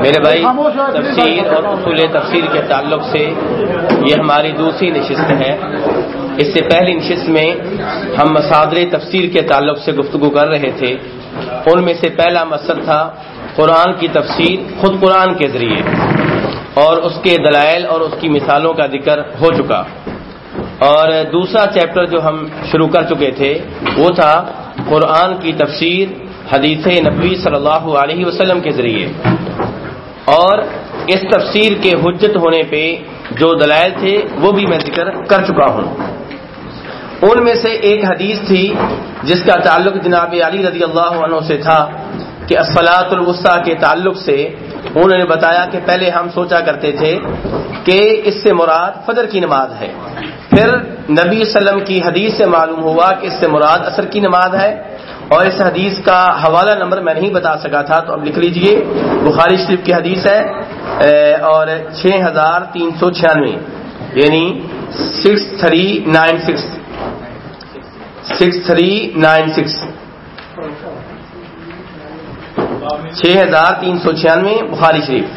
میرے بھائی تفسیر اور اصول تفسیر کے تعلق سے یہ ہماری دوسری نشست ہے۔ اس سے پہلی نشست میں ہم مسادر تفسیر کے تعلق سے گفتگو کر رہے تھے۔ ان میں سے پہلا مقصد تھا قرآن کی تفسیر خود قرآن کے ذریعے۔ اور اس کے دلائل اور اس کی مثالوں کا ذکر ہو چکا۔ اور دوسرا چیپٹر جو ہم شروع کر چکے تھے وہ تھا قرآن کی تفسیر حدیث نبوی صلی اللہ علیہ وسلم کے ذریعے۔ اور اس تفسیر کے حجت ہونے پہ جو دلائل تھے وہ بھی میں ذکر کر چکا ہوں۔ ان میں سے ایک حدیث تھی جس کا تعلق جناب علی رضی اللہ عنہ سے تھا کہ اسفلاط الوسطی کے تعلق سے انہوں نے بتایا کہ پہلے ہم سوچا کرتے تھے کہ اس سے مراد فجر کی نماز ہے۔ پھر نبی وسلم کی حدیث سے معلوم ہوا کہ اس سے مراد اثر کی نماز ہے۔ اور اس حدیث کا حوالہ نمبر میں نہیں بتا سکا تھا، تو اب لکھ لیجیے۔ بخاری شریف کی حدیث ہے اور چھ ہزار تین سو چھیانوے یعنی six three nine six six three nine six چھ ہزار تین سو چھیانوے، بخاری شریف۔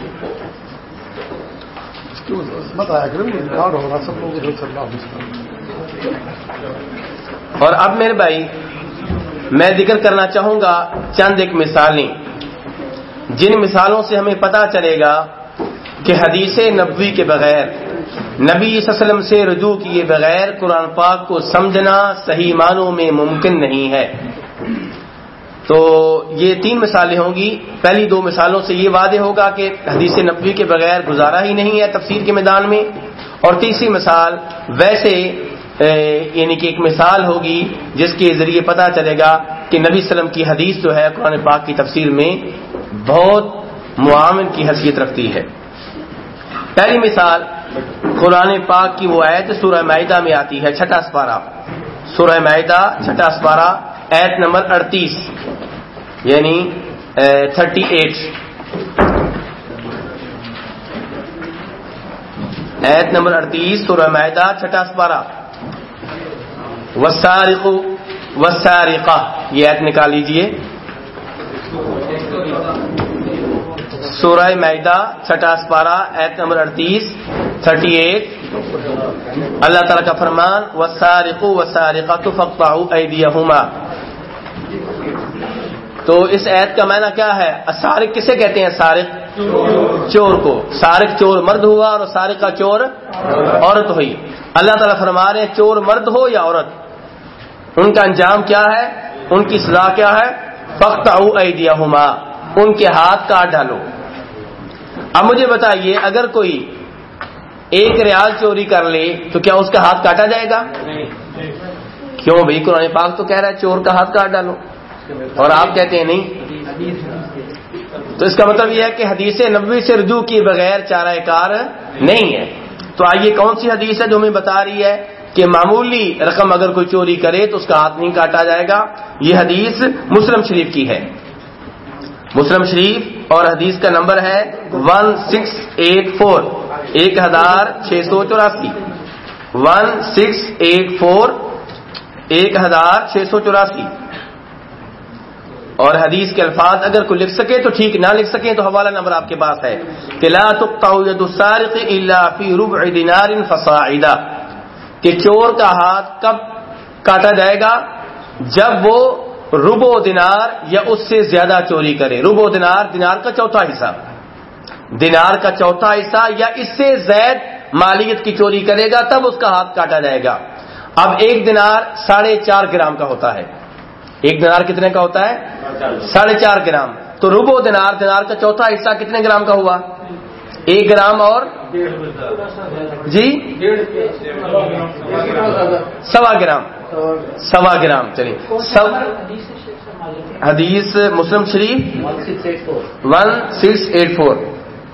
اور اب میرے بھائی میں ذکر کرنا چاہوں گا چند ایک مثالیں۔ جن مثالوں سے ہمیں پتا چلے گا کہ حدیث نبوی کے بغیر، نبی صلی اللہ علیہ وسلم سے رجوع کیے بغیر قرآن پاک کو سمجھنا صحیح معنوں میں ممکن نہیں ہے۔ تو یہ تین مثالیں ہوں گی۔ پہلی دو مثالوں سے یہ وعدے ہوگا کہ حدیث نبوی کے بغیر گزارا ہی نہیں ہے تفسیر کے میدان میں۔ اور تیسری مثال، ویسے یعنی کہ ایک مثال ہوگی جس کے ذریعے پتا چلے گا کہ نبی وسلم کی حدیث جو ہے قرآن پاک کی تفسیر میں بہت معاون کی حیثیت رکھتی ہے۔ پہلی مثال، قرآن پاک کی وہ آیت سورہ معدہ میں آتی ہے، چھٹا سپارہ۔ سورہ معدہ چھٹا سپارہ ایت نمبر اڑتیس۔ یعنی تھرٹی ایٹ۔ ایت نمبر اڑتیس، سورہ معدہ چھٹا سپارہ۔ وسارق وسارقہ یہ ایت نکال لیجیے۔ سورہ معدہ چھٹا سپارہ، ایت نمبر اڑتیس، تھرٹی ایٹ۔ اللہ تعالیٰ کا فرمان وسارق وسارقہ تو فقطع تو اس عید کا معنی کیا ہے؟ سارق کسے کہتے ہیں؟ سارق چور کو۔ سارق چور مرد ہوا اور سارق کا چور عورت ہوئی۔ اللہ تعالیٰ فرما رہے ہیں، چور مرد ہو یا عورت؟ ان کا انجام کیا ہے؟ ان کی سزا کیا ہے؟ فخت دیا ان کے ہاتھ کاٹ ڈالو۔ اب مجھے بتائیے، اگر کوئی ایک ریال چوری کر لے، تو کیا اس کا ہاتھ کاٹا جائے گا؟ کیوں بھائی؟ قرآن پاک تو کہہ رہا ہے، چور کا ہاتھ کاٹ ڈالو۔ اور آپ کہتے ہیں نہیں؟ تو اس کا مطلب یہ ہے کہ حدیث نبوی سے رجوع کی بغیر چارہ کار نہیں ہے۔ تو آئیے، کون سی حدیث ہے جو ہمیں بتا رہی ہے؟ کہ معمولی رقم اگر کوئی چوری کرے تو اس کا ہاتھ نہیں کاٹا جائے گا۔ یہ حدیث مسلم شریف کی ہے۔ مسلم شریف اور حدیث کا نمبر ہے ون سکس ایٹ فور ایک ہزار چھ سو چوراسی۔ ون سکس ایٹ فور ایک ہزار چھ سو چوراسی۔ اور حدیث کے الفاظ اگر کوئی لکھ سکے تو ٹھیک، نہ لکھ سکے تو حوالہ نمبر آپ کے پاس ہے۔ کہ لا ید السارق الا فی ربع دینار فصاعدا کہ چور کا ہاتھ کب کاٹا جائے گا؟ جب وہ ربو دینار یا اس سے زیادہ چوری کرے۔ ربو دینار دینار کا چوتھا حصہ۔ دینار کا چوتھا حصہ یا اس سے زید مالیت کی چوری کرے گا، تب اس کا ہاتھ کاٹا جائے گا۔ اب ایک دینار ساڑھے چار گرام کا ہوتا ہے۔ ایک دینار کتنے کا ہوتا ہے؟ ساڑھے چار گرام۔ تو روبو دینار دینار کا چوتھا حصہ کتنے گرام کا ہوا؟ ایک گرام اور جی؟ سوا گرام۔ سوا گرام چلیے۔ سب حدیث مسلم شریف؟ One six eight four.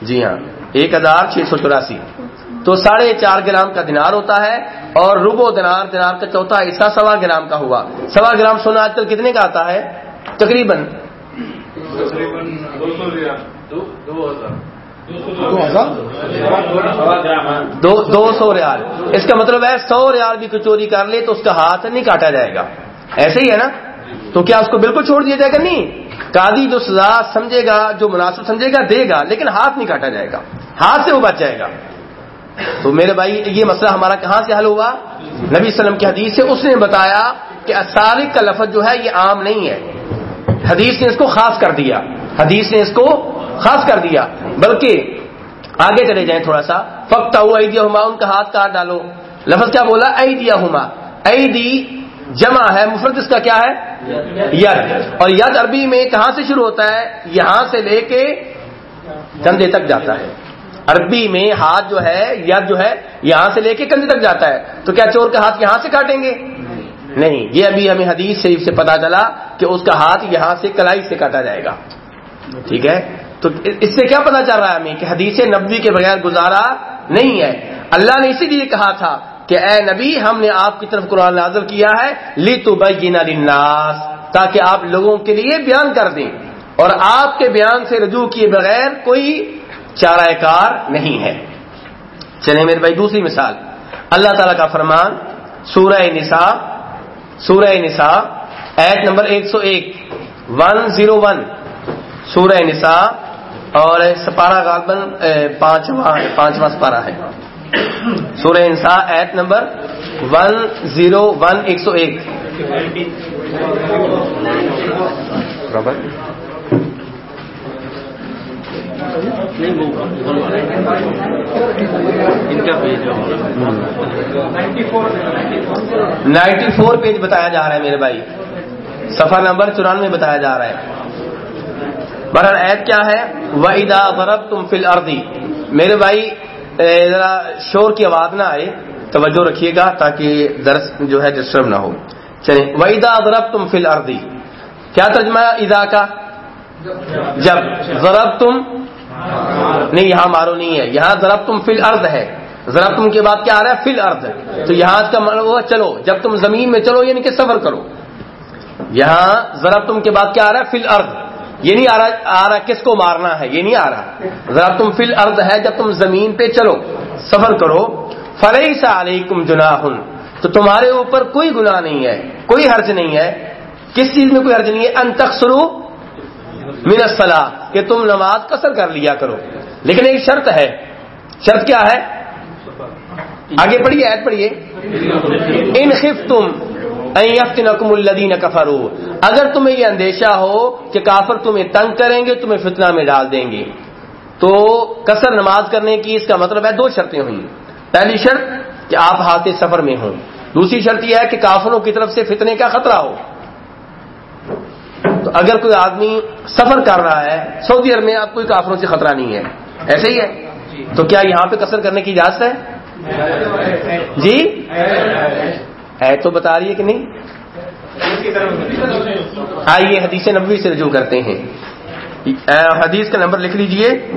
جی ہاں۔ ایک ہزار چھ سو چوراسی۔ تو ساڑھے چار گرام کا دینار ہوتا ہے اور روبو دینار دینار کا چوتھا حصہ سوا گرام کا ہوا۔ سوا گرام سونا آج کل کتنے کا آتا ہے؟ تقریباً۔ دو سو ریال۔ اس کا مطلب ہے سو ریال بھی کوئی چوری کر لے تو اس کا ہاتھ نہیں کاٹا جائے گا۔ ایسے ہی ہے نا؟ تو کیا اس کو بالکل چھوڑ دیا جائے گا؟ نہیں۔ قاضی جو سزا سمجھے گا، جو مناسب سمجھے گا، دے گا، لیکن ہاتھ نہیں کاٹا جائے گا۔ ہاتھ سے وہ بچ جائے گا۔ تو میرے بھائی، یہ مسئلہ ہمارا کہاں سے حل ہوا؟ نبی وسلم کی حدیث سے اس نے بتایا کہ اسارق کا لفظ جو ہے، یہ عام نہیں ہے۔ حدیث نے اس کو خاص کر دیا۔ حدیث نے اس کو خاص کر دیا۔ بلکہ آگے چلے جائیں تھوڑا سا۔ فخت ہما ان کا ہاتھ کاٹ ڈالو۔ لفظ کیا بولا؟ ائی ہما ائی جمع ہے، مفرد اس کا کیا ہے؟ ید۔ اور ید عربی میں کہاں سے شروع ہوتا ہے؟ یہاں سے لے کے کندھے تک جاتا ہے۔ عربی میں ہاتھ جو ہے، ید جو ہے، یہاں سے لے کے کندھے تک جاتا ہے۔ تو کیا چور کا ہاتھ یہاں سے کاٹیں گے؟ نہیں۔ یہ ابھی ہمیں حدیث شریف سے پتا چلا کہ اس کا ہاتھ یہاں سے کلائی سے کاٹا جائے گا۔ ٹھیک ہے؟ تو اس سے کیا پتا چل رہا ہے ہمیں کہ حدیث نبوی کے بغیر گزارا نہیں ہے۔ اللہ نے اسی لیے کہا تھا کہ اے نبی، ہم نے آپ کی طرف قرآن نازل کیا ہے لی تو للناس، تاکہ آپ لوگوں کے لیے بیان کر دیں۔ اور آپ کے بیان سے رجوع کیے بغیر کوئی چارہ کار نہیں ہے۔ چلے میرے بھائی، دوسری مثال۔ اللہ تعالی کا فرمان سورہ نساء سورہ نساء ایٹ نمبر ایک سو ایک، ون زیرو ون۔ سورہ نساء اور سپارہ غالباً پانچواں پانچواں سپارہ ہے۔ سورہ نساء ایٹ نمبر ون زیرو ون ایک سو ایک نائنٹی فور پیج بتایا جا رہا ہے میرے بھائی۔ سفر نمبر چورانوے بتایا جا رہا ہے۔ برر ایپ کیا ہے؟ وحیدہ برب تم فل اردی میرے بھائی ذرا شور کی آواز نہ آئے، توجہ رکھیے گا تاکہ درس جو ہے ڈسٹرب نہ ہو۔ چلیں وحیدہ ضرب تم فل اردی کیا ترجمہ ادا کا؟ جب ضرب تم نہیں، یہاں مارو نہیں ہے۔ یہاں ضرب تم فل ارد ہے۔ ضرب تم کے بعد کیا آ رہا ہے؟ فل ارد تو یہاں کا مطلب چلو، جب تم زمین میں چلو یعنی کہ سفر کرو۔ یہاں ضرب تم کے بعد کیا آ رہا ہے؟ فل ارد یہ نہیں آ رہا آ رہا کس کو مارنا ہے؟ یہ نہیں آ رہا۔ ذرا تم فل ارد ہے، جب تم زمین پہ چلو سفر کرو۔ فلئی سا علیکم جناح۔ تو تمہارے اوپر کوئی گناہ نہیں ہے، کوئی حرج نہیں ہے۔ کس چیز میں کوئی حرج نہیں ہے؟ انتخرو من الصلاح کہ تم نماز کثر کر لیا کرو۔ لیکن ایک شرط ہے۔ شرط کیا ہے؟ آگے پڑھیے ایڈ پڑھیے۔ ان خف نقم الدین کفرو اگر تمہیں یہ اندیشہ ہو کہ کافر تمہیں تنگ کریں گے، تمہیں فتنہ میں ڈال دیں گے۔ تو کثر نماز کرنے کی اس کا مطلب ہے دو شرطیں ہوئی۔ پہلی شرط کہ آپ ہاتھ سفر میں ہوں۔ دوسری شرط یہ ہے کہ کافروں کی طرف سے فتنے کا خطرہ ہو۔ تو اگر کوئی آدمی سفر کر رہا ہے، سعودی عرب میں آپ کوئی کافروں سے خطرہ نہیں ہے۔ ایسے ہی ہے؟ تو کیا یہاں پہ کثر کرنے کی اجازت ہے؟ جی؟ ہے تو بتا رہی ہے کہ نہیں؟ آئیے حدیث نبوی سے رجوع کرتے ہیں۔ حدیث کا نمبر لکھ لیجیے۔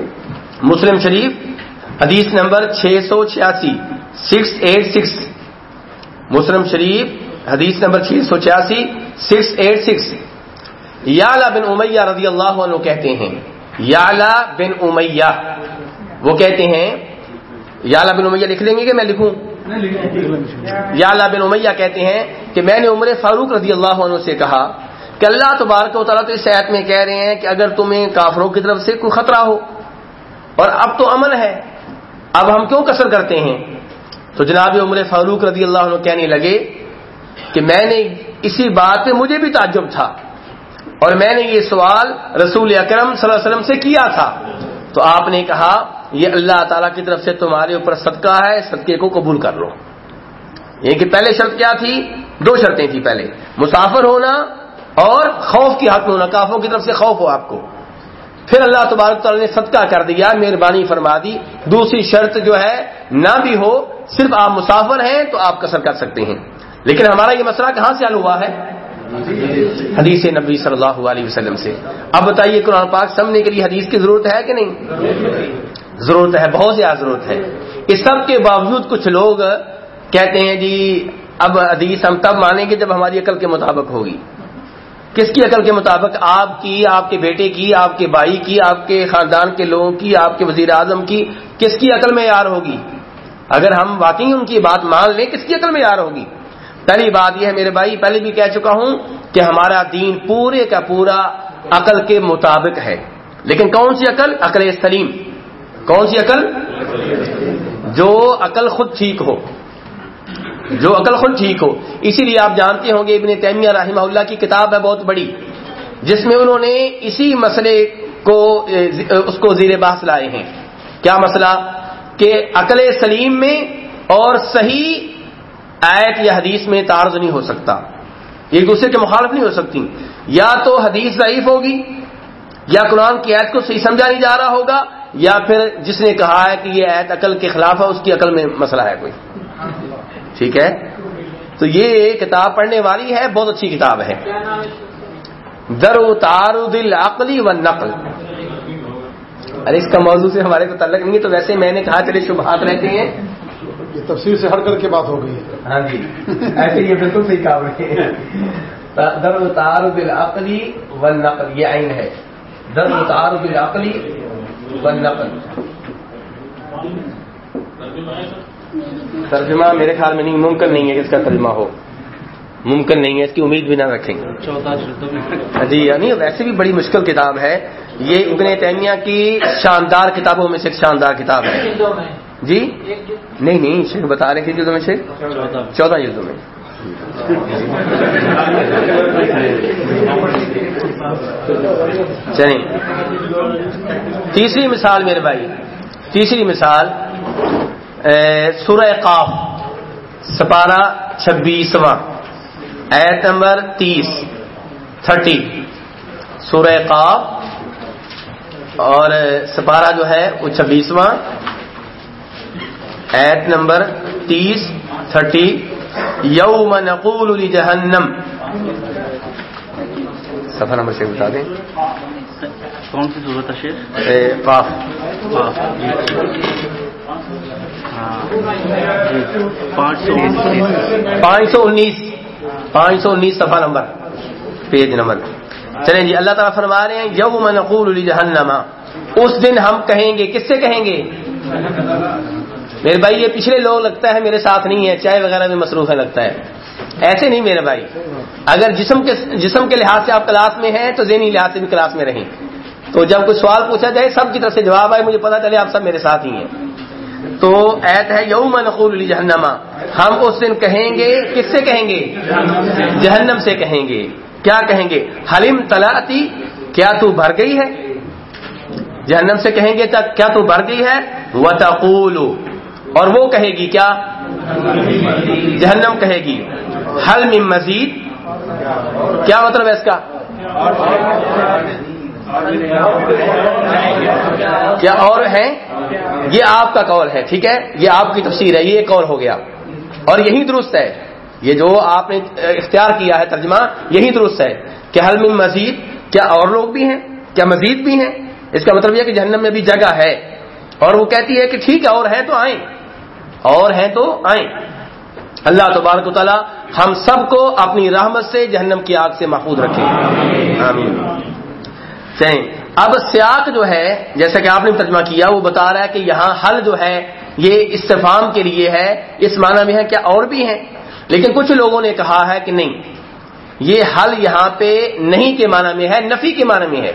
مسلم شریف، حدیث نمبر چھ سو چھیاسی، سکس ایٹ سکس۔ مسلم شریف، حدیث نمبر چھ سو چھیاسی، سکس ایٹ سکس۔ یالا بن امیہ رضی اللہ عنہ کہتے ہیں۔ یالا بن امیہ۔ وہ کہتے ہیں یالا بن امیہ لکھ لیں گے کہ میں لکھوں؟ یالا بن امیہ کہتے ہیں کہ میں نے عمر فاروق رضی اللہ عنہ سے کہا کہ اللہ تبارک و تعالیٰ تو اس صحت میں کہہ رہے ہیں کہ اگر تمہیں کافروں کی طرف سے کوئی خطرہ ہو اور اب تو امن ہے، اب ہم کیوں کثر کرتے ہیں؟ تو جناب عمر فاروق رضی اللہ عنہ کہنے لگے کہ میں نے اسی بات پہ مجھے بھی تعجب تھا اور میں نے یہ سوال رسول اکرم صلی اللہ علیہ وسلم سے کیا تھا۔ تو آپ نے کہا، یہ اللہ تعالی کی طرف سے تمہارے اوپر صدقہ ہے، صدقے کو قبول کر لو۔ یہ کہ پہلے شرط کیا تھی؟ دو شرطیں تھی پہلے۔ مسافر ہونا اور خوف کی حق میں ہونا کافوں کی طرف سے خوف ہو آپ کو۔ پھر اللہ تبارک تعالیٰ نے صدقہ کر دیا، مہربانی فرما دی۔ دوسری شرط جو ہے، نہ بھی ہو، صرف آپ مسافر ہیں تو آپ کسر کر سکتے ہیں۔ لیکن ہمارا یہ مسئلہ کہاں سے حل ہوا ہے؟ حدیث نبی صلی اللہ علیہ وسلم سے۔ اب بتائیے قرآن پاک سمجھنے کے لیے حدیث کی ضرورت ہے کہ نہیں؟ ضرورت ہے، بہت زیادہ ضرورت ہے۔ اس سب کے باوجود کچھ لوگ کہتے ہیں جی اب حدیث ہم تب مانیں گے جب ہماری عقل کے مطابق ہوگی۔ کس کی عقل کے مطابق؟ آپ کی، آپ کے بیٹے کی، آپ کے بھائی کی، آپ کے خاندان کے لوگوں کی، آپ کے وزیر اعظم کی۔ کس کی عقل میں یار ہوگی؟ اگر ہم واقعی ان کی بات مان لیں، کس کی عقل میں یار ہوگی؟ پہلی بات یہ ہے میرے بھائی، پہلے بھی کہہ چکا ہوں کہ ہمارا دین پورے کا پورا عقل کے مطابق ہے۔ لیکن کون سی عقل؟ عقل سلیم۔ کون سی عقل؟ جو عقل خود ٹھیک ہو۔ جو عقل خود ٹھیک ہو۔ اسی لیے آپ جانتے ہوں گے، ابن تیمیہ رحمہ اللہ کی کتاب ہے بہت بڑی، جس میں انہوں نے اسی مسئلے کو، اس کو زیر باس لائے ہیں۔ کیا مسئلہ؟ کہ عقل سلیم میں اور صحیح آیت یا حدیث میں تارز نہیں ہو سکتا۔ ایک دوسرے کے مخالف نہیں ہو سکتی۔ یا تو حدیث ضعیف ہوگی، یا قرآن کی آیت کو صحیح سمجھا نہیں جا رہا ہوگا، یا پھر جس نے کہا ہے کہ یہ آیت عقل کے خلاف ہے، اس کی عقل میں مسئلہ ہے کوئی۔ ٹھیک ہے؟ تو یہ کتاب پڑھنے والی ہے، بہت اچھی کتاب ہے۔ در دل عقلی و نقل ارے اس کا موضوع سے ہمارے کو تعلق نہیں ہے، تو ویسے میں نے کہا چلے شبہات رہتے ہیں۔ یہ تفصیل سے ہر کر کے بات ہو گئی ہے۔ ہاں جی ایسے یہ بالکل صحیح کام ہے۔ در اتار دل عقلی و نقل یہ آئین ہے۔ در اتار دل عقلی و نقل ترجمہ میرے خیال میں نہیں ممکن نہیں ہے کہ اس کا ترجمہ ہو۔ ممکن نہیں ہے اس کی امید بھی نہ رکھیں۔ جی یعنی ویسے بھی بڑی مشکل کتاب ہے۔ یہ ابن تیمیہ کی شاندار کتابوں میں سے ایک شاندار کتاب ہے۔ جی؟ نہیں نہیں، شیخ بتا رہے تھے جلدوں میں سے چودہ جلدوں میں۔ چلیں۔ تیسری مثال میرے بھائی، تیسری مثال سورہ قاف، سپارہ چھبیسواں، ایت نمبر تیس، تھرٹی۔ سورہ قاف اور سپارہ جو ہے، وہ چھبیسواں۔ ایت نمبر تیس تھرٹی۔ یوم نقول جہنم سفر نمبر سے بتا دیں۔ کون سی صورت ہے شیخ؟ قاف۔ پانچ سو پانچ سو انیس۔ پانچ سو انیس صفحہ نمبر۔ Page number. چلیں جی اللہ تعالیٰ فرما رہے ہیں یوم نقول جہنم اس دن ہم کہیں گے کس سے کہیں گے؟ میرے بھائی، یہ پچھلے لوگ لگتا ہے میرے ساتھ نہیں ہے، چائے وغیرہ میں مصروف ہے، لگتا ہے۔ ایسے نہیں میرے بھائی۔ اگر جسم کے جسم کے لحاظ سے آپ کلاس میں ہیں تو ذہنی لحاظ سے بھی کلاس میں رہیں۔ تو جب کوئی سوال پوچھا جائے، سب کی طرف سے جواب آئے، مجھے پتا چلے آپ سب میرے ساتھ ہی ہیں۔ تو ایت ہے، یوم نقول جہنما ہم اس دن کہیں گے، کس سے کہیں گے؟ جہنم سے کہیں گے۔ کیا کہیں گے؟ حلیم تلاتی، کیا تو بھر گئی ہے؟ جہنم سے کہیں گے، کیا تو بھر گئی ہے؟ وہ اور وہ کہے گی کیا؟ جہنم کہے گی۔ حل من مزید؟ کیا مطلب ہے اس کا؟ کیا اور ہے یہ آپ کا قول ہے، ٹھیک ہے؟ یہ آپ کی تفسیر ہے، یہ ایک اور ہو گیا۔ اور یہی درست ہے۔ یہ جو آپ نے اختیار کیا ہے ترجمہ، یہی درست ہے۔ کہ حل میں مزید؟ کیا اور لوگ بھی ہیں؟ کیا مزید بھی ہیں؟ اس کا مطلب یہ کہ جہنم میں بھی جگہ ہے۔ اور وہ کہتی ہے کہ ٹھیک ہے، اور ہیں تو آئیں۔ اور ہیں تو آئیں۔ اللہ تبارک و تعالیٰ ہم سب کو اپنی رحمت سے جہنم کی آگ سے محفوظ رکھیں آمین۔ اب سیاق جو ہے، جیسا کہ آپ نے ترجمہ کیا، وہ بتا رہا ہے کہ یہاں حل جو ہے، یہ استفام کے لیے ہے۔ اس معنی میں ہے کیا اور بھی ہیں۔ لیکن کچھ لوگوں نے کہا ہے کہ نہیں، یہ حل یہاں پہ نہیں کے معنی میں ہے، نفی کے معنی میں ہے۔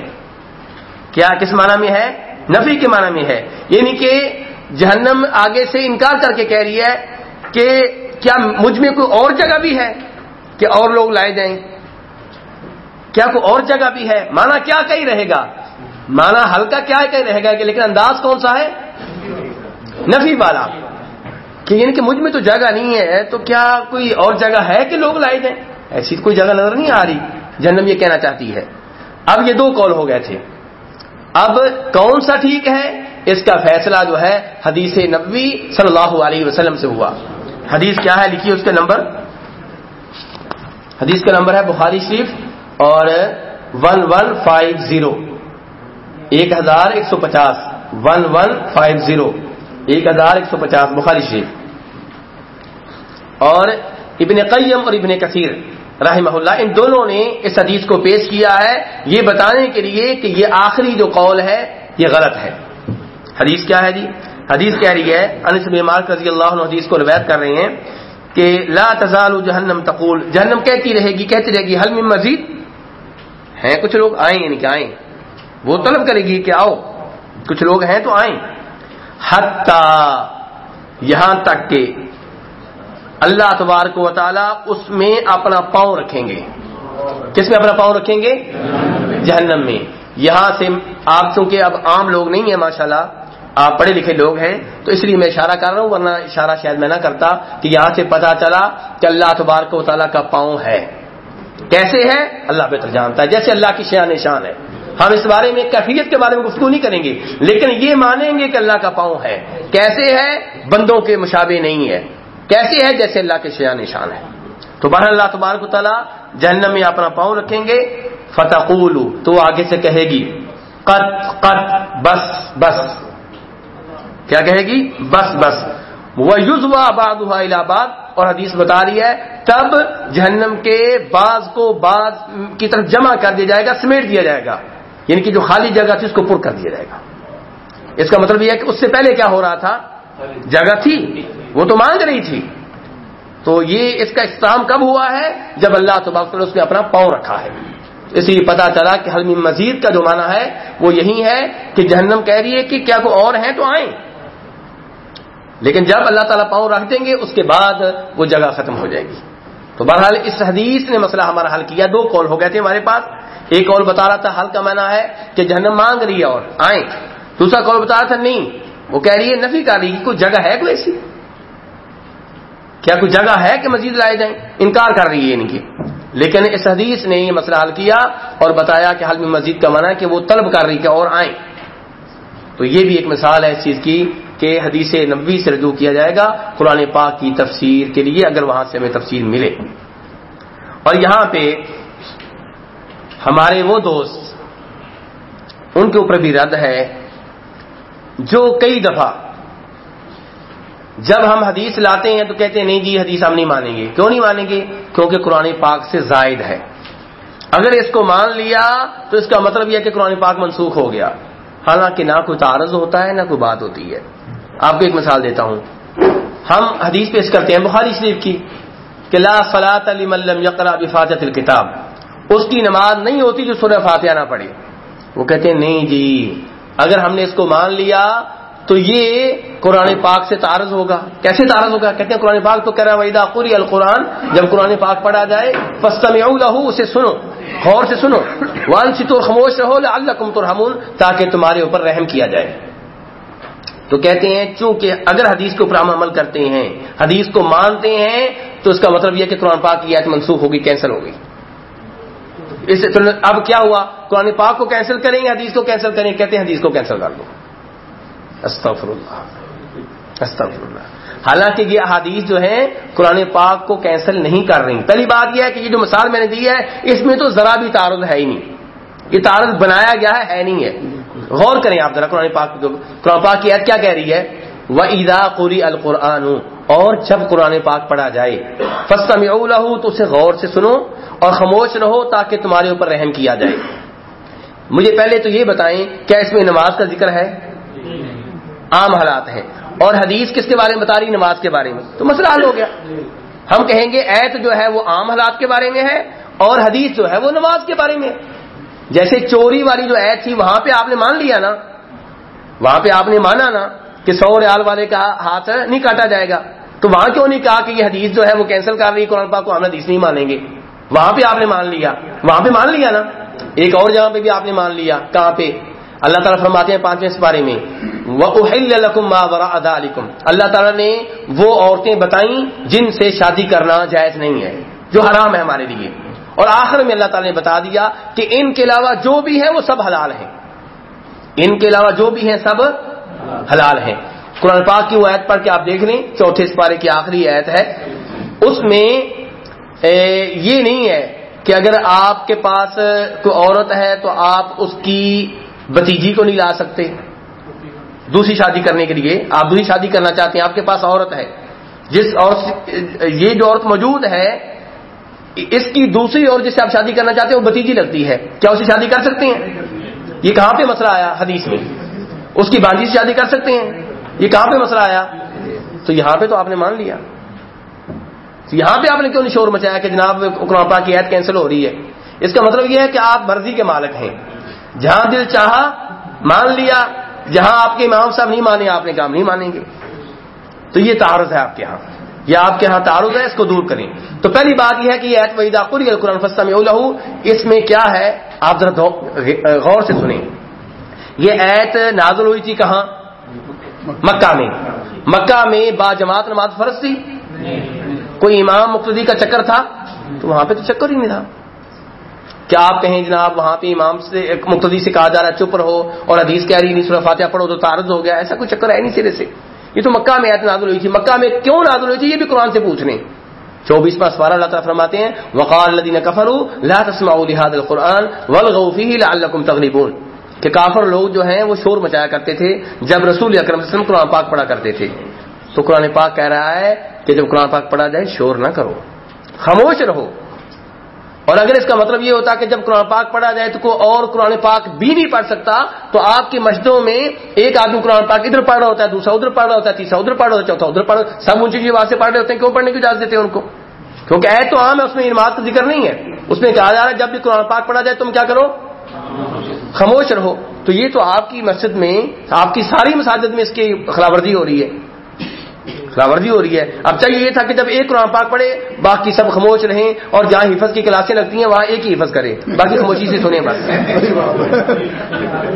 کیا کس معنی میں ہے؟ نفی کے معنی میں ہے۔ یعنی کہ جہنم آگے سے انکار کر کے کہہ رہی ہے کہ کیا مجھ میں کوئی اور جگہ بھی ہے کہ اور لوگ لائے جائیں؟ کیا کوئی اور جگہ بھی ہے؟ مانا کیا کہیں رہے گا؟ مانا ہلکا کیا کہیں رہے گا کہ لیکن انداز کون سا ہے؟ نفی والا۔ کہ یعنی کہ مجھ میں تو جگہ نہیں ہے، تو کیا کوئی اور جگہ ہے کہ لوگ لائے جائیں؟ ایسی کوئی جگہ نظر نہیں آ رہی جنم یہ کہنا چاہتی ہے۔ اب یہ دو کال ہو گئے تھے۔ اب کون سا ٹھیک ہے؟ اس کا فیصلہ جو ہے حدیث نبوی صلی اللہ علیہ وسلم سے ہوا۔ حدیث کیا ہے؟ لکھیے اس کا نمبر۔ حدیث کا نمبر ہے بخاری شریف اور ون ون فائیو زیرو ایک ہزار ایک سو پچاس۔ ون ون فائیو زیرو ایک ہزار ایک سو پچاس، بخاری شریف۔ اور ابن قیم اور ابن کثیر رحمہ اللہ، ان دونوں نے اس حدیث کو پیش کیا ہے۔ یہ بتانے کے لیے کہ یہ آخری جو قول ہے، یہ غلط ہے۔ حدیث کیا ہے جی؟ حدیث کہہ رہی ہے، انس مارک رضی اللہ عنہ حدیث کو روایت کر رہے ہیں کہ لا تزال جہنم تقول، جہنم کہتی رہے گی، کہتی رہے گی حل میں مزید؟ ہیں کچھ لوگ آئیں یعنی کہ آئیں۔ وہ طلب کرے گی کہ آؤ۔ کچھ لوگ ہیں تو آئیں۔ حتی یہاں تک کہ اللہ تبارک و تعالی اس میں اپنا پاؤں رکھیں گے۔ کس میں اپنا پاؤں رکھیں گے؟ جہنم میں۔ یہاں سے آپ چونکہ اب عام لوگ نہیں ہیں، ماشاءاللہ، آپ پڑھے لکھے لوگ ہیں، تو اس لیے میں اشارہ کر رہا ہوں، ورنہ اشارہ شاید میں نہ کرتا کہ یہاں سے پتا چلا کہ اللہ تبارک و تعالیٰ کا پاؤں ہے۔ کیسے ہے؟ اللہ بہتر جانتا ہے۔ جیسے اللہ کی شان نشان ہے۔ ہم اس بارے میں کیفیت کے بارے میں گفتگو نہیں کریں گے، لیکن یہ مانیں گے کہ اللہ کا پاؤں ہے۔ کیسے ہے؟ بندوں کے مشابے نہیں ہے۔ کیسے ہے جیسے اللہ کے شیا نشان ہے۔ تو بہر اللہ تبارک و تعالیٰ جہنم میں اپنا پاؤں رکھیں گے۔ فتح تو آگے سے کہے گی قط قط بس بس۔ کیا کہے گی؟ بس بس۔ وہ یوز ہوا آباد اور حدیث بتا رہی ہے، تب جہنم کے بعض کو بعض کی طرف جمع کر دیا جائے گا، سمیٹ دیا جائے گا۔ یعنی کہ جو خالی جگہ تھی، اس کو پر کر دیا جائے گا۔ اس کا مطلب یہ ہے کہ اس سے پہلے کیا ہو رہا تھا؟ جگہ تھی، وہ تو مانگ رہی تھی۔ تو یہ اس کا اختتام کب ہوا ہے؟ جب اللہ تباک اس نے اپنا پاؤں رکھا ہے۔ اس لیے پتا چلا کہ حلمی مزید کا جو معنی ہے، وہ یہی ہے کہ جہنم کہہ رہی ہے کہ کیا کوئی اور ہیں تو آئیں۔ لیکن جب اللہ تعالیٰ پاؤں رکھ دیں گے، اس کے بعد وہ جگہ ختم ہو جائے گی۔ تو بہرحال اس حدیث نے مسئلہ ہمارا حل کیا۔ دو کال ہو گئے تھے ہمارے پاس۔ ایک کال بتا رہا تھا، حل کا معنی ہے کہ جہنم مانگ رہی ہے اور آئیں۔ دوسرا کال بتا رہا تھا، نہیں۔ وہ کہہ رہی ہے، نفی کر رہی ہے کوئی جگہ ہے کوئی ایسی؟ کیا کوئی جگہ ہے کہ مزید لائے جائیں؟ انکار کر رہی ہے ان کی۔ لیکن اس حدیث نے یہ مسئلہ حل کیا اور بتایا کہ حل میں مزید کا منع ہے کہ وہ طلب کر رہی کہ اور آئیں۔ تو یہ بھی ایک مثال ہے اس چیز کی کہ حدیث نبوی سے رجوع کیا جائے گا قرآن پاک کی تفسیر کے لیے اگر وہاں سے ہمیں تفسیر ملے۔ اور یہاں پہ ہمارے وہ دوست، ان کے اوپر بھی رد ہے جو کئی دفعہ جب ہم حدیث لاتے ہیں تو کہتے ہیں، نہیں جی حدیث ہم نہیں مانیں گے۔ کیوں نہیں مانیں گے؟ کیونکہ قرآن پاک سے زائد ہے۔ اگر اس کو مان لیا تو اس کا مطلب یہ کہ قرآن پاک منسوخ ہو گیا۔ حالانکہ نہ کوئی تعارض ہوتا ہے، نہ کوئی بات ہوتی ہے۔ آپ کو ایک مثال دیتا ہوں۔ ہم حدیث پیش کرتے ہیں، بخاری شریف کی، کہ لا فلاط علی ملم یقرا بفاطت الکتاب اس کی نماز نہیں ہوتی جو سورہ فاتحہ نہ پڑھے۔ وہ کہتے ہیں، نہیں جی اگر ہم نے اس کو مان لیا تو یہ قرآن پاک سے تارز ہوگا۔ کیسے تارز ہوگا؟ کہتے ہیں قرآن پاک تو کہہ رہا ہے ویدا قری القرآن، جب قرآن پاک پڑھا جائے فستم لہو اسے سنو، غور سے سنو۔ وان سی خاموش رہو اللہ کم تو تاکہ تمہارے اوپر رحم کیا جائے۔ تو کہتے ہیں، چونکہ اگر حدیث کے اوپر ہم عمل کرتے ہیں، حدیث کو مانتے ہیں، تو اس کا مطلب یہ کہ قرآن پاک کی آیت منسوخ ہوگی، کینسل ہوگی۔ اس اب کیا ہوا؟ قرآن پاک کو کینسل کریں گے حدیث کو کینسل کریں؟ گے کہتے ہیں حدیث کو کینسل کر دو استغفر اللہ استغفر اللہ حالانکہ یہ احادیث جو ہے قرآن پاک کو کینسل نہیں کر رہی۔ پہلی بات یہ ہے کہ یہ جو مثال میں نے دی ہے، اس میں تو ذرا بھی تعارض ہے ہی نہیں۔ یہ تعارض بنایا گیا ہے ہے نہیں ہے۔ غور کریں آپ ذرا، قرآن پاک قرآن پاک کی عید کیا کہہ رہی ہے؟ وہ ادا قری القرآن اور جب قرآن پاک پڑھا جائے فسم تو اسے غور سے سنو اور خاموش رہو تاکہ تمہارے اوپر رحم کیا جائے۔ مجھے پہلے تو یہ بتائیں، کیا اس میں نماز کا ذکر ہے؟ عام حالات ہیں۔ اور حدیث کس کے بارے میں بتا رہی نماز کے بارے میں۔ تو مسئلہ حل ہو گیا۔ ہم کہیں گے، ایت جو ہے وہ عام حالات کے بارے میں ہے اور حدیث جو ہے وہ نماز کے بارے میں۔ جیسے چوری والی جو ایت تھی، وہاں پہ آپ نے مان لیا نا؟ وہاں پہ آپ نے مانا نا؟ کہ سو ریال والے کا ہاتھ نہیں کاٹا جائے گا۔ تو وہاں کیوں نہیں کہا کہ یہ حدیث جو ہے وہ کینسل کر رہی قرآن پاک کو؟ ہم حدیث نہیں مانیں گے۔ وہاں پہ آپ نے مان لیا۔ وہاں پہ مان لیا نا۔ ایک اور جگہ پہ بھی آپ نے مان لیا۔ کہاں پہ؟ اللہ تعالیٰ فرماتے ہیں پانچویں سپارے میں۔ اللہ تعالیٰ نے وہ عورتیں بتائیں جن سے شادی کرنا جائز نہیں ہے، جو حرام ہے ہمارے لیے۔ اور آخر میں اللہ تعالیٰ نے بتا دیا کہ ان کے علاوہ جو بھی ہے وہ سب حلال ہیں۔ ان کے علاوہ جو بھی ہیں سب حلال ہیں۔ قرآن پاک کی وہ ایت پڑھ کے آپ دیکھ لیں، چوتھے سپارے کی آخری ایت ہے۔ اس میں یہ نہیں ہے کہ اگر آپ کے پاس کوئی عورت ہے تو آپ اس کی بتیجی کو نہیں لا سکتے۔ دوسری شادی کرنے کے لیے آپ دوسری شادی کرنا چاہتے ہیں، آپ کے پاس عورت ہے۔ جس عورت یہ جو عورت موجود ہے، اس کی دوسری اور جس سے آپ شادی کرنا چاہتے ہیں، وہ بتیجی لگتی ہے۔ کیا اسے شادی کر سکتے ہیں؟ یہ کہاں پہ مسئلہ آیا حدیث میں؟ اس کی بانجی سے شادی کر سکتے ہیں؟ یہ کہاں پہ مسئلہ آیا؟ تو یہاں پہ تو آپ نے مان لیا۔ تو یہاں پہ آپ نے کیوں نہیں شور مچایا کہ جناب قرآن پاک کی عید کینسل ہو رہی ہے؟ اس کا مطلب یہ ہے کہ آپ مرضی کے مالک ہیں۔ جہاں دل چاہا، مان لیا۔ جہاں آپ کے امام صاحب نہیں مانے، آپ نے کام نہیں مانیں گے۔ تو یہ تعارض ہے آپ کے ہاں۔ یا آپ کے ہاں تعارض ہے، اس کو دور کریں۔ تو پہلی بات یہ ہے کہ یہ وحید قرآن فستا میں اس میں کیا ہے؟ آپ ذرا غور سے سنیں۔ یہ ایت نازل ہوئی تھی کہاں؟ مکہ میں۔ مکہ میں با جماعت نماز فرض تھی؟ کوئی امام مقتدی کا چکر تھا؟ تو وہاں پہ تو چکر ہی نہیں تھا کیا آپ کہیں جناب وہاں پہ امام سے مقتدی سے کہا جا رہا چپ رہو اور حدیث کہہ رہی نہیں سورہ فاتحہ پڑھو تو تارز ہو گیا، ایسا کوئی چکر ہے نہیں سرے سے۔ یہ تو مکہ میں ایت نازل ہوئی تھی۔ مکہ میں کیوں نازل ہوئی تھی یہ بھی قرآن سے پوچھ لیں چوبیس پاس بارہ اللہ تعالیٰ فرماتے ہیں، وقال الذين كفروا لا تسمعوا لهذا القران والغوا فيه لعلكم تغلبون۔ کہ کافر لوگ جو ہیں وہ شور مچایا کرتے تھے جب رسول اکرم صلی اللہ علیہ وسلم قرآن پاک پڑھا کرتے تھے۔ تو قرآن پاک کہہ رہا ہے کہ جب قرآن پاک پڑھا جائے شور نہ کرو، خاموش رہو۔ اور اگر اس کا مطلب یہ ہوتا کہ جب قرآن پاک پڑھا جائے تو کوئی اور قرآن پاک بھی نہیں پڑھ سکتا، تو آپ کی مسجدوں میں ایک آدمی قرآن پاک ادھر پڑھ رہا ہوتا ہے، دوسرا ادھر پڑھ رہا ہوتا ہے، تیسرا ادھر پڑھ رہا ہوتا ہے، چوتھا ادھر پڑھ سب اونچی کی بات سے پڑھ رہے ہوتے ہیں، کیوں پڑھنے کی اجازت دیتے ہیں ان کو؟ کیونکہ اے تو عام ہے، اس میں انماد کا ذکر نہیں ہے۔ اس میں کہا جا رہا ہے، جب بھی قرآن پاک پڑھا جائے تم کیا کرو؟ خاموش رہو۔ تو یہ تو آپ کی مسجد میں، آپ کی ساری مساجد میں اس کی خلاورزی ہو رہی ہے۔ خلاورزی ہو رہی ہے۔ اب چاہیے یہ تھا کہ جب ایک قرآن پاک پڑھے، باقی سب خاموش رہیں اور جہاں حفظ کی کلاسیں لگتی ہیں، وہاں ایک ہی حفظ کرے باقی خاموشی سے سنیں بس۔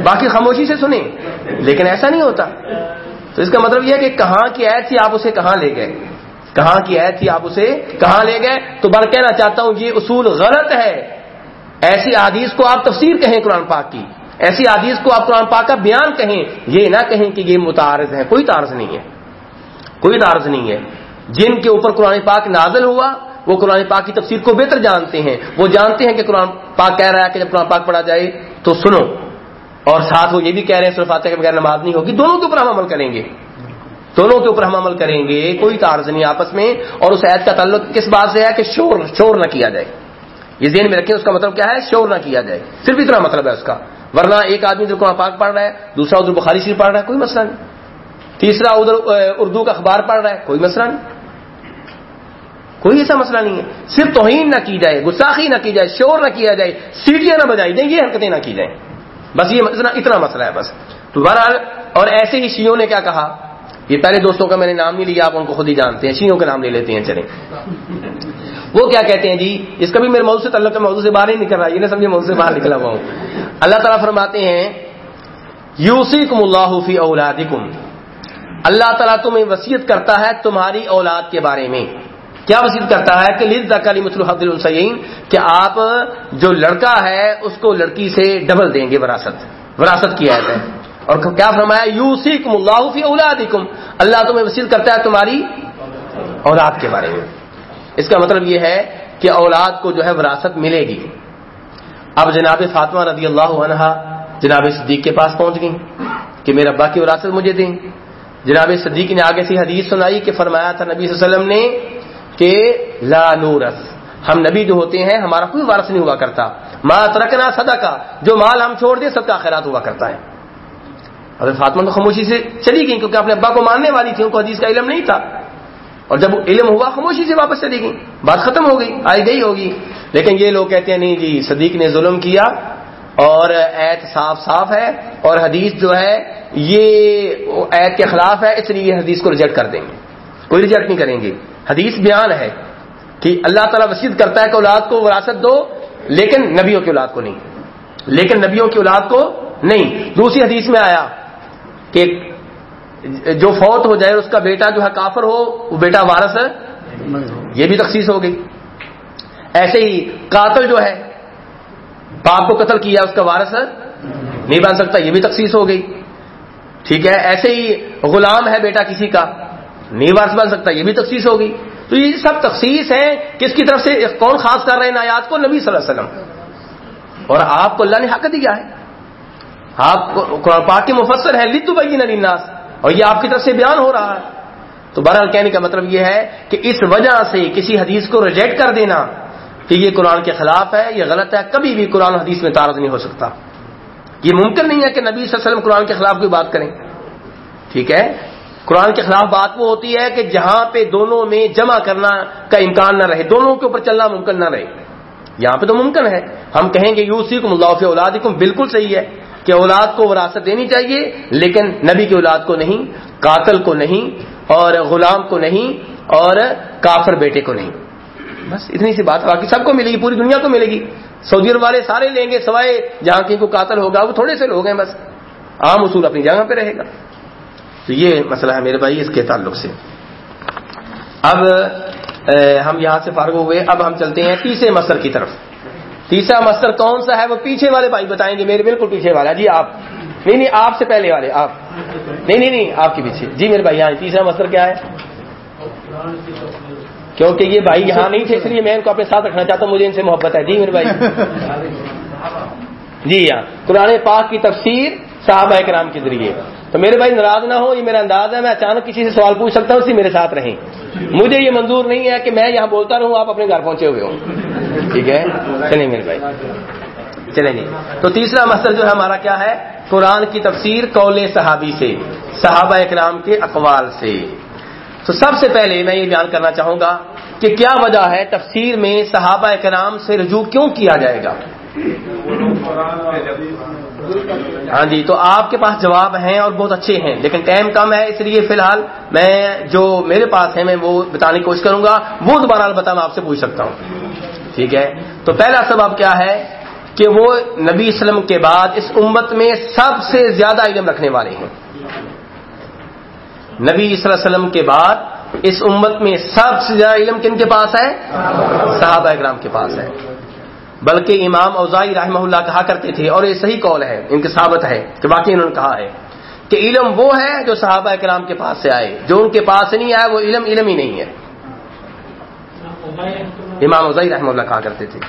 باقی خاموشی سے سنیں۔ لیکن ایسا نہیں ہوتا۔ تو اس کا مطلب یہ ہے کہ کہاں کی عید تھی، آپ اسے کہاں لے گئے؟ کہاں کی عید تھی، آپ اسے کہاں لے گئے؟ تو بر کہنا چاہتا ہوں، یہ اصول غلط ہے۔ ایسی حدیث کو آپ تفسیر کہیں قرآن پاک کی، ایسی حدیث کو آپ قرآن پاک کا بیان کہیں، یہ نہ کہیں کہ یہ متعارض ہے، کوئی تعارض نہیں ہے۔ کوئی تعارض نہیں ہے۔ جن کے اوپر قرآن پاک نازل ہوا، وہ قرآن پاک کی تفسیر کو بہتر جانتے ہیں۔ وہ جانتے ہیں کہ قرآن پاک کہہ رہا ہے کہ جب قرآن پاک پڑھا جائے تو سنو۔ اور ساتھ وہ یہ بھی کہہ رہے ہیں، صرف کے بغیر نماز نہیں ہوگی، دونوں کے اوپر ہم عمل کریں گے۔ دونوں کے اوپر ہم عمل کریں گے، کوئی تعارض نہیں آپس میں۔ اور اس عید کا تعلق کس بات سے ہے کہ شور شور نہ کیا جائے۔ یہ ذہن میں رکھیں، اس کا مطلب کیا ہے؟ شور نہ کیا جائے۔ صرف اتنا مطلب ہے اس کا۔ ورنہ ایک آدمی جو قرآن پاک پڑھ رہا ہے، دوسرا ادھر بخاری شریف پڑھ رہا ہے، کوئی مسئلہ نہیں۔ تیسرا ادھر اردو کا اخبار پڑھ رہا ہے، کوئی مسئلہ نہیں۔ کوئی ایسا مسئلہ نہیں ہے۔ صرف توہین نہ کی جائے گساخی نہ کی جائے شور نہ کیا جائے، سیٹیاں نہ بجائی جائیں، یہ حرکتیں نہ کی جائیں۔ بس یہ اتنا مسئلہ ہے بس۔ تو بہرحال، اور ایسے ہی شیوں نے کیا کہا؟ یہ پہلے دوستوں کا میں نے نام نہیں لیا، آپ ان کو خود ہی جانتے ہیں شیوں کا نام لے لیتے ہیں، چلیں۔ وہ کیا کہتے ہیں جی؟ اس کا بھی میرے موضوع سے تعلق ہے موضوع سے باہر ہی نکل رہا ہے یہ نہ سمجھے موضوع سے باہر نکلا ہوا ہوں۔ اللہ تعالیٰ فرماتے ہیں یوسی کم اللہ فی اولادکم اللہ تعالیٰ تمہیں وسیعت کرتا ہے تمہاری اولاد کے بارے میں۔ کیا وسیعت کرتا ہے؟ کہ لز دکالی مسلم حفظ السین کہ آپ جو لڑکا ہے، اس کو لڑکی سے ڈبل دیں گے وراثت۔ وراثت کی ہے۔ اور کیا فرمایا یوسی کم اللہ فی اولادکم اللہ تمہیں وسیعت کرتا ہے تمہاری اولاد کے بارے میں۔ اس کا مطلب یہ ہے کہ اولاد کو جو ہے وراثت ملے گی۔ اب جناب فاطمہ رضی اللہ عنہ جناب صدیق کے پاس پہنچ گئی کہ میرے ابا کی وراثت مجھے دیں۔ جناب صدیق نے آگے سے حدیث سنائی کہ فرمایا تھا نبی صلی اللہ علیہ وسلم نے کہ لا نورس ہم نبی جو ہوتے ہیں ہمارا کوئی وارث نہیں ہوا کرتا۔ ماں ترکنا صدا کا جو مال ہم چھوڑ دیں، سب کا خیرات ہوا کرتا ہے۔ ابھی فاطمہ تو خاموشی سے چلی گئی کیونکہ اپنے ابا کو ماننے والی تھی ان کو حدیث کا علم نہیں تھا۔ اور جب علم ہوا خاموشی سے واپس چلی گئی، بات ختم ہو گئی، آئی گئی ہوگی۔ لیکن یہ لوگ کہتے ہیں، نہیں جی صدیق نے ظلم کیا اور ایت صاف صاف ہے اور حدیث جو ہے، یہ ایت کے خلاف ہے، اس لیے یہ حدیث کو ریجیکٹ کر دیں گے۔ کوئی ریجیکٹ نہیں کریں گے۔ حدیث بیان ہے کہ اللہ تعالیٰ وسیع کرتا ہے کہ اولاد کو وراثت دو، لیکن نبیوں کی اولاد کو نہیں۔ لیکن نبیوں کی اولاد کو نہیں۔ دوسری حدیث میں آیا کہ جو فوت ہو جائے اس کا بیٹا جو ہے کافر ہو، وہ بیٹا وارث ہے، یہ بھی تخصیص ہو گئی۔ ایسے ہی قاتل جو ہے، باپ کو قتل کیا، اس کا وارث نہیں بن سکتا، یہ بھی تخصیص ہو گئی۔ ٹھیک ہے، ایسے ہی غلام ہے بیٹا کسی کا، نہیں وارث بن سکتا، یہ بھی تخصیص ہو گئی۔ تو یہ سب تخصیص ہے کس کی طرف سے، کون خاص کر رہے ہیں نایات کو؟ نبی صلی اللہ علیہ وسلم۔ اور آپ کو اللہ نے حق دیا ہے۔ آپ قرآن پاک کے مفسر ہے لدو بھائی ناس اور یہ آپ کی طرف سے بیان ہو رہا ہے۔ تو بہرحال کہنے کا مطلب یہ ہے کہ اس وجہ سے کسی حدیث کو ریجیکٹ کر دینا کہ یہ قرآن کے خلاف ہے، یہ غلط ہے، کبھی بھی قرآن حدیث میں تارز نہیں ہو سکتا۔ یہ ممکن نہیں ہے کہ نبی صلی اللہ علیہ وسلم قرآن کے خلاف کوئی بات کریں۔ ٹھیک ہے؟ قرآن کے خلاف بات وہ ہوتی ہے کہ جہاں پہ دونوں میں جمع کرنا کا امکان نہ رہے، دونوں کے اوپر چلنا ممکن نہ رہے۔ یہاں پہ تو ممکن ہے۔ ہم کہیں گے یوسی کو ملاف اولاد بالکل صحیح ہے۔ کہ اولاد کو وراثت دینی چاہیے، لیکن نبی کی اولاد کو نہیں، قاتل کو نہیں، اور غلام کو نہیں، اور کافر بیٹے کو نہیں۔ بس اتنی سی بات، باقی سب کو ملے گی، پوری دنیا کو ملے گی۔ سعودی عرب والے سارے لیں گے، سوائے جہاں کی کو قاتل ہوگا، وہ تھوڑے سے لوگ ہیں بس۔ عام اصول اپنی جگہ پہ رہے گا۔ تو یہ مسئلہ ہے میرے بھائی، اس کے تعلق سے۔ اب ہم یہاں سے فارغ ہوئے اب ہم چلتے ہیں تیسرے مستر کی طرف۔ تیسرا مستر کون سا ہے؟ وہ پیچھے والے بھائی بتائیں گے میرے، بالکل پیچھے والا۔ جی آپ۔ نہیں نہیں، آپ سے پہلے والے، آپ۔ نہیں نہیں نہیں، آپ کے پیچھے۔ جی میرے بھائی یہاں تیسرا مستر کیا ہے؟ کیونکہ یہ بھائی یہاں نہیں تھے، اس لیے میں ان کو اپنے ساتھ رکھنا چاہتا ہوں، مجھے ان سے محبت ہے۔ جی میرے بھائی۔ جی ہاں۔ قرآن پاک کی تفسیر صحابہ کرام کے ذریعے۔ تو میرے بھائی ناراض نہ ہو، یہ میرا انداز ہے، میں اچانک کسی سے سوال پوچھ سکتا ہوں اسی میرے ساتھ رہیں۔ مجھے یہ منظور نہیں ہے کہ میں یہاں بولتا رہوں، آپ اپنے گھر پہنچے ہوئے ہوں۔ ٹھیک ہے؟ چلیں میرے بھائی۔ چلیں جی۔ تو تیسرا مسئلہ جو ہے ہمارا کیا ہے؟ قرآن کی تفسیر قول صحابی سے، صحابہ اکرام کے اقوال سے۔ تو سب سے پہلے میں یہ بیان کرنا چاہوں گا کہ کیا وجہ ہے تفسیر میں صحابہ اکرام سے رجوع کیوں کیا جائے گا؟ ہاں جی تو آپ کے پاس جواب ہیں اور بہت اچھے ہیں، لیکن ٹائم کم ہے، اس لیے فی الحال میں جو میرے پاس ہے میں وہ بتانے کی کوشش کروں گا۔ وہ دوبارہ البتہ میں آپ سے پوچھ سکتا ہوں۔ ٹھیک ہے؟ تو پہلا سبب کیا ہے کہ وہ نبی اسلم کے بعد اس امت میں سب سے زیادہ علم رکھنے والے ہیں۔ نبی صلی اللہ علیہ وسلم کے بعد اس امت میں سب سے زیادہ علم کن کے پاس ہے؟ صحابہ اکرام کے پاس ہے۔ بلکہ امام اوزائی رحمہ اللہ کہا کرتے تھے، اور یہ صحیح قول ہے، ان کی ثابت ہے کہ واقعی انہوں نے کہا ہے کہ علم وہ ہے جو صحابہ کرام کے پاس سے آئے۔ جو ان کے پاس سے نہیں آیا وہ علم علم ہی نہیں ہے۔ امام اوزائی رحمہ اللہ کہا کرتے تھے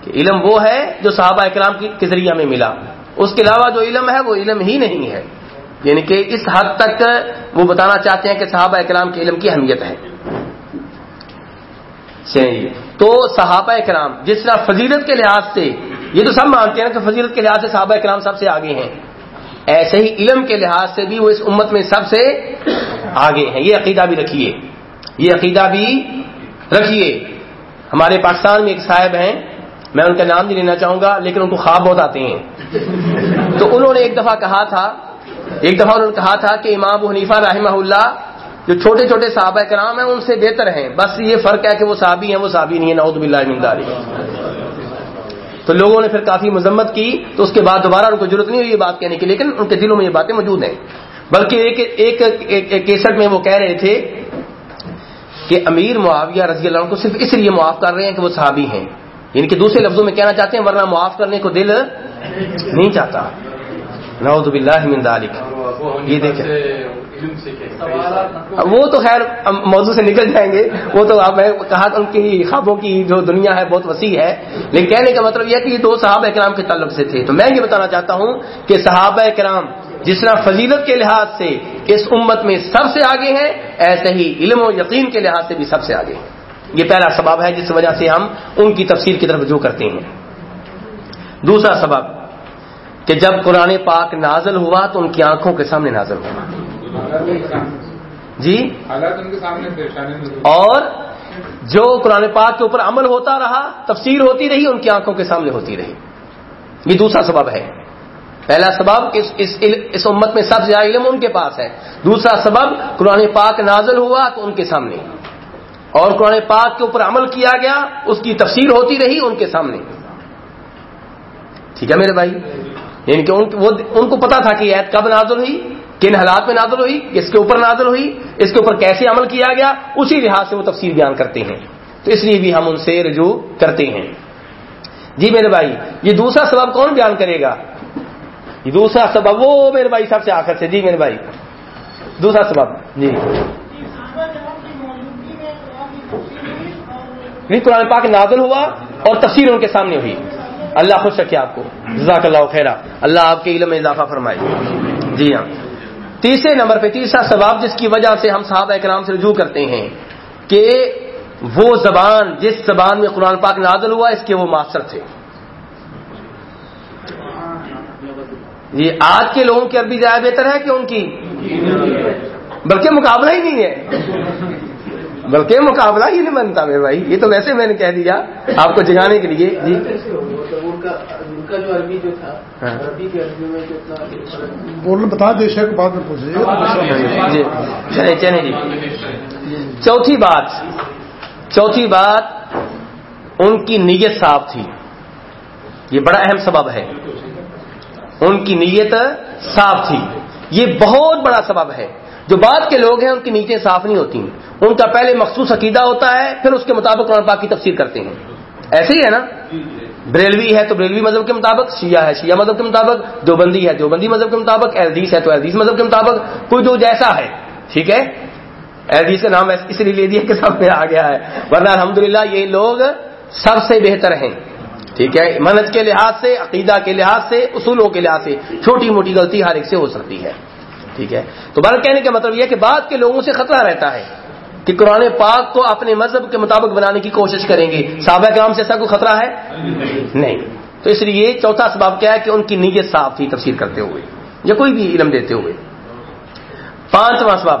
کہ علم وہ ہے جو صحابہ اکرام کے ذریعہ میں ملا۔ اس کے علاوہ جو علم ہے، وہ علم ہی نہیں ہے۔ یعنی کہ اس حد تک وہ بتانا چاہتے ہیں کہ صحابہ اکرام کے علم کی اہمیت ہے۔ تو صحابہ کرام، جس طرح فضیلت کے لحاظ سے، یہ تو سب مانتے ہیں کہ فضیلت کے لحاظ سے صحابہ کرام سب سے آگے ہیں۔ ایسے ہی علم کے لحاظ سے بھی وہ اس امت میں سب سے آگے ہیں۔ یہ عقیدہ بھی رکھیے۔ یہ عقیدہ بھی رکھیے۔ ہمارے پاکستان میں ایک صاحب ہیں، میں ان کا نام نہیں لینا چاہوں گا، لیکن ان کو خواب بہت آتے ہیں۔ تو انہوں نے ایک دفعہ کہا تھا، ایک دفعہ انہوں نے کہا تھا کہ امام حنیفہ رحمہ اللہ جو چھوٹے چھوٹے صحابہ کرام ہیں ان سے بہتر ہیں۔ بس یہ فرق ہے کہ وہ صحابی ہیں وہ صحابی نہیں ہے نعوذ باللہ من داری تو لوگوں نے پھر کافی مذمت کی تو اس کے بعد دوبارہ ان کو ضرورت نہیں ہوئی یہ بات کہنے کی لیکن ان کے دلوں میں یہ باتیں موجود ہیں۔ بلکہ ایک ایک, ایک, ایک کیسٹ میں وہ کہہ رہے تھے کہ امیر معاویہ رضی اللہ عنہ کو صرف اس لیے معاف کر رہے ہیں کہ وہ صحابی ہیں۔ یعنی کہ دوسرے لفظوں میں کہنا چاہتے ہیں ورنہ معاف کرنے کو دل نہیں چاہتا۔ نعوذ باللہ من ذالک۔ یہ دیکھیں۔ وہ تو خیر موضوع سے نکل جائیں گے۔ وہ تو آپ میں کہا ان کی خوابوں کی جو دنیا ہے بہت وسیع ہے۔ لیکن کہنے کا مطلب یہ کہ یہ دو صحابہ کرام کے تعلق سے تھے۔ تو میں یہ بتانا چاہتا ہوں کہ صحابہ کرام جس طرح فضیلت کے لحاظ سے اس امت میں سب سے آگے ہیں ایسے ہی علم و یقین کے لحاظ سے بھی سب سے آگے ہیں۔ یہ پہلا سبب ہے جس وجہ سے ہم ان کی تفصیل کی طرف رجوع کرتے ہیں۔ دوسرا سبب کہ جب قرآن پاک نازل ہوا تو ان کی آنکھوں کے سامنے نازل ہوا۔ جی؟ اور جو قرآن پاک کے اوپر عمل ہوتا رہا تفسیر ہوتی رہی ان کی آنکھوں کے سامنے ہوتی رہی۔ یہ دوسرا سبب ہے۔ پہلا سبب اس اس, اس امت میں سب سے زیادہ علم ان کے پاس ہے۔ دوسرا سبب قرآن پاک نازل ہوا تو ان کے سامنے۔ اور قرآن پاک کے اوپر عمل کیا گیا اس کی تفسیر ہوتی رہی ان کے سامنے۔ ٹھیک ہے میرے بھائی؟ یعنی کہ ان کو پتا تھا کہ عید کب نازل ہوئی؟ کن حالات میں نازل ہوئی اس کے اوپر نازل ہوئی، اس کے اوپر کیسے عمل کیا گیا، اسی لحاظ سے وہ تفصیل بیان کرتے ہیں۔ تو اس لیے بھی ہم ان سے رجوع کرتے ہیں۔ جی میرے بھائی، یہ دوسرا سبب کون بیان کرے گا؟ یہ دوسرا سبب، وہ میرے بھائی سب سے آخر سے۔ جی میرے بھائی، دوسرا سبب۔ جی۔ نہیں، قرآن پاک نازل ہوا اور تفصیل ان کے سامنے ہوئی۔ اللہ خوش رکھے آپ کو۔ جزاک اللہ خیرہ۔ اللہ آپ کے علم میں اضافہ فرمائے۔ جی ہاں۔ تیسرے نمبر پہ تیسرا ثواب جس کی وجہ سے ہم صحابہ اکرام سے رجوع کرتے ہیں کہ وہ زبان جس زبان میں قرآن پاک نازل ہوا اس کے وہ ماسٹر تھے۔ یہ آج کے لوگوں کی عربی زیادہ بہتر ہے کہ ان کی؟ بلکہ مقابلہ ہی نہیں ہے۔ بلکہ مقابلہ ہی نہیں بنتا میرے بھائی، یہ تو ویسے میں نے کہہ دیا آپ کو جگانے کے لیے۔ جی۔ جو عربی جو تھا ہاں۔ عربی کے عربی میں جو اتنا بولنے بتا دے شیخ بعد میں پوچھے جی۔ چلے چلے جی۔ چوتھی بات چوتھی بات ان کی نیت صاف تھی۔ یہ بڑا اہم سبب ہے۔ ان کی نیت صاف تھی۔ یہ بہت بڑا سبب ہے۔ جو بعد کے لوگ ہیں ان کی نیتیں صاف نہیں ہوتی۔ ان کا پہلے مخصوص عقیدہ ہوتا ہے پھر اس کے مطابق قرآن پاک کی تفسیر کرتے ہیں۔ ایسے ہی ہے نا؟ بریلوی ہے تو بریلوی مذہب کے مطابق، شیعہ ہے شیعہ مذہب کے مطابق، دیوبندی ہے دیوبندی مذہب کے مطابق ایردیس ہے تو ایردیس مذہب کے مطابق، کوئی جو جیسا ہے، ٹھیک ہے؟ ایردیس کا نام اس لیے لے دیا کہ سب میں آ گیا ہے۔ ورنہ الحمدللہ یہ لوگ سب سے بہتر ہیں، ٹھیک ہے؟ منج کے لحاظ سے، عقیدہ کے لحاظ سے، اصولوں کے لحاظ سے چھوٹی موٹی غلطی ہر ایک سے ہو سکتی ہے، ٹھیک ہے؟ تو بار کہنے کا مطلب یہ کہ بعد کے لوگوں سے خطرہ رہتا ہے۔ کہ قرآن پاک کو اپنے مذہب کے مطابق بنانے کی کوشش کریں گے۔ صحابہ کرام سے ایسا کوئی خطرہ ہے؟ نہیں۔ تو اس لیے چوتھا سباب کیا ہے کہ ان کی نیت صاف تھی تفسیر کرتے ہوئے، یا کوئی بھی علم دیتے ہوئے۔ پانچواں سباب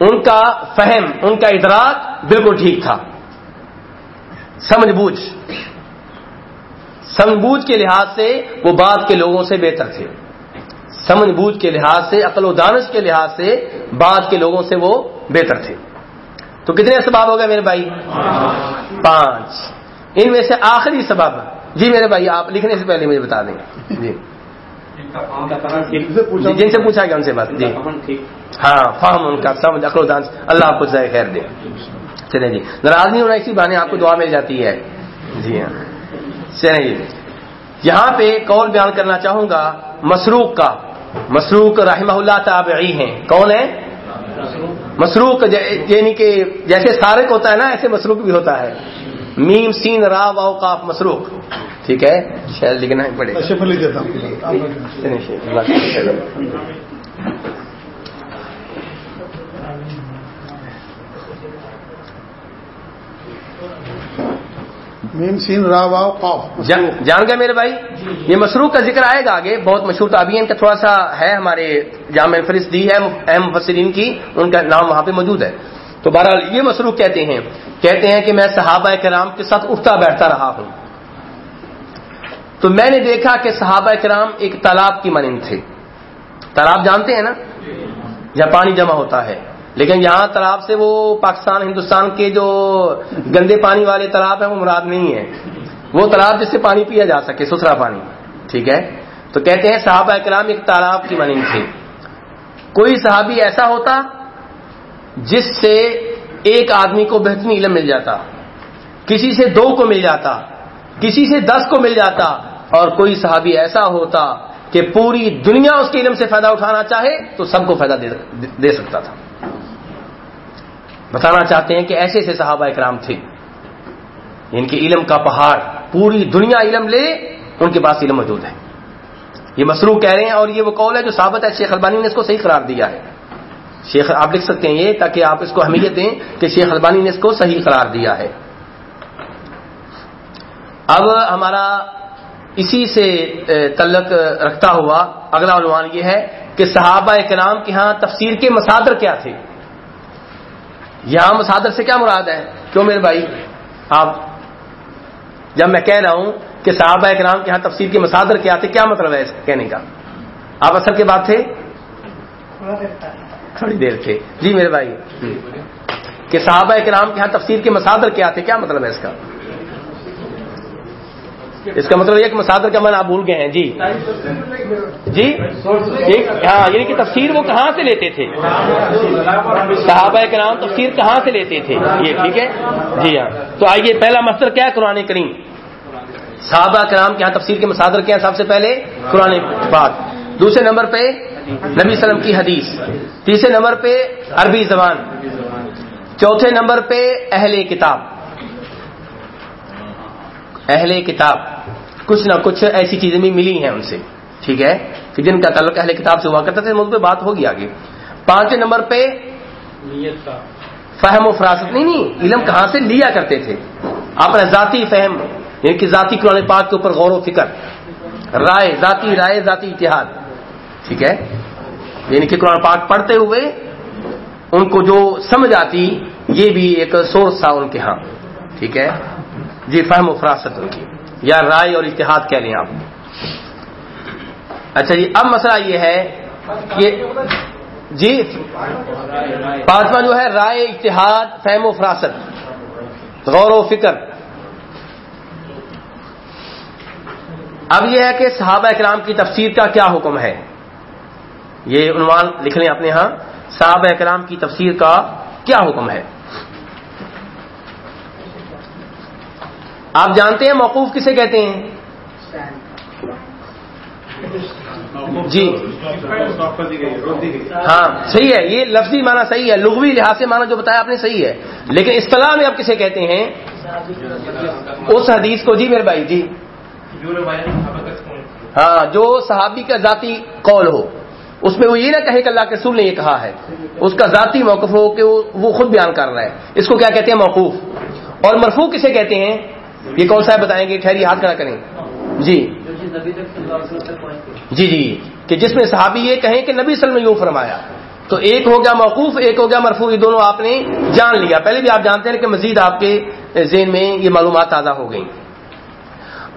ان کا فہم، ان کا ادراک بالکل ٹھیک تھا۔ سمجھ بوجھ سمجھ بوجھ کے لحاظ سے وہ بعد کے لوگوں سے بہتر تھے۔ سمجھ بوجھ کے لحاظ سے، عقل و دانش کے لحاظ سے بعد کے لوگوں سے وہ بہتر تھے۔ تو کتنے سباب ہو گئے میرے بھائی؟ پانچ۔ ان میں سے آخری سبب۔ جی میرے بھائی، آپ لکھنے سے پہلے مجھے بتا دیں۔ جی۔ جن سے پوچھا گیا ان سے بات۔ جی۔ ہاں فہم ان کا، سمجھ، عقل و اللہ آپ کو جائے خیر دے۔ چلے جی۔ ناراض نہیں ہونا، اسی بہانے آپ کو دعا مل جاتی ہے۔ جی ہاں۔ چلے جی۔ یہاں پہ قول بیان کرنا چاہوں گا، مسروق کا۔ مسروق رحمہ اللہ تابعی ہیں۔ کون ہے مسروق یعنی کہ جیسے سارق ہوتا ہے نا ایسے مسروق بھی ہوتا ہے۔ میم سین را واؤ کاف مسروق۔ ٹھیک ہے شاید لکھنا ہی پڑے شیخ لکھ دیتا ہوں میم سین را واو قاف جان گئے میرے بھائی؟ یہ مسروق کا ذکر آئے گا آگے بہت مشہور تعبین کا تھوڑا سا ہے ہمارے جامع فہرست دی ہے اہم مفسرین کی ان کا نام وہاں پہ موجود ہے۔ تو بہرحال یہ مسروق کہتے ہیں کہتے ہیں کہ میں صحابہ کرام کے ساتھ اٹھتا بیٹھتا رہا ہوں۔ تو میں نے دیکھا کہ صحابہ کرام ایک تالاب کی مانند تھے۔ تالاب جانتے ہیں نا؟ جہاں پانی جمع ہوتا ہے۔ لیکن یہاں تالاب سے وہ پاکستان، ہندوستان کے جو گندے پانی والے تالاب ہیں، وہ مراد نہیں ہے وہ تالاب جس سے پانی پیا جا سکے، ستھرا پانی، ٹھیک ہے؟ تو کہتے ہیں صحابہ کرام ایک تالاب کی مانند تھے کوئی صحابی ایسا ہوتا جس سے ایک آدمی کو بہترین علم مل جاتا، کسی سے دو کو مل جاتا، کسی سے دس کو مل جاتا، اور کوئی صحابی ایسا ہوتا کہ پوری دنیا اس کے علم سے فائدہ اٹھانا چاہے تو سب کو فائدہ دے سکتا تھا۔ بتانا چاہتے ہیں کہ ایسے ایسے صحابہ اکرام تھے۔ ان کے علم کا پہاڑ، پوری دنیا علم لے، ان کے پاس علم موجود ہے۔ یہ مسرو کہہ رہے ہیں اور یہ وہ قول ہے جو ثابت ہے، شیخ البانی نے اس کو صحیح قرار دیا ہے۔ شیخ، آپ لکھ سکتے ہیں یہ تاکہ آپ اس کو اہمیت دیں کہ شیخ البانی نے اس کو صحیح قرار دیا ہے۔ اب ہمارا اسی سے تعلق رکھتا ہوا اگلا عنوان یہ ہے کہ صحابہ کرام کے ہاں تفسیر کے مسادر کیا تھے۔ یہاں مسادر سے کیا مراد ہے؟ کیوں میرے بھائی؟ آپ، جب میں کہہ رہا ہوں کہ صحابہ اکرام کے ہاں تفسیر کے مسادر کیا تھے، کیا مطلب ہے اس کہنے کا؟ آپ اصل کے بات تھے؟ تھوڑی دیر تھے۔ جی میرے بھائی، کہ صحابہ اکرام کے ہاں تفسیر کے مصادر کیا تھے، کیا مطلب ہے اس کا؟ اس کا مطلب یہ کہ مسادر کا من آپ بھول گئے ہیں جی۔ جی؟ ہاں یعنی کہ تفسیر وہ کہاں سے لیتے تھے؟ صحابہ کرام تفسیر کہاں سے لیتے تھے؟ یہ ٹھیک ہے؟ جی ہاں۔ تو آئیے، پہلا مصدر کیا ہے؟ قرآن کریم۔ صحابہ کرام کے یہاں تفسیر کے مسادر کیا ہے سب سے پہلے قرآن پاک۔ دوسرے نمبر پہ نبی وسلم کی حدیث۔ تیسرے نمبر پہ عربی زبان۔ چوتھے نمبر پہ اہل کتاب۔ اہل کتاب کچھ نہ کچھ ایسی چیزیں بھی ملی ہیں ان سے ٹھیک ہے؟ کہ جن کا تعلق اہل کتاب سے ہوا کرتا تھا مجھ پہ بات ہوگی آگے۔ پانچویں نمبر پہ فہم و فراست نہیں نہیں علم کہاں سے لیا کرتے تھے؟ اپنا ذاتی فہم یعنی کہ ذاتی قرآن پاک کے اوپر غور و فکر رائے ذاتی رائے ذاتی اتحاد ٹھیک ہے؟ یعنی کہ قرآن پاک پڑھتے ہوئے ان کو جو سمجھ آتی یہ بھی ایک سورس تھا ان کے ہاں ٹھیک ہے؟ جی فہم و فراست ان کی یا رائے اور اتحاد کہہ لیں آپ۔ اچھا جی اب مسئلہ یہ ہے کہ جی پانچواں جو ہے، رائے، اتحاد، فہم و فراست۔ غور و فکر۔ اب یہ ہے کہ صحابہ اکرام کی تفسیر کا کیا حکم ہے؟ یہ عنوان لکھ لیں اپنے ہاں۔ صحابہ اکرام کی تفسیر کا کیا حکم ہے؟ آپ جانتے ہیں موقوف کسے کہتے ہیں؟ جی۔ ہاں صحیح ہے، یہ لفظی معنی صحیح ہے، لغوی لحاظ سے معنی جو بتایا آپ نے صحیح ہے۔ لیکن اصطلاح میں آپ کسے کہتے ہیں؟ اس حدیث کو جی میرے بھائی جی۔ ہاں جو صحابی کا ذاتی قول ہو۔ اس میں وہ یہ نہ کہے کہ اللہ کے رسول نے یہ کہا ہے۔ اس کا ذاتی موقف ہو کہ وہ خود بیان کر رہا ہے۔ اس کو کیا کہتے ہیں؟ موقوف۔ اور مرفوع کسے کہتے ہیں؟ یہ کون سا ہے بتائیں گے ٹھہری، ہاتھ کھڑا کریں۔ جی۔ جی جی۔ کہ جس میں صحابی یہ کہیں کہ نبی وسلم نے یوں فرمایا۔ تو ایک ہو گیا موقوف، ایک ہو گیا مرفوع یہ دونوں آپ نے جان لیا۔ پہلے بھی آپ جانتے ہیں کہ مزید آپ کے ذہن میں یہ معلومات تازہ ہو گئی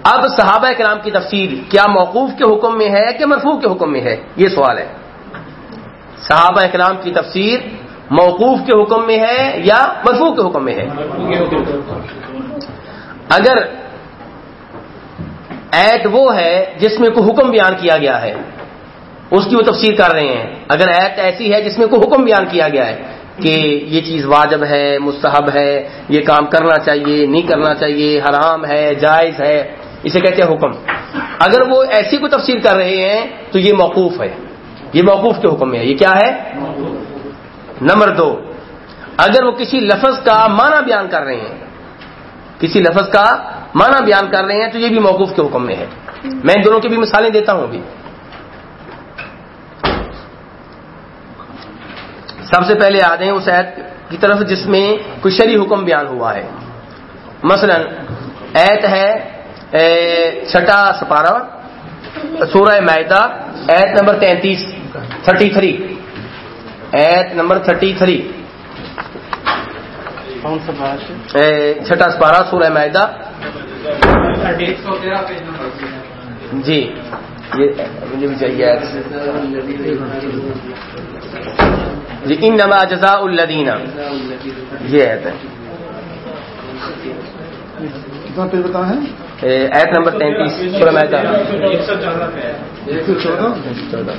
اب صحابہ کرام کی تفسیر کیا موقوف کے حکم میں ہے کہ مرفوع کے حکم میں ہے؟ یہ سوال ہے۔ صحابہ کرام کی تفسیر موقوف کے حکم میں ہے یا مرفوع کے حکم میں ہے؟ اگر ایت وہ ہے جس میں کوئی حکم بیان کیا گیا ہے، اس کی وہ تفسیر کر رہے ہیں۔ اگر ایت ایسی ہے جس میں کوئی حکم بیان کیا گیا ہے کہ یہ چیز واجب ہے، مستحب ہے، یہ کام کرنا چاہیے، نہیں کرنا چاہیے، حرام ہے، جائز ہے، اسے کہتے ہیں حکم۔ اگر وہ ایسی کو تفسیر کر رہے ہیں تو یہ موقوف ہے۔ یہ موقوف کے حکم ہے۔ یہ کیا ہے؟ نمبر دو۔ اگر وہ کسی لفظ کا معنی بیان کر رہے ہیں کسی لفظ کا معنی بیان کر رہے ہیں تو یہ بھی موقوف کے حکم میں ہے۔ میں ان دونوں کی بھی مثالیں دیتا ہوں ابھی۔ سب سے پہلے آ جائیں اس ایت کی طرف جس میں کوئی شری حکم بیان ہوا ہے۔ مثلا ایت ہے چھٹا سپارہ، سورہ معدہ ایت نمبر تینتیس، تھرٹی تھری۔ ایت نمبر تھرٹی تھری۔ چھٹا سپارہ سورہ معدہ جی یہ مجھے بھی چاہیے۔ جی ان نما جزا الدین یہ ایت ہے۔ کتنا پیج بتا ہے؟ ایت نمبر تینتیس سورہ معدہ ایک سو چودہ۔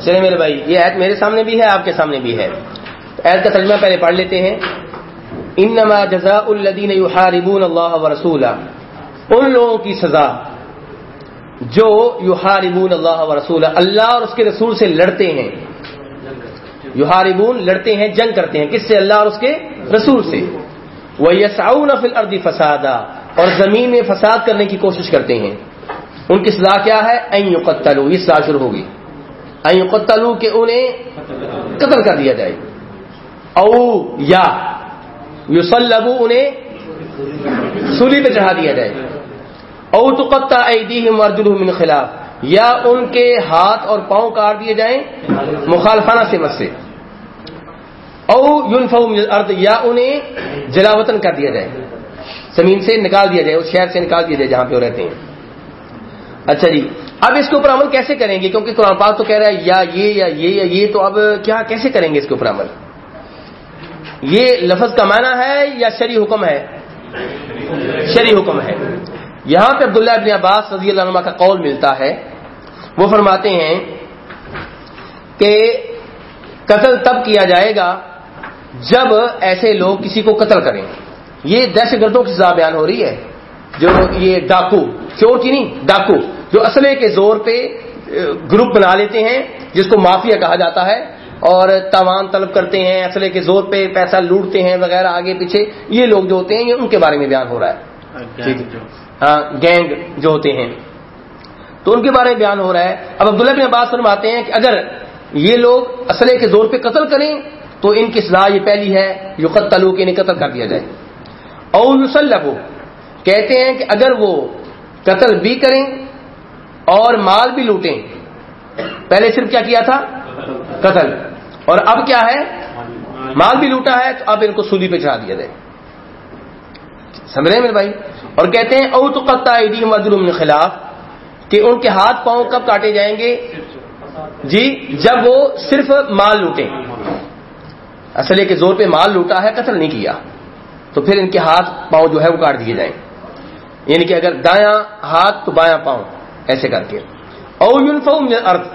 چلے میرے بھائی، یہ ایت میرے سامنے بھی ہے، آپ کے سامنے بھی ہے۔ ایت کا ترجمہ پہلے پڑھ لیتے ہیں۔ انما جزاء الذین یحاربون اللہ ورسولہ ان لوگوں کی سزا جو یحاربون اللہ ورسولہ اللہ اور اس کے رسول سے لڑتے ہیں۔ یحاربون لڑتے ہیں، جنگ کرتے ہیں۔ کس سے؟ اللہ اور اس کے رسول سے۔ وہ یسعون فی الارض فسادا۔ اور زمین میں فساد کرنے کی کوشش کرتے ہیں۔ ان کی سزا کیا ہے؟ این یقتلوا۔ یہ سزا شروع ہوگی۔ این یقتلوا کہ انہیں قتل کر دیا جائے۔ او یا یسلبو انہیں سولی پہ چڑھا دیا جائے۔ او تقطع ایدیہم وارجلہم من خلاف۔ یا ان کے ہاتھ اور پاؤں کاٹ دیے جائیں مخالفانہ سمت سے۔ او یونفو من الارض۔ یا انہیں جلاوطن کر دیا جائے۔ زمین سے نکال دیا جائے، اس شہر سے نکال دیا جائے جہاں پہ وہ رہتے ہیں۔ اچھا جی اب اس کے اوپر عمل کیسے کریں گے؟ کیونکہ قرآن پاک تو کہہ رہا ہے، یا یہ یا یہ یا یہ، تو اب کیا، کیسے کریں گے اس کے اوپر عمل؟ یہ لفظ کا معنی ہے یا شری حکم ہے؟ شری حکم ہے۔ یہاں پہ عبداللہ ابن عباس رضی اللہ عنہ کا قول ملتا ہے۔ وہ فرماتے ہیں کہ قتل تب کیا جائے گا جب ایسے لوگ کسی کو قتل کریں۔ یہ دہشت گردوں کی سزا بیان ہو رہی ہے۔ جو یہ ڈاکو چور کی نہیں ڈاکو۔ جو اسلحے کے زور پہ گروپ بنا لیتے ہیں جس کو مافیا کہا جاتا ہے۔ اور تاوان طلب کرتے ہیں اسلحے کے زور پہ پیسہ لوٹتے ہیں وغیرہ آگے پیچھے۔ یہ لوگ جو ہوتے ہیں یہ ان کے بارے میں بیان ہو رہا ہے۔ ہاں گینگ جو ہوتے ہیں۔ تو ان کے بارے میں بیان ہو رہا ہے۔ اب عبداللہ بن عباس فرماتے ہیں کہ اگر یہ لوگ اسلحے کے زور پہ قتل کریں تو ان کی سزا یہ پہلی ہے جو قتلو کے انہیں قتل کر دیا جائے۔ اور یوسلبو کہتے ہیں کہ اگر وہ قتل بھی کریں اور مال بھی لوٹیں، پہلے صرف کیا کیا تھا؟ قتل۔ اور اب کیا ہے؟ مال بھی لوٹا ہے تو اب ان کو سولی پہ چڑھا دیا جائے۔ سمجھ رہے ہیں میرے بھائی؟ اور کہتے ہیں، او تو قطع مدلوم خلاف، کہ ان کے ہاتھ پاؤں کب کاٹے جائیں گے؟ جی جب وہ صرف مال لوٹیں۔ اصل ہے کہ زور پہ مال لوٹا ہے، قتل نہیں کیا۔ تو پھر ان کے ہاتھ پاؤں جو ہے وہ کاٹ دیے جائیں۔ یعنی کہ اگر دایاں ہاتھ تو بایاں پاؤں، ایسے کر کے۔ او یونفوم ارتھ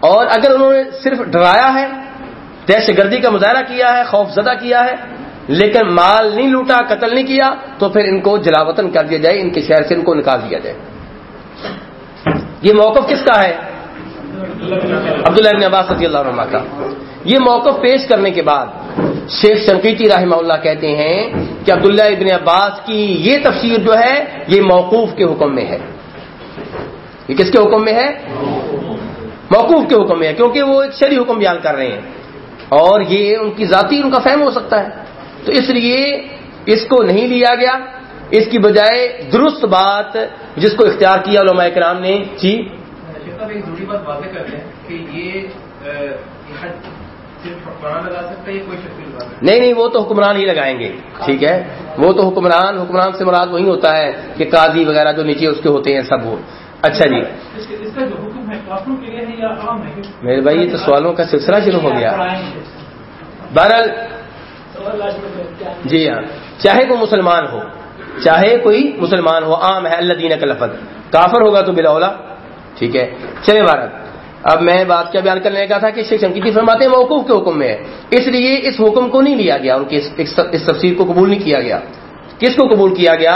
اور اگر انہوں نے صرف ڈرایا ہے دہشت گردی کا مظاہرہ کیا ہے، خوف زدہ کیا ہے، لیکن مال نہیں لوٹا، قتل نہیں کیا، تو پھر ان کو جلاوطن کر دیا جائے، ان کے شہر سے ان کو نکال دیا جائے۔ یہ موقف کس کا ہے؟ عبداللہ ابن عباس رضی اللہ عنہ کا۔ یہ موقف پیش کرنے کے بعد شیخ شنقیتی رحمہ اللہ کہتے ہیں کہ عبداللہ ابن عباس کی یہ تفسیر جو ہے، یہ موقوف کے حکم میں ہے۔ یہ کس کے حکم میں ہے؟ موقوف کے حکم میں ہے، کیونکہ وہ ایک شری حکم بیان کر رہے ہیں۔ اور یہ ان کی ذاتی ان کا فہم ہو سکتا ہے۔ تو اس لیے اس کو نہیں لیا گیا۔ اس کی بجائے درست بات جس کو اختیار کیا علماء کرام نے جی؟ ایک ضروری بات واضح کر دیں کہ یہ نہیں نہیں وہ تو حکمران ہی لگائیں گے ٹھیک ہے؟ وہ تو حکمران حکمران سے مراد وہی ہوتا ہے کہ قاضی وغیرہ جو نیچے اس کے ہوتے ہیں سب وہ اچھا جی۔ میرے بھائی یہ تو سوالوں کا سلسلہ شروع ہو گیا۔ بہرحال جی ہاں چاہے کوئی مسلمان ہو چاہے کوئی مسلمان ہو عام ہے اللہ دین کا لفظ کافر ہوگا تو بلا اولا ٹھیک ہے؟ چلے بھارت اب میں بات کیا بیان کرنے کا تھا کہ شیخ شنکیتی فرماتے ہیں موقوف کے حکم میں ہے اس لیے اس حکم کو نہیں لیا گیا، ان کی اس- تفسیر کو قبول نہیں کیا گیا۔ کس کو قبول کیا گیا؟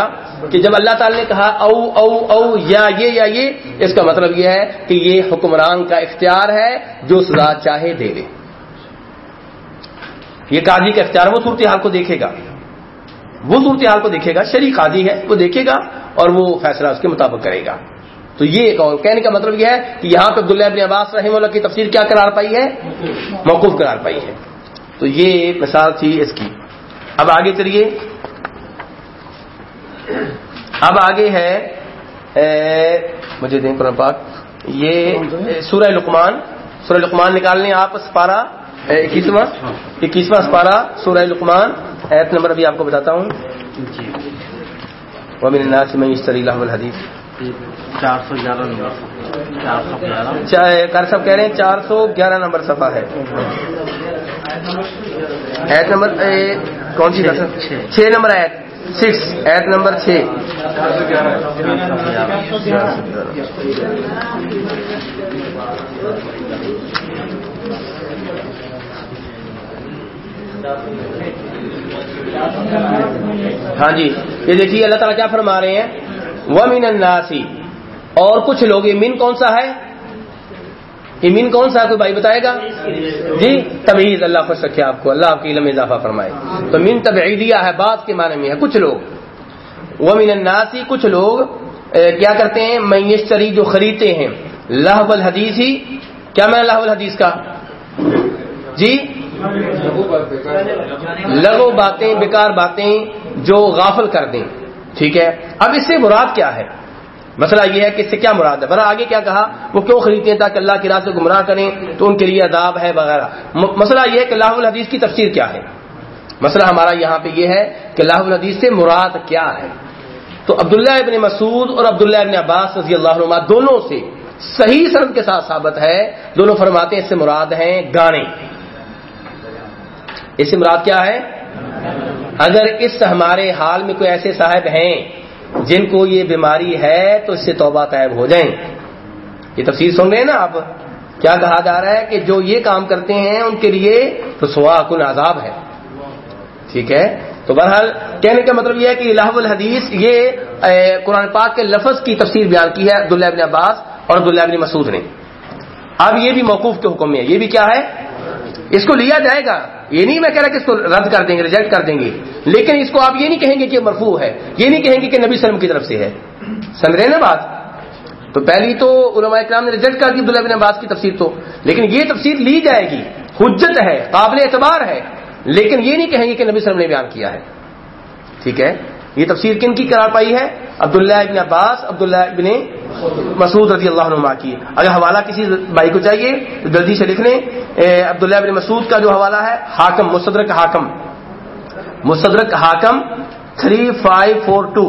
کہ جب اللہ تعالی نے کہا، او او او، یا یہ یا یہ، اس کا مطلب یہ ہے کہ یہ حکمران کا اختیار ہے جو سزا چاہے دے دے۔ یہ قاضی کا اختیار وہ صورتحال کو دیکھے گا۔ وہ صورتحال کو دیکھے گا شریع قاضی ہے، وہ دیکھے گا اور وہ فیصلہ اس کے مطابق کرے گا۔ تو یہ ایک اور کہنے کا مطلب یہ ہے کہ یہاں پہ عبداللہ ابن عباس رحمہ اللہ کی تفسیر کیا قرار پائی ہے؟ موقوف قرار پائی ہے۔ تو یہ مثال تھی اس کی۔ اب آگے چلیے۔ اب آگے ہے مجھے دیں قرآن پاک۔ یہ سورہ لقمان۔ سورہ لقمان نکال لیں آپ سپارہ اکیسواں۔ اکیسواں سپارہ سورہ لقمان۔ ایت نمبر ابھی آپ کو بتاتا ہوں۔ جی۔ ومن الناس من يشتري لهو الحديث۔ چار سو گیارہ نمبر چار سو گیارہ۔ کار صاحب کہہ رہے ہیں چار سو گیارہ نمبر صفحہ ہے۔ ایت نمبر کون سی۔ چھ نمبر ایت۔ سکس۔ ایت نمبر چھ۔ ہاں جی یہ دیکھیے اللہ تعالیٰ کیا فرما رہے ہیں؟ وہ مین الناسی اور کچھ لوگ، یہ من کون سا ہے؟ یہ من کون سا ہے؟ کوئی بھائی بتائے گا؟ جی تمیز اللہ خوش رکھے آپ کو۔ اللہ آپ کی علم اضافہ فرمائے۔ تو من تبعیدیہ ہے بات کے معنی میں ہے۔ کچھ لوگ۔ وہ من الناسی کچھ لوگ کیا کرتے ہیں؟ میشتری جو خریدتے ہیں۔ لہو الحدیث ہی کیا میں لہو الحدیث کا؟ جی؟ لغو باتیں بیکار باتیں، جو غافل کر دیں۔ ٹھیک ہے؟ اب اس سے مراد کیا ہے؟ مسئلہ یہ ہے کہ اس سے کیا مراد ہے؟ برا آگے کیا کہا؟ وہ کیوں خریدتے ہیں تاکہ اللہ کی راہ سے گمراہ کریں؟ تو ان کے لیے عذاب ہے وغیرہ۔ مسئلہ یہ ہے کہ لاہ الحدیث کی تفسیر کیا ہے؟ مسئلہ ہمارا یہاں پہ یہ ہے کہ لاہ الحدیث سے مراد کیا ہے؟ تو عبداللہ ابن مسعود اور عبداللہ ابن عباس رضی اللہ عنہ دونوں سے صحیح سند کے ساتھ ثابت ہے۔ دونوں فرماتے ہیں اس سے مراد ہیں گانے۔ اس سے مراد کیا ہے؟ اگر اس ہمارے حال میں کوئی ایسے صاحب ہیں جن کو یہ بیماری ہے تو اس سے توبہ طائب ہو جائیں۔ یہ تفسیر سن رہے ہیں نا آپ؟ کیا کہا جا رہا ہے کہ جو یہ کام کرتے ہیں ان کے لیے تو سوا کن عذاب ہے۔ ٹھیک ہے؟ تو بہرحال کہنے کا مطلب یہ ہے کہ الہ الحدیث یہ قرآن پاک کے لفظ کی تفسیر بیان کی ہے عبداللہ ابن عباس اور عبداللہ ابن مسعود نے۔ اب یہ بھی موقوف کے حکم میں ہے۔ یہ بھی کیا ہے؟ اس کو لیا جائے گا۔ یہ نہیں میں کہہ رہا کہ اس کو رد کر دیں گے ریجیکٹ کر دیں گے۔ لیکن اس کو آپ یہ نہیں کہیں گے کہ مرفوع ہے۔ یہ نہیں کہیں گے کہ نبی وسلم کی طرف سے ہے۔ سمجھ رہے نا بات؟ تو پہلی تو علماء اکرام نے ریجیکٹ کر دی عبداللہ بن عباس کی تفسیر تو۔ لیکن یہ تفسیر لی جائے گی۔ حجت ہے، قابل اعتبار ہے۔ لیکن یہ نہیں کہیں گے کہ نبی صلی نے بیان کیا ہے۔ ٹھیک ہے؟ یہ تفسیر کن کی قرار پائی ہے؟ عبداللہ ابن عباس، عبداللہ ابن مسعود رضی اللہ عنہ کی۔ اگر حوالہ کسی بھائی کو چاہیے تو جلدی سے لکھ لیں عبداللہ ابن مسعود کا جو حوالہ ہے، حاکم مصدرک حاکم۔ مصدرک حاکم تھری فائیو فور ٹو۔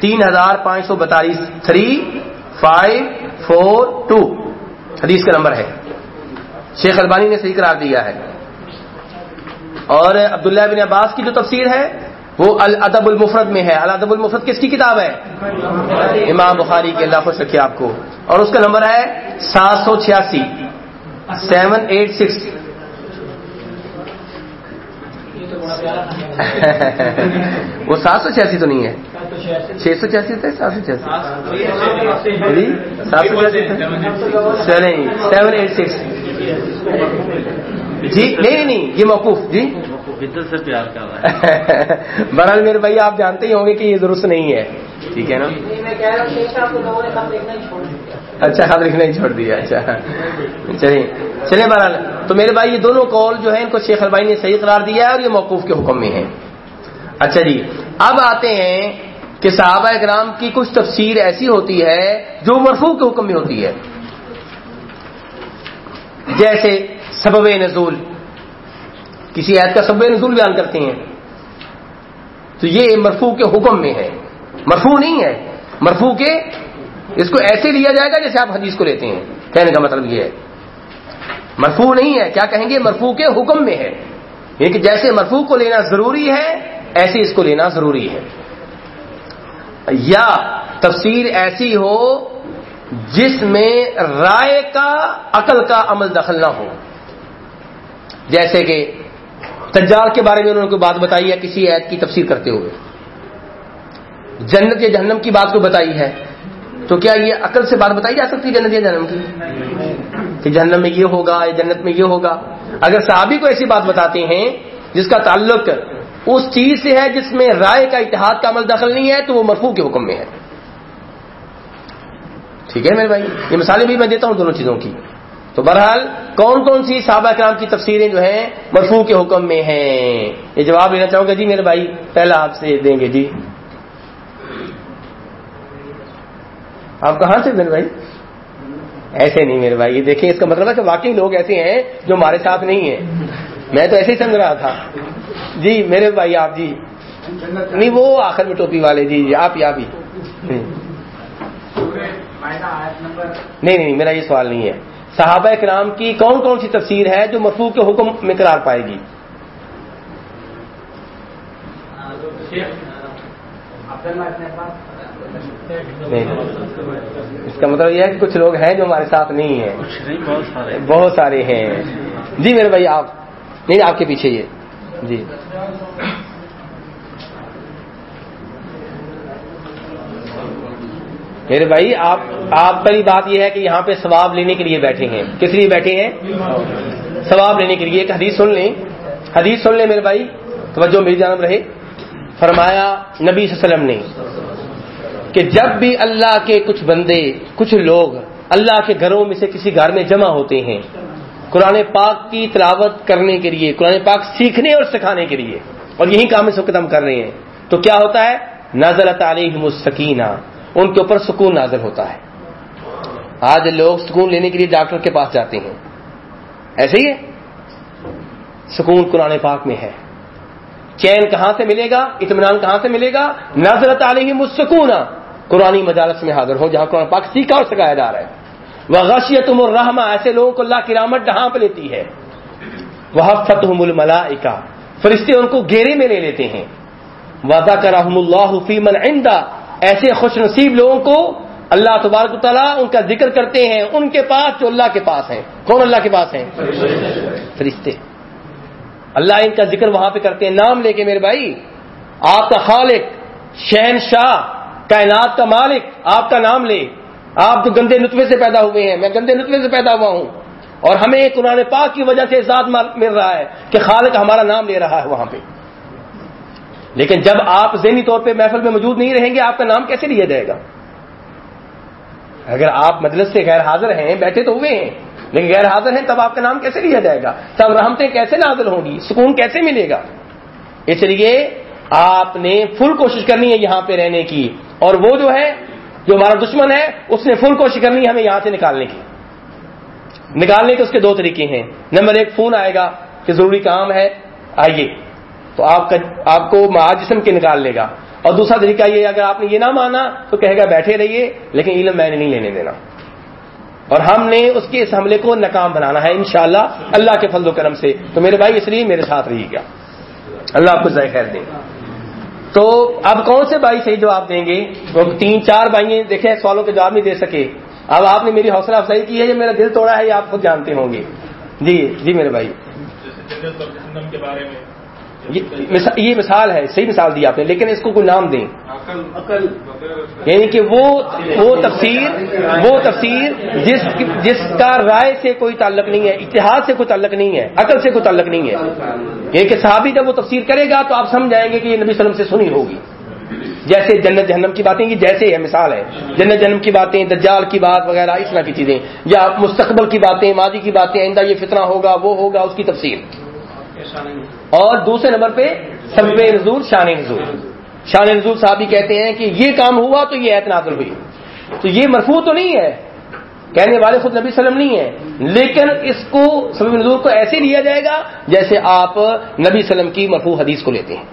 تین ہزار پانچ سو بتالیس۔ Three five four two. حدیث کا نمبر ہے۔ شیخ البانی نے صحیح قرار دیا ہے۔ اور عبداللہ بن عباس کی جو تفسیر ہے وہ الادب المفرد میں ہے۔ الادب المفرد کس کی کتاب ہے؟ امام بخاری کے اللہ خوش رکھے آپ کو۔ اور اس کا نمبر ہے سات سو چھیاسی۔ Seven eight six. وہ سات سو چھیاسی تو نہیں ہے۔ چھ سو چھیاسی ہوتا ہے، سات سو چھیاسی۔ جی سات سو چھیاسی جی، سیون ایٹ سکس۔ جی نہیں نہیں یہ موقوف جی۔ سے پیار کر رہا ہے۔ بہرحال میرے بھائی آپ جانتے ہی ہوں گے کہ یہ درست نہیں ہے۔ ٹھیک ہے نا؟ اچھا خط لکھنا ہی چھوڑ دیا اچھا۔ چلیے چلے بہرحال تو میرے بھائی یہ دونوں کال جو ہے ان کو شیخ البائی نے صحیح قرار دیا ہے اور یہ موقوف کے حکم میں ہے اچھا جی اب آتے ہیں کہ صحابہ اکرام کی کچھ تفسیر ایسی ہوتی ہے جو مرفوع کے حکم میں ہوتی ہے۔ جیسے سبب نزول۔ کسی عید کا سبب نزول بیان کرتے ہیں۔ تو یہ مرفو کے حکم میں ہے۔ مرفو نہیں ہے۔ مرفو کے اس کو ایسے لیا جائے گا جیسے آپ حدیث کو لیتے ہیں۔ کہنے کا مطلب یہ ہے۔ مرفو نہیں ہے۔ کیا کہیں گے؟ مرفو کے حکم میں ہے۔ کہ جیسے مرفو کو لینا ضروری ہے، ایسے اس کو لینا ضروری ہے۔ یا تفسیر ایسی ہو جس میں رائے کا، عقل کا عمل دخل نہ ہو۔ جیسے کہ تجار کے بارے میں انہوں نے کوئی بات بتائی ہے، کسی عید کی تفسیر کرتے ہوئے۔ جنت یا جہنم کی بات کو بتائی ہے، تو کیا یہ عقل سے بات بتائی جا سکتی ہے جنت یا جہنم کی؟ کہ جہنم میں یہ ہوگا، یا جنت میں یہ ہوگا۔ اگر صحابی کو ایسی بات بتاتے ہیں، جس کا تعلق اس چیز سے ہے جس میں رائے کا اتحاد کا عمل دخل نہیں ہے، تو وہ مرفوع کے حکم میں ہے۔ ٹھیک ہے میرے بھائی، یہ مثالیں بھی میں دیتا ہوں دونوں چیزوں کی۔ تو بہرحال کون کون سی صحابہ کرام کی تفسیریں جو ہیں مرفوع کے حکم میں ہیں؟ یہ جواب لینا چاہوں گا جی میرے بھائی پہلا آپ سے دیں گے جی۔ آپ کہاں سے میرے بھائی؟ ایسے نہیں میرے بھائی یہ دیکھیں اس کا مطلب ہے کہ واقعی لوگ ایسے ہیں جو ہمارے ساتھ نہیں ہیں۔ میں تو ایسے ہی سمجھ رہا تھا۔ جی میرے بھائی آپ جی۔ نہیں وہ آخر میں ٹوپی والے جی جی آپ یا بھی نہیں نہیں میرا یہ سوال نہیں ہے۔ صحابہ کرام کی کون کون سی تفسیر ہے جو مرفوع کے حکم میں قرار پائے گی؟ اس کا مطلب یہ ہے کہ کچھ لوگ ہیں جو ہمارے ساتھ نہیں ہیں۔ بہت سارے ہیں۔ جی میرے بھائی آپ نہیں آپ کے پیچھے یہ۔ جی۔ میرے بھائی، آپ آپ پہلی بات یہ ہے کہ یہاں پہ ثواب لینے کے لیے بیٹھے ہیں۔ کس لیے بیٹھے ہیں؟ ثواب لینے کے لیے۔ ایک حدیث سن لیں۔ حدیث سن لیں میرے بھائی۔ توجہ میری جانب رہے۔ فرمایا نبی صلی اللہ علیہ وسلم نے کہ جب بھی اللہ کے کچھ بندے، کچھ لوگ اللہ کے گھروں میں سے کسی گھر میں جمع ہوتے ہیں، قرآن پاک کی تلاوت کرنے کے لیے، قرآن پاک سیکھنے اور سکھانے کے لیے اور یہی کام اس وقت ہم کر رہے ہیں، تو کیا ہوتا ہے؟ نازل تعلیم السکینہ۔ ان کے اوپر سکون نازل ہوتا ہے۔ آج لوگ سکون لینے کے لیے ڈاکٹر کے پاس جاتے ہیں۔ ایسے ہی ہے۔ سکون قرآن پاک میں ہے۔ چین کہاں سے ملے گا؟ اطمینان کہاں سے ملے گا؟ نظرت علیہ مسکون قرآن مجالس میں حاضر ہو، جہاں قرآن پاک سیکھا اور سکھایا جا رہا ہے۔ وہ غشیت الرحمہ ایسے لوگوں کو اللہ کی رحمت ڈھانپ لیتی ہے۔ وہ فتح الملائکہ۔ فرشتے ان کو گھیرے میں لے لیتے ہیں۔ وعدہ کا رحم اللہ فیمن عندہ ایسے خوش نصیب لوگوں کو اللہ تبارک تعالیٰ ان کا ذکر کرتے ہیں، ان کے پاس جو اللہ کے پاس ہیں۔ کون اللہ کے پاس ہیں؟ فرشتے۔ اللہ ان کا ذکر وہاں پہ کرتے ہیں۔ نام لے کے میرے بھائی، آپ کا خالق شہن شاہ کائنات کا مالک، آپ کا نام لے۔ آپ تو گندے نطفے سے پیدا ہوئے ہیں۔ میں گندے نطفے سے پیدا ہوا ہوں۔ اور ہمیں قرآن پاک کی وجہ سے ذات مل رہا ہے کہ خالق ہمارا نام لے رہا ہے وہاں پہ۔ لیکن جب آپ ذہنی طور پہ محفل میں موجود نہیں رہیں گے، آپ کا نام کیسے لیا جائے گا؟ اگر آپ مجلس سے غیر حاضر ہیں، بیٹھے تو ہوئے ہیں، لیکن غیر حاضر ہیں تب آپ کا نام کیسے لیا جائے گا؟ تب رحمتیں کیسے نازل ہوں گی؟ سکون کیسے ملے گا؟ اس لیے آپ نے فل کوشش کرنی ہے یہاں پہ رہنے کی۔ اور وہ جو ہے، جو ہمارا دشمن ہے، اس نے فل کوشش کرنی ہے ہمیں یہاں سے نکالنے کی۔ نکالنے کے اس کے دو طریقے ہیں۔ نمبر ایک، فون آئے گا کہ ضروری کام ہے، آئیے۔ تو آپ کا آپ کو جسم کے نکال لے گا۔ اور دوسرا طریقہ یہ اگر آپ نے یہ نہ مانا تو کہے گا بیٹھے رہیے، لیکن علم میں نے نہیں لینے دینا۔ اور ہم نے اس کے اس حملے کو ناکام بنانا ہے انشاءاللہ اللہ کے فضل و کرم سے۔ تو میرے بھائی، اس لیے میرے ساتھ رہیے گا۔ اللہ آپ کو ذائقہ خیر دیں تو اب کون سے بھائی صحیح جواب دیں گے؟ وہ تین، چار بھائی دیکھیں، سوالوں کے جواب نہیں دے سکے۔ اب آپ نے میری حوصلہ افزائی کی ہے یہ میرا دل توڑا ہے یہ آپ خود جانتے ہوں گے؟ جی جی میرے بھائی۔ کے بارے میں۔ یہ مثال ہے صحیح مثال دی آپ نے لیکن اس کو کوئی نام دیں۔ یعنی کہ وہ وہ تفسیر وہ تفسیر جس جس کا رائے سے کوئی تعلق نہیں ہے اتحاد سے کوئی تعلق نہیں ہے عقل سے کوئی تعلق نہیں ہے۔ یعنی کہ صحابی جب وہ تفسیر کرے گا تو آپ سمجھ جائیں گے کہ یہ نبی وسلم سے سنی ہوگی۔ جیسے جنت جہنم کی باتیں یہ جیسے ہے مثال ہے۔ جنت جہنم کی باتیں دجال کی بات وغیرہ اس طرح کی چیزیں۔ یا مستقبل کی باتیں ماضی کی باتیں آئندہ یہ فتنہ ہوگا وہ ہوگا اس کی تفصیل اور دوسرے نمبر پہ سب نزول شان نزول۔ شان نزول۔ صاحب بھی کہتے ہیں کہ یہ کام ہوا تو یہ اعتناد ہوئی۔ تو یہ مرفوع تو نہیں ہے کہنے والے خود نبی وسلم نہیں ہے لیکن اس کو سب نزول کو ایسے لیا جائے گا جیسے آپ نبی وسلم کی مرفوع حدیث کو لیتے ہیں۔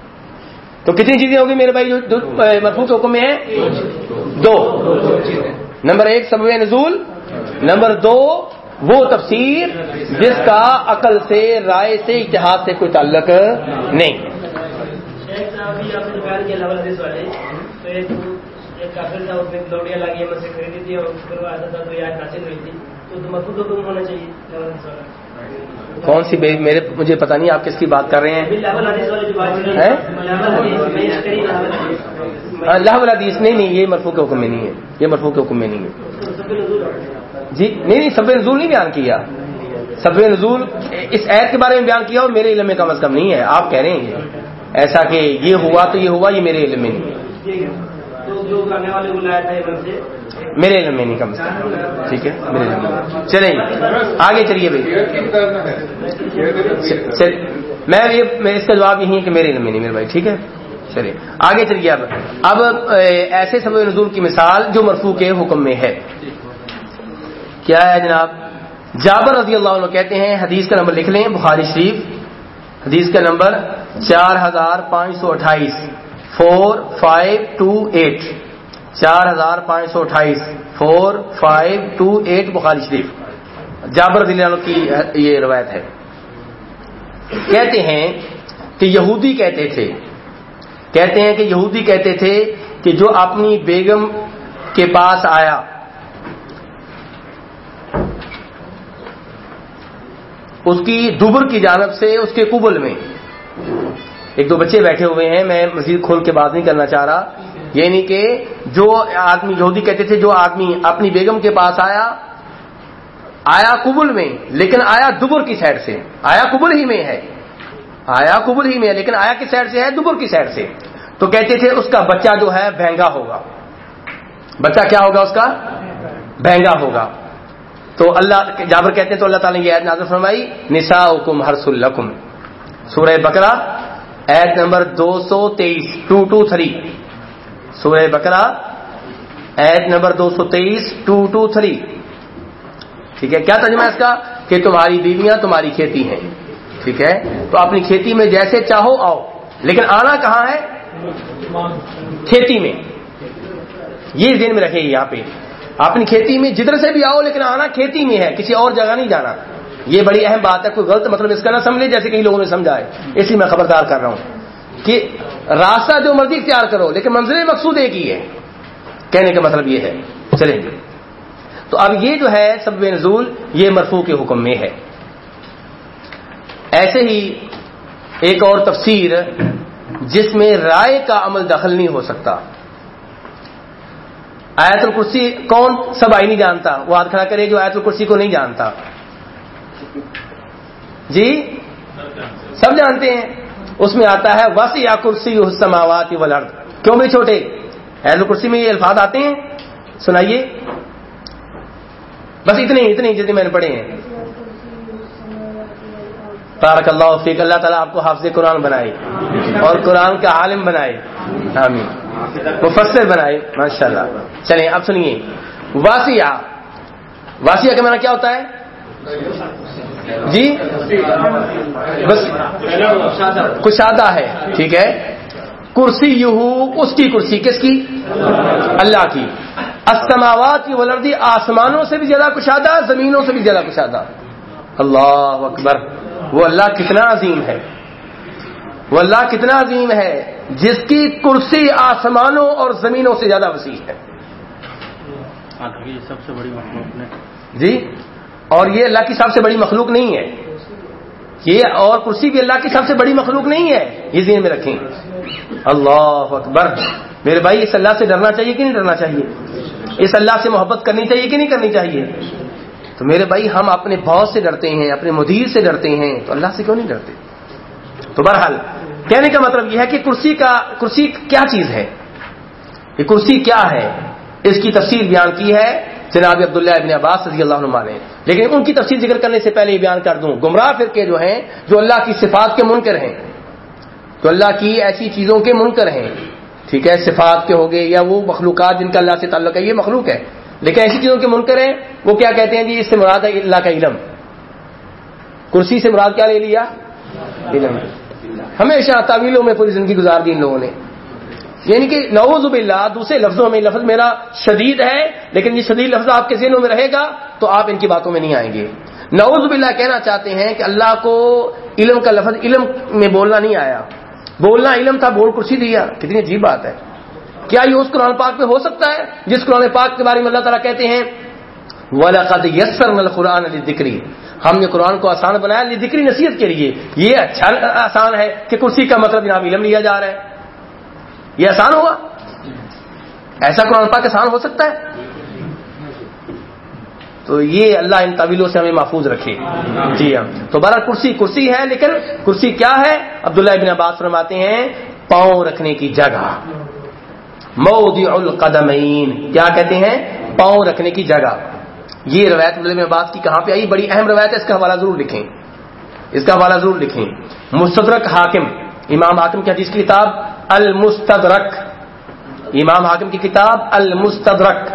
تو کتنی چیزیں ہوگی میرے بھائی جو مرفوع کے حکم میں ہیں؟ دو نمبر ایک سب نزول نمبر دو وہ تفسیر جس کا عقل سے رائے سے اتحاد سے کوئی تعلق نہیں۔ کون سی میرے مجھے پتا نہیں آپ کس کی بات کر رہے ہیں۔ اللہ حدیث نہیں نہیں یہ مرفوع کے حکم میں نہیں ہے۔ یہ مرفوع کے حکم میں نہیں ہے۔ جی نہیں نہیں سب نزول نہیں بیان کیا۔ سب نزول اس عید کے بارے میں بیان کیا اور میرے علم میں کم از کم نہیں ہے، آپ کہہ رہے ہیں۔ ایسا کہ یہ ہوا تو یہ ہوا، یہ میرے علم میں نہیں۔ میرے علم میں نہیں کم از کم۔ ٹھیک ہے، میرے علم میں چلیں، آگے چلیے بھائی۔ میں یہ اس کا جواب یہی ہے کہ میرے علم میں نہیں، میرے بھائی، ٹھیک ہے۔ چلیے آگے چلیے اب۔ اب ایسے سب نزول کی مثال جو مرفوع کے حکم میں ہے۔ کیا ہے جناب؟ جابر رضی اللہ عنہ کہتے ہیں، حدیث کا نمبر لکھ لیں، بخاری شریف، حدیث کا نمبر چار ہزار پانچ سو اٹھائیس فور فائیو ٹو ایٹ چار ہزار پانچ سو اٹھائیس فور فائیو ٹو ایٹ بخاری شریف۔ جابر رضی اللہ عنہ کی یہ روایت ہے۔ کہتے ہیں کہ یہودی کہتے تھے، کہتے ہیں کہ یہودی کہتے تھے کہ جو اپنی بیگم کے پاس آیا اس کی دبر کی جانب سے اس کے قبل میں۔ ایک دو بچے بیٹھے ہوئے ہیں، میں مزید کھول کے بات نہیں کرنا چاہ رہا۔ یعنی کہ جو آدمی یہودی کہتے تھے، جو آدمی اپنی بیگم کے پاس آیا آیا قبل میں، لیکن آیا دبر کی سائڈ سے۔ آیا قبل ہی میں ہے۔ آیا قبل ہی میں ہے، لیکن آیا کس سائڈ سے ہے؟ دبر کی سائڈ سے۔ تو کہتے تھے، اس کا بچہ جو ہے بہنگا ہوگا۔ بچہ کیا ہوگا اس کا؟ بہنگا ہوگا۔ تو اللہ جابر کہتے ہیں تو اللہ تعالیٰ نے یہ عید نازر فرمائی نسا حکم ہرس الکم سورہ بکرا عید نمبر دو سو تیئیس ٹو ٹو تھری سورہ بکرا عید نمبر دو سو تیئیس ٹو ٹو تھری ٹھیک ہے، کیا ترجمہ اس کا؟ کہ تمہاری بیویاں تمہاری کھیتی ہیں۔ ٹھیک ہے، تو اپنی کھیتی میں جیسے چاہو آؤ۔ لیکن آنا کہاں ہے؟ کھیتی میں۔ یہ دن میں رکھے گی یہاں پہ۔ اپنی کھیتی میں جدھر سے بھی آؤ، لیکن آنا کھیتی میں ہے، کسی اور جگہ نہیں جانا۔ یہ بڑی اہم بات ہے، کوئی غلط مطلب اس کا نہ سمجھے جیسے کئی لوگوں نے سمجھا ہے۔ اس لیے میں خبردار کر رہا ہوں کہ راستہ جو مرضی اختیار کرو، لیکن منظر مقصود ایک ہی ہے۔ کہنے کا مطلب یہ ہے۔ چلیں گے تو اب یہ جو ہے سب نزول، یہ مرفوع کے حکم میں ہے۔ ایسے ہی ایک اور تفسیر جس میں رائے کا عمل دخل نہیں ہو سکتا۔ آیت الکرسی کون سب آئی نہیں جانتا، وہ ہاتھ کھڑا کرے جو آیت الکرسی کو نہیں جانتا۔ جی؟ سب جانتے ہیں۔ اس میں آتا ہے وس یا کرسی سماوات ولرد کیوں بھی چھوٹے؟ آیت الکرسی میں یہ الفاظ آتے ہیں۔ سنائیے۔ بس اتنے اتنے جتنے میں نے پڑھے ہیں۔ تارک اللہ فیق اللہ تعالیٰ آپ کو حافظ قرآن بنائے اور قرآن کا عالم بنائے۔ آمین۔ مفسر بنائے ماشاء اللہ چلیں، اب سنیے۔ واسیہ واسیہ کا معنی کیا ہوتا ہے؟ جی؟ بس۔ کشادہ ہے، ٹھیک ہے۔ کرسی یو اس کی کرسی کس کی؟ اللہ کی۔ السماوات کی ولردی آسمانوں سے بھی زیادہ کشادہ، زمینوں سے بھی زیادہ کشادہ۔ اللہ اکبر۔ وہ اللہ کتنا عظیم ہے۔ وہ اللہ کتنا عظیم ہے جس کی کرسی آسمانوں اور زمینوں سے زیادہ وسیع ہے۔ سب سے بڑی مخلوق نے۔ جی اور یہ اللہ کی سب سے بڑی مخلوق نہیں ہے۔ یہ اور کرسی بھی اللہ کی سب سے بڑی مخلوق نہیں ہے۔ یہ ذہن میں رکھیں۔ اللہ اکبر۔ میرے بھائی اس اللہ سے ڈرنا چاہیے کہ نہیں ڈرنا چاہیے؟ اس اللہ سے محبت کرنی چاہیے کہ نہیں کرنی چاہیے؟ تو میرے بھائی، ہم اپنے باس سے ڈرتے ہیں، اپنے مدیر سے ڈرتے ہیں، تو اللہ سے کیوں نہیں ڈرتے؟ تو بہرحال، کہنے کا مطلب یہ ہے کہ کرسی کا، کرسی کیا چیز ہے؟ یہ کرسی کیا ہے؟ اس کی تفصیل بیان کی ہے جناب عبداللہ ابن عباس رضی اللہ عنہ نے۔ لیکن ان کی تفصیل ذکر کرنے سے پہلے یہ بیان کر دوں۔ گمراہ فرقے جو ہیں، جو اللہ کی صفات کے منکر ہیں تو اللہ کی ایسی چیزوں کے منکر ہیں، ٹھیک ہے، صفات کے ہو گئے یا وہ مخلوقات جن کا اللہ سے تعلق ہے، یہ مخلوق ہے۔ لیکن ایسی چیزوں کے منکر ہیں، وہ کیا کہتے ہیں جی؟ اس سے مراد ہے اللہ کا علم۔ کرسی سے مراد کیا لے لیا؟ علم۔ ہمیشہ تعویلوں میں پوری زندگی گزار دی ان لوگوں نے۔ یعنی کہ نوز باللہ، دوسرے لفظوں میں، لفظ میرا شدید ہے، لیکن یہ شدید لفظ آپ کے ذہنوں میں رہے گا تو آپ ان کی باتوں میں نہیں آئیں گے۔ نوز باللہ کہنا چاہتے ہیں کہ اللہ کو علم کا لفظ، علم میں بولنا نہیں آیا۔ بولنا علم تھا، بول کرسی دیا۔ کتنی عجیب بات ہے۔ کیا یہ اس قرآن پاک میں ہو سکتا ہے جس قرآن پاک کے بارے میں اللہ تعالیٰ کہتے ہیں؟ ولاقد یسر قرآن علی دکری ہم نے قرآن کو آسان بنایا علی دکری نصیحت کے لیے۔ یہ اچھا آسان ہے کہ کرسی کا مطلب جناب علم لیا جا رہا ہے۔ یہ آسان ہوگا ایسا قرآن پاک آسان ہو سکتا ہے؟ تو یہ اللہ ان طویلوں سے ہمیں محفوظ رکھے۔ جی ہاں۔ تو بارہ کرسی کرسی ہے، لیکن کرسی کیا ہے؟ عبداللہ ابن عباس فرماتے ہیں، پاؤں رکھنے کی جگہ۔ موضع القدمین کیا کہتے ہیں؟ پاؤں رکھنے کی جگہ۔ یہ روایت عبداللہ عباس کی کہاں پہ آئی؟ بڑی اہم روایت ہے، اس کا حوالہ ضرور لکھیں۔ اس کا حوالہ ضرور لکھیں۔ مستدرک حاکم، امام حاکم کی حدیث کی کتاب المستدرک۔ امام حاکم کی کتاب المستدرک۔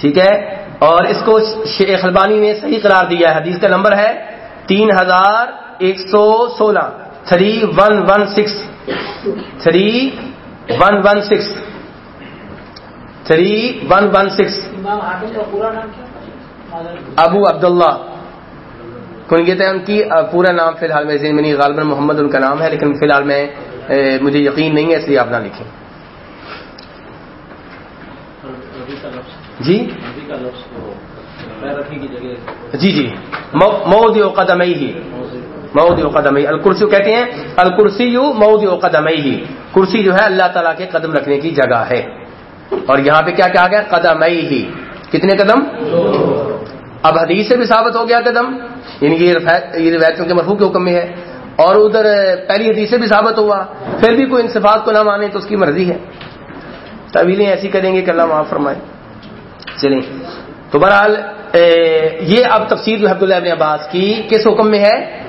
ٹھیک ہے؟ اور اس کو شیخ البانی نے صحیح قرار دیا ہے۔ حدیث کا نمبر ہے تین ہزار ایک سو سولہ۔ Three one one six. Three one one six three one one six ابو عبداللہ. کنگیت ہے ان کی؟ پورا نام فی الحال میں ذہن میں نہیں غالباً محمد ان کا نام ہے لیکن فی الحال میں مجھے یقین نہیں ہے اس لیے آپ نہ لکھیں۔ جی؟ جی جی۔ مود قدم ہی مود قدم الکرسی کہتے ہیں الکرسی یو مود قدم ہی کرسی جو ہے اللہ تعالیٰ کے قدم رکھنے کی جگہ ہے۔ اور یہاں پہ کیا کہا گیا؟ قدم ہی کتنے قدم؟ اب حدیث سے بھی ثابت ہو گیا قدم۔ یعنی یہ روایت کے مرفوع کے حکم میں ہے۔ اور ادھر پہلی حدیث سے بھی ثابت ہوا۔ پھر بھی کوئی انصفات کو نہ مانے تو اس کی مرضی ہے۔ طویلیں ایسی کریں گے کہ اللہ معاف فرمائے۔ چلیں۔ تو بہرحال یہ اب تفصیل جو عبداللہ ابن عباس کی کس حکم میں ہے؟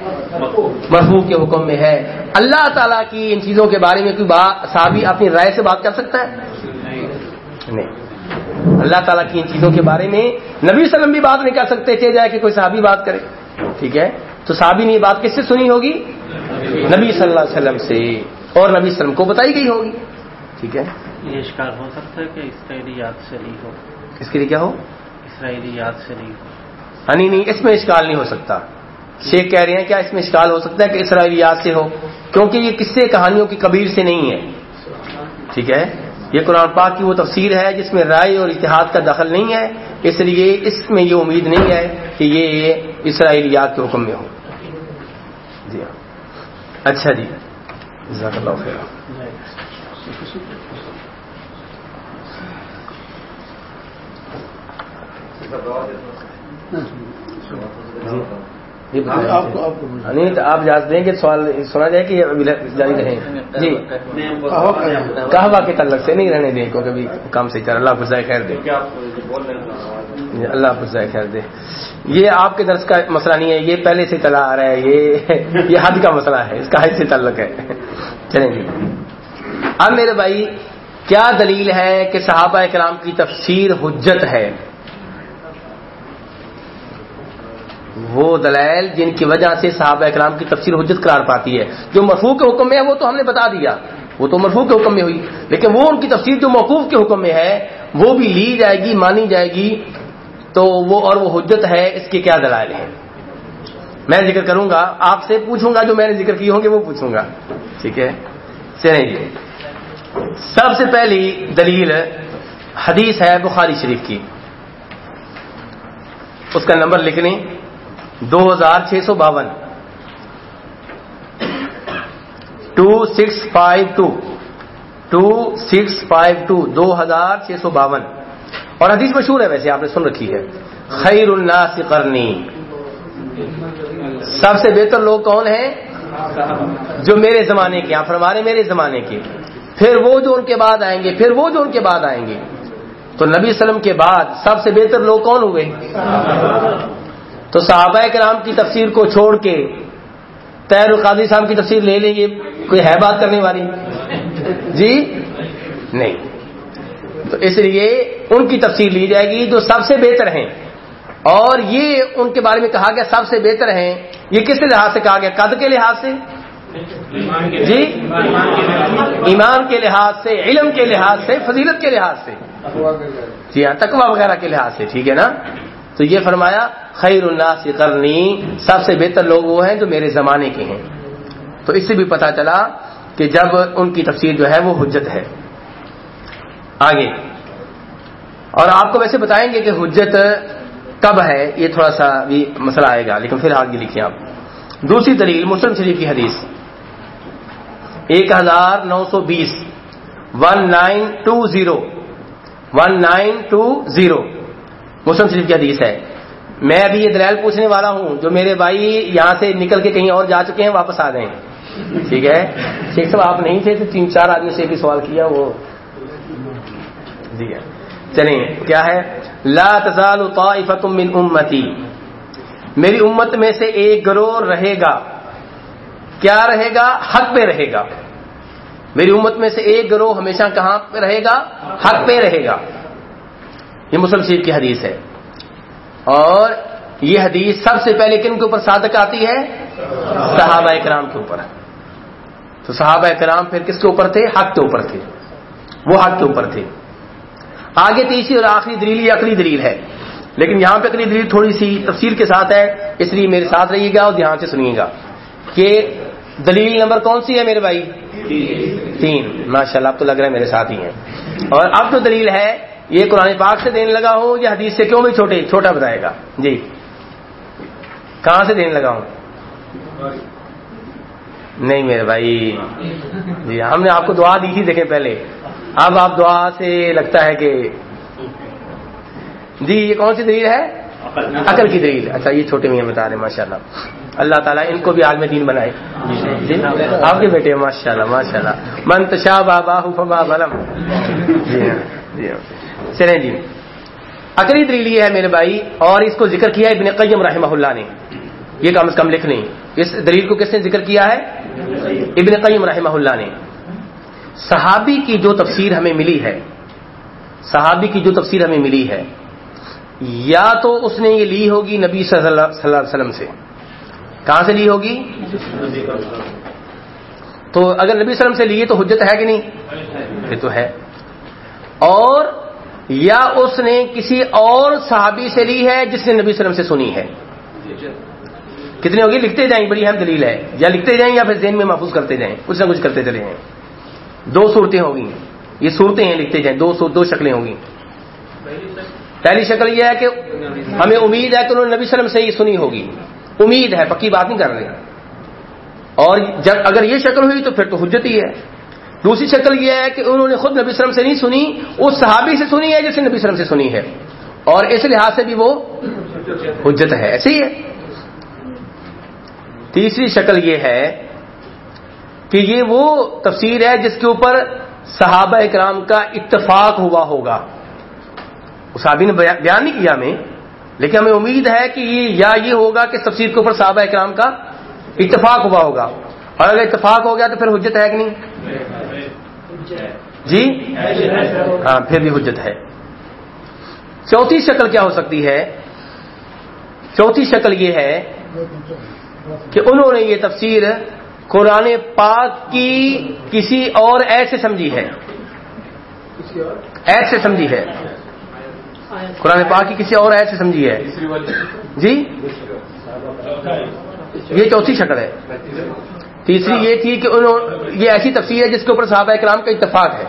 مرفوع کے حکم میں ہے۔ اللہ تعالیٰ کی ان چیزوں کے بارے میں کوئی صحابی اپنی رائے سے بات کر سکتا ہے؟ نہیں۔ اللہ تعالیٰ کی ان چیزوں کے بارے میں نبی وسلم بھی بات نہیں کر سکتے چلے جائے کہ کوئی صحابی بات کرے۔ ٹھیک ہے؟ تو صحابی نے یہ بات کس سے سنی ہوگی؟ نبی صلی اللہ علیہ وسلم سے۔ اور نبی وسلم کو بتائی گئی ہوگی۔ ٹھیک ہے؟ یہ شکار ہو سکتا ہے کہ اسرائیلی یاد سے نہیں ہو۔ اس کے لیے کیا ہو؟ اسرائیلی یاد سے نہیں ہو نہیں اس میں اشکال نہیں ہو سکتا۔ شیخ کہہ رہے ہیں کیا اس میں اشکال ہو سکتا ہے کہ اسرائیلی یاد سے ہو؟ کیونکہ یہ قصے کہانیوں کی کبیر سے نہیں ہے۔ ٹھیک ہے؟ یہ قرآن پاک کی وہ تفسیر ہے جس میں رائے اور اتحاد کا دخل نہیں ہے اس لیے اس میں یہ امید نہیں ہے کہ یہ اسرائیلیات کے حکم میں ہو۔ جی ہاں۔ اچھا جی۔ جزاک اللہ خیر۔ نہیں آپ جانتے دیں کہ سوال سنا جائے کہ جاری رہیں جی۔ کہوا کے تعلق سے نہیں رہنے دیں، کیونکہ کام سے چل اللہ خیر دے۔ جی، اللہ خیر دے۔ یہ آپ کے درس کا مسئلہ نہیں ہے، یہ پہلے سے چلا آ رہا ہے۔ یہ یہ حد کا مسئلہ ہے، اس کا حد سے تعلق ہے۔ چلیں جی۔ اب میرے بھائی، کیا دلیل ہے کہ صحابہ کرام کی تفسیر حجت ہے؟ وہ دلائل جن کی وجہ سے صحابہ اکرام کی تفسیر حجت قرار پاتی ہے۔ جو مرفوع کے حکم میں ہے وہ تو ہم نے بتا دیا۔ وہ تو مرفوع کے حکم میں ہوئی۔ لیکن وہ ان کی تفسیر جو موقوف کے حکم میں ہے، وہ بھی لی جائے گی، مانی جائے گی۔ تو وہ اور وہ حجت ہے، اس کے کیا دلائل ہیں؟ میں ذکر کروں گا، آپ سے پوچھوں گا جو میں نے ذکر کی ہوں گے، وہ پوچھوں گا۔ ٹھیک ہے؟ چلیں جی سب سے پہلی دلیل حدیث ہے بخاری شریف کی۔ اس کا نمبر لکھ لیں۔ دو ہزار چھ سو باون۔ Two six five two two six five two دو ہزار چھ سو باون۔ اور حدیث مشہور ہے ویسے، آپ نے سن رکھی ہے۔ خیر الناس کرنی سب سے بہتر لوگ کون ہیں؟ جو میرے زمانے کے، آپ فرمارے میرے زمانے کے۔ پھر وہ جو ان کے بعد آئیں گے، پھر وہ جو ان کے بعد آئیں گے۔ تو نبی وسلم کے بعد سب سے بہتر لوگ کون ہوئے؟ تو صحابہ کرام کی تفسیر کو چھوڑ کے تیر القادی صاحب کی تفسیر لے لیں گے، کوئی ہے بات کرنے والی؟ جی؟ نہیں۔ تو اس لیے ان کی تفسیر لی جائے گی جو سب سے بہتر ہیں۔ اور یہ ان کے بارے میں کہا گیا سب سے بہتر ہیں۔ یہ کس لحاظ سے کہا گیا؟ قد کے لحاظ سے؟ جی؟ ایمان کے لحاظ سے، علم کے لحاظ سے، فضیلت کے لحاظ سے۔ جی ہاں تقوا وغیرہ کے لحاظ سے، ٹھیک ہے نا؟ تو یہ فرمایا، خیر الناس کرنی سب سے بہتر لوگ وہ ہیں جو میرے زمانے کے ہیں۔ تو اس سے بھی پتا چلا کہ جب ان کی تفسیر جو ہے وہ حجت ہے۔ آگے۔ اور آپ کو ویسے بتائیں گے کہ حجت کب ہے؟ یہ تھوڑا سا بھی مسئلہ آئے گا، لیکن پھر آگے لکھیں آپ۔ دوسری دلیل، مسلم شریف کی حدیث۔ ایک ہزار نو سو بیس۔ One nine two zero one nine two zero مسلم شریف کی حدیث ہے۔ میں ابھی یہ دلائل پوچھنے والا ہوں، جو میرے بھائی یہاں سے نکل کے کہیں اور جا چکے ہیں، واپس آ گئے ٹھیک ہے؟ شیخ صاحب، آپ نہیں تھے تو تین چار آدمی سے بھی سوال کیا، وہ۔ جی ہاں۔ چلیں، کیا ہے؟ لا تزال من امتی۔ میری امت میں سے ایک گروہ رہے گا۔ کیا رہے گا؟ حق پہ رہے گا۔ میری امت میں سے ایک گروہ ہمیشہ کہاں پہ رہے گا؟ حق پہ رہے گا۔ یہ مسلم شریف کی حدیث ہے۔ اور یہ حدیث سب سے پہلے کن کے اوپر صادق آتی ہے؟ صحابہ کرام کے اوپر۔ تو صحابہ کرام پھر کس کے اوپر تھے؟ حق کے اوپر تھے۔ وہ حق کے اوپر تھے۔ آگے تیسری اور آخری دلیل، یہ اکلی دلیل ہے۔ لیکن یہاں پہ اکلی دلیل تھوڑی سی تفصیل کے ساتھ ہے، اس لیے میرے ساتھ رہیے گا اور دھیان سے سنیے گا کہ دلیل نمبر کون سی ہے میرے بھائی؟ تین۔ ماشاء اللہ اب تو لگ رہا ہے میرے ساتھ ہی ہیں۔ اور اب تو دلیل ہے یہ قرآن پاک سے دینے لگا ہوں یا حدیث سے کیوں بھی چھوٹے چھوٹا بتائے گا؟ جی۔ کہاں سے دینے لگا ہوں نہیں میرے بھائی۔ جی ہم نے آپ کو دعا دی تھی، دیکھیں پہلے۔ اب آپ دعا سے لگتا ہے کہ جی یہ کون سی دلیل ہے؟ عقل کی دلیل۔ اچھا یہ چھوٹے میاں بتا رہے ماشاء اللہ اللہ تعالیٰ ان کو بھی عالم دین بنائے۔ جی آپ کے بیٹے ماشاء اللہ ماشاء اللہ منتشا بابا فما بلم جی ہاں جی ہاں۔ چلیں جی۔ عقلی دلیل یہ ہے میرے بھائی، اور اس کو ذکر کیا ابن قیم رحمہ اللہ نے۔ یہ کم از کم لکھ لیں۔ اس دلیل کو کس نے ذکر کیا ہے؟ ابن قیم رحمہ اللہ نے۔ صحابی کی جو تفسیر ہمیں ملی ہے، صحابی کی جو تفسیر ہمیں ملی ہے، یا تو اس نے یہ لی ہوگی نبی صلی اللہ علیہ وسلم سے۔ کہاں سے لی ہوگی؟ تو اگر نبی وسلم سے لیے تو حجت ہے کہ نہیں؟ یہ تو ہے۔ اور یا اس نے کسی اور صحابی سے لی ہے جس نے نبی وسلم سے سنی ہے؟ کتنی ہوگی؟ لکھتے جائیں، بڑی اہم دلیل ہے۔ یا لکھتے جائیں یا پھر ذہن میں محفوظ کرتے جائیں، کچھ نہ کچھ کرتے چلے جائیں۔ دو صورتیں ہوگی یہ صورتیں ہیں، لکھتے جائیں۔ دو دو شکلیں ہوں گی۔ پہلی شکل یہ ہے کہ ہمیں امید ہے کہ انہوں نے نبی وسلم سے ہی سنی ہوگی۔ امید ہے، پکی بات نہیں کر رہے۔ اور جب اگر یہ شکل ہوئی تو پھر تو حجت ہی ہے۔ دوسری شکل یہ ہے کہ انہوں نے خود نبی وسلم سے نہیں سنی اس صحابی سے سنی ہے جس نے نبی وسلم سے سنی ہے۔ اور اس لحاظ سے بھی وہ حجت ہے، ایسے ہی ہے۔ تیسری شکل یہ ہے کہ یہ وہ تفسیر ہے جس کے اوپر صحابہ اکرام کا اتفاق ہوا ہوگا۔ صحابی نے بیان نہیں کیا میں لیکن ہمیں امید ہے کہ یہ یا یہ ہوگا کہ تفسیر کے اوپر صحابہ اکرام کا اتفاق ہوا ہوگا۔ اور اگر اتفاق ہو گیا تو پھر حجت ہے کہ نہیں؟ جی؟ ہاں پھر بھی حجت ہے۔ چوتھی شکل کیا ہو سکتی ہے؟ چوتھی شکل یہ ہے کہ انہوں نے یہ تفسیر قرآن پاک کی کسی اور ایسے سمجھی ہے۔ ایسے سمجھی ہے۔ قرآن پاک کی کسی اور ایسے سمجھی ہے۔ جی؟ یہ چوتھی شکل ہے۔ تیسری یہ تھی کہ انہوں یہ ایسی تفسیر ہے جس کے اوپر صحابہ کرام کا اتفاق ہے۔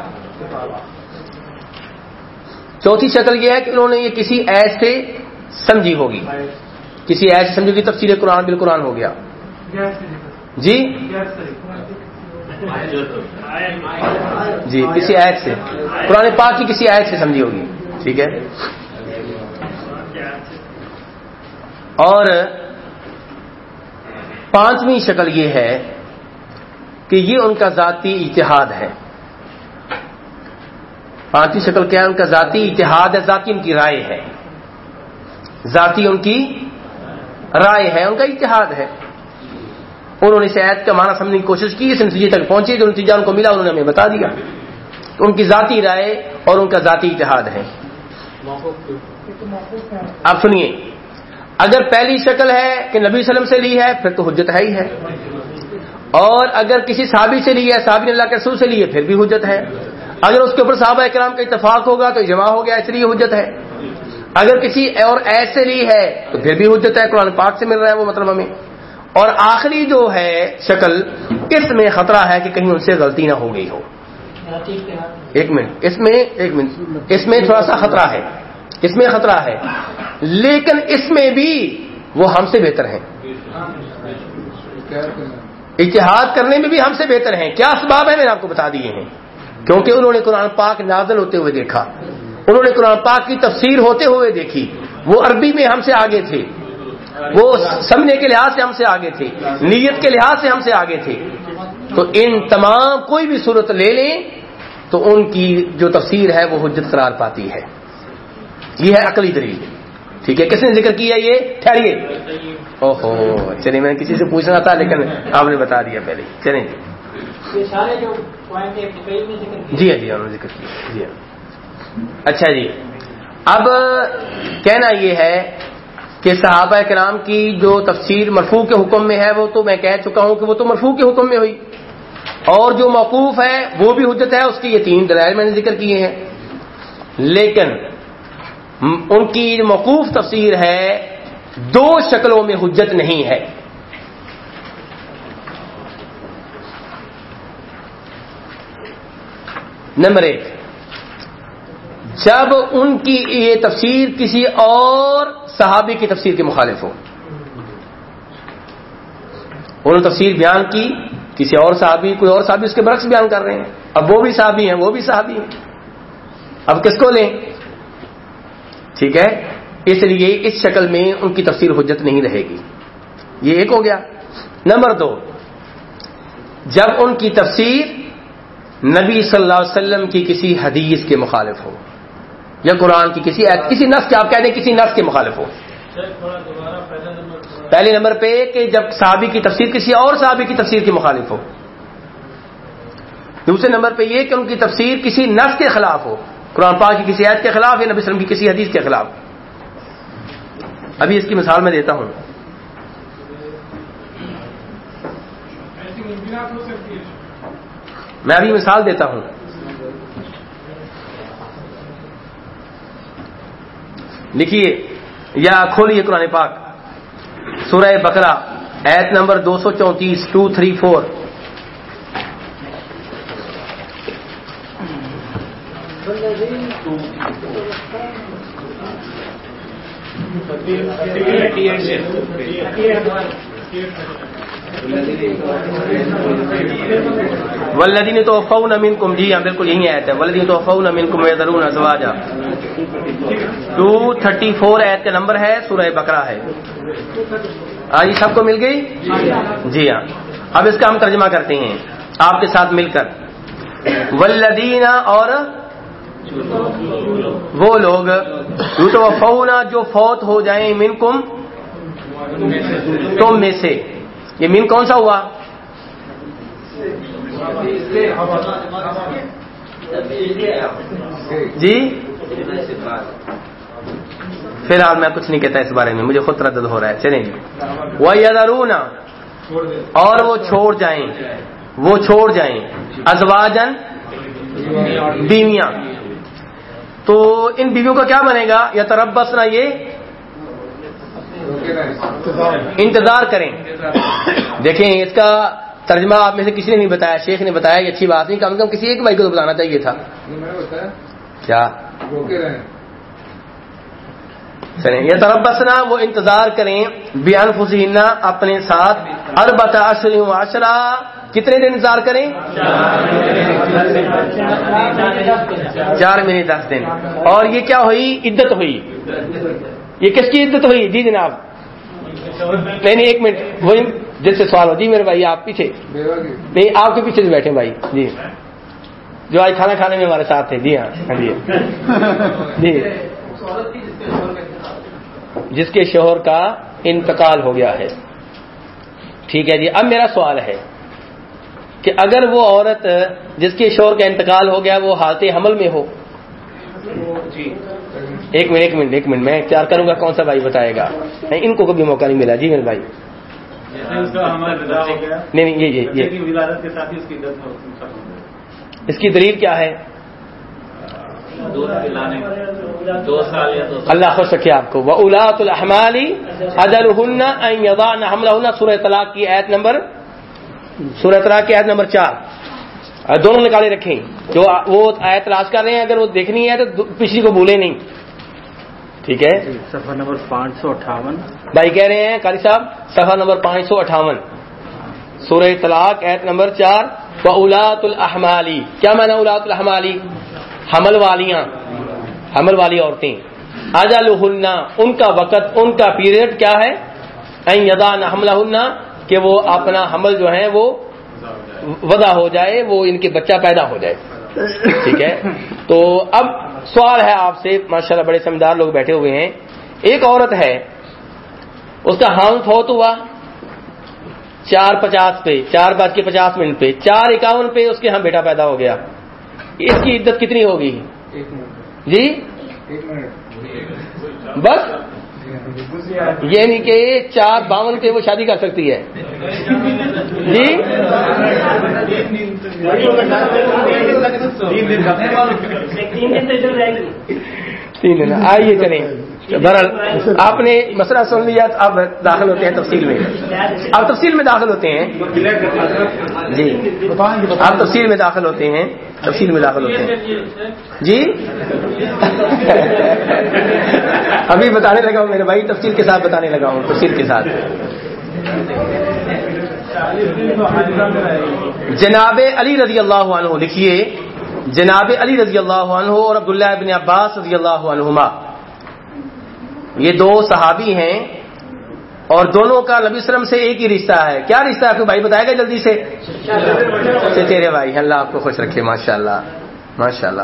چوتھی شکل یہ ہے کہ انہوں نے یہ کسی ایسے سمجھی ہوگی۔ کسی ایسے سمجھی ہوگی، تفسیر قرآن بالقرآن ہو گیا۔ جی؟ جی کسی ایت سے۔ قرآن پاک کی کسی ایت سے سمجھی ہوگی۔ ٹھیک ہے؟ اور پانچویں شکل یہ ہے کہ یہ ان کا ذاتی اتحاد ہے۔ پانچویں شکل کیا ہے؟ ان کا ذاتی اتحاد ہے، ذاتی ان کی رائے ہے۔ ذاتی ان کی رائے ہے، ان کا اتحاد ہے۔ انہوں نے شاید کا معنی سمجھنے کی کوشش کی، اس نتیجے تک پہنچے جو نتیجہ ان کو ملا، انہوں نے ہمیں بتا دیا۔ تو ان کی ذاتی رائے اور ان کا ذاتی اتحاد ہے۔ آپ سنیے، اگر پہلی شکل ہے کہ نبی وسلم سے لی ہے، پھر تو حجت ہے ہی ہے۔ اور اگر کسی صحابی سے لی ہے، صحابی اللہ کے رسول سے لی ہے پھر بھی حجت ہے۔ اگر اس کے اوپر صحابہ اکرام کا اتفاق ہوگا تو جمع ہو گیا، اس لیے حجت ہے۔ اگر کسی اور ایسے لی ہے تو پھر بھی حجت ہے، قرآن پاک سے مل رہا ہے وہ مطلب ہمیں۔ اور آخری جو ہے شکل، اس میں خطرہ ہے کہ کہیں ان سے غلطی نہ ہو گئی ہو۔ ایک منٹ، اس میں، ایک منٹ، اس میں تھوڑا سا خطرہ ہے۔ اس میں خطرہ ہے۔ لیکن اس میں بھی وہ ہم سے بہتر ہیں۔ اتحاد کرنے میں بھی ہم سے بہتر ہیں۔ کیا اسباب ہے میں نے آپ کو بتا دیے ہیں؟ کیونکہ انہوں نے قرآن پاک نازل ہوتے ہوئے دیکھا۔ انہوں نے قرآن پاک کی تفسیر ہوتے ہوئے دیکھی۔ وہ عربی میں ہم سے آگے تھے۔ وہ سمجھنے کے لحاظ سے ہم سے آگے تھے۔ نیت کے لحاظ سے ہم سے آگے تھے۔ تو ان تمام کوئی بھی صورت لے لیں تو ان کی جو تفسیر ہے وہ حجت قرار پاتی ہے۔ یہ ہے عقلی دلیل۔ ٹھیک ہے کس نے ذکر کیا یہ؟ ٹھہریے۔ او ہو چلیے میں کسی سے پوچھنا تھا لیکن آپ نے بتا دیا پہلے چلیں۔ جی جی ہاں جی انہوں نے ذکر کیا۔ جی ہاں۔ اچھا جی۔ اب کہنا یہ ہے کہ صحابہ کرام کی جو تفسیر مرفوع کے حکم میں ہے وہ تو میں کہہ چکا ہوں کہ وہ تو مرفوع کے حکم میں ہوئی۔ اور جو موقوف ہے وہ بھی حجت ہے اس کی یہ تین دلائل میں نے ذکر کیے ہیں۔ لیکن ان کی موقوف تفسیر ہے، دو شکلوں میں حجت نہیں ہے۔ نمبر ایک، جب ان کی یہ تفسیر کسی اور صحابی کی تفسیر کے مخالف ہو۔ انہوں نے تفسیر بیان کی، کسی اور صحابی، کوئی اور صحابی اس کے برعکس بیان کر رہے ہیں۔ اب وہ بھی صحابی ہیں، وہ بھی صحابی ہیں۔ اب کس کو لیں؟ ٹھیک ہے؟ اس لیے اس شکل میں ان کی تفسیر حجت نہیں رہے گی۔ یہ ایک ہو گیا۔ نمبر دو، جب ان کی تفسیر نبی صلی اللہ علیہ وسلم کی کسی حدیث کے مخالف ہو، یا قرآن کی کسی کسی نس کے، آپ کہہ دیں کسی نس کے مخالف ہو۔ پہلے نمبر پہ کہ جب صحابی کی تفسیر کسی اور صحابی کی تفسیر کے مخالف ہو۔ دوسرے نمبر پہ یہ کہ ان کی تفسیر کسی نس کے خلاف ہو۔ قرآن پاک کی کسی عید کے خلاف یا نبی وسلم کی کسی حدیث کے خلاف؟ ابھی اس کی مثال میں دیتا ہوں۔ میں ابھی مثال دیتا ہوں۔ لکھیے، یا کھولیے قرآن پاک۔ سورہ بکرا ایت نمبر دو سو چونتیس ٹو تھری فور ولدین تو فون امین کم جی ہاں بالکل یہی آیت ہے۔ ولدین تو فون امین کم ضرور ازواجا۔ ٹو تھرٹی فور ایت کا نمبر ہے، سورہ بکرا ہے۔ آج سب کو مل گئی؟ جی ہاں۔ اب اس کا ہم ترجمہ کرتے ہیں، آپ کے ساتھ مل کر۔ ولدین اور وہ لوگ فونا جو فوت ہو جائیں من کم تم میں سے۔ یہ من کون سا ہوا؟ جی؟ فی الحال میں کچھ نہیں کہتا اس بارے میں، مجھے خود تردد ہو رہا ہے، چلیں جی وہ یادرونا اور وہ چھوڑ جائیں، وہ چھوڑ جائیں۔ ازواجن بیویاں۔ تو ان بیویوں کا کیا بنے گا؟ یا تربس نہ یہ انتظار کریں۔ دیکھیں، اس کا ترجمہ آپ میں سے کسی نے نہیں بتایا، شیخ نے بتایا یہ اچھی بات نہیں، کم از کم کسی ایک بھائی کو تو بتانا چاہیے تھا۔ کیا؟ چلیں یہ تربسنا وہ انتظار کریں۔ بیان فسینہ اپنے ساتھ۔ اربت اشرا کتنے دن انتظار کریں؟ چار مہینے، دس دن۔ اور یہ کیا ہوئی؟ عدت ہوئی۔ یہ کس کی عدت ہوئی؟ جی جناب۔ نہیں ایک منٹ۔ وہی جس سے سوال ہو۔ جی میرے بھائی، آپ پیچھے۔ نہیں، آپ کے پیچھے سے بیٹھے بھائی۔ جی۔ جو آج کھانا کھانے میں ہمارے ساتھ تھے جی ہاں ہاں جی۔ جی۔ جس کے شوہر کا انتقال ہو گیا ہے۔ ٹھیک ہے جی اب میرا سوال ہے۔ کہ اگر وہ عورت جس کے شوہر کا انتقال ہو گیا وہ حالت حمل میں ہو۔ ایک منٹ ایک منٹ ایک منٹ میں اختیار کروں گا کون سا بھائی بتائے گا؟ نہیں ان کو کبھی موقع نہیں ملا۔ جی میرے بھائی۔ نہیں نہیں یہ یہ اس کی دلیل کیا ہے؟ اللہ خوش رکھے آپ کو۔ وہ الاط الحمالی ادل ہن سورہ طلاق کی ایت نمبر سورہ طلاق کی ایت نمبر چار۔ دونوں نکالے رکھیں۔ جو وہ آیت تلاش کر رہے ہیں اگر وہ دیکھنی ہے تو پچھلی کو بھولے نہیں۔ ٹھیک ہے؟ سفر نمبر پانچ سو اٹھاون۔ بھائی کہہ رہے ہیں قاری صاحب صفحہ نمبر پانچ سو اٹھاون۔ سورہ طلاق ایت نمبر چار۔ و الاط الحمالی کیا نے الاط الحمالی حمل والیاں۔ حمل والی عورتیں۔ آجا ان کا وقت ان کا پیریڈ کیا ہے؟ حملہ کہ وہ اپنا حمل جو ہے وہ ودا ہو جائے وہ ان کے بچہ پیدا ہو جائے۔ ٹھیک ہے؟ تو اب سوال ہے آپ سے ماشاءاللہ بڑے سمجھدار لوگ بیٹھے ہوئے ہیں۔ ایک عورت ہے اس کا حام فوت ہوا۔ چار پچاس پہ چار بج کے پچاس منٹ پہ چار اکاون پہ اس کے ہاں بیٹا پیدا ہو گیا۔ اس کی عدت کتنی ہوگی؟ جی؟ بس؟ یعنی کہ چار باون پہ وہ شادی کر سکتی ہے۔ جی؟ تین دن آئیے چلیں۔ بہرحال آپ نے مسئلہ سن لیا تو اب داخل ہوتے ہیں تفصیل میں۔ آپ تفصیل میں داخل ہوتے ہیں۔ جی۔ آپ تفصیل میں داخل ہوتے ہیں۔ تفصیل میں داخل ہوتے ہیں۔ جی؟ ابھی بتانے لگا ہوں میرے بھائی تفصیل کے ساتھ بتانے لگا ہوں تفصیل کے ساتھ۔ جناب علی رضی اللہ عنہ لکھیے۔ جناب علی رضی اللہ عنہ اور عبداللہ ابن عباس رضی اللہ عنہما۔ یہ دو صحابی ہیں اور دونوں کا نبی وسلم سے ایک ہی رشتہ ہے۔ کیا رشتہ ہے آپ کو بھائی بتائے گا جلدی سے؟ چچیرے بھائی۔ اللہ آپ کو خوش رکھے ماشاء اللہ ماشاء اللہ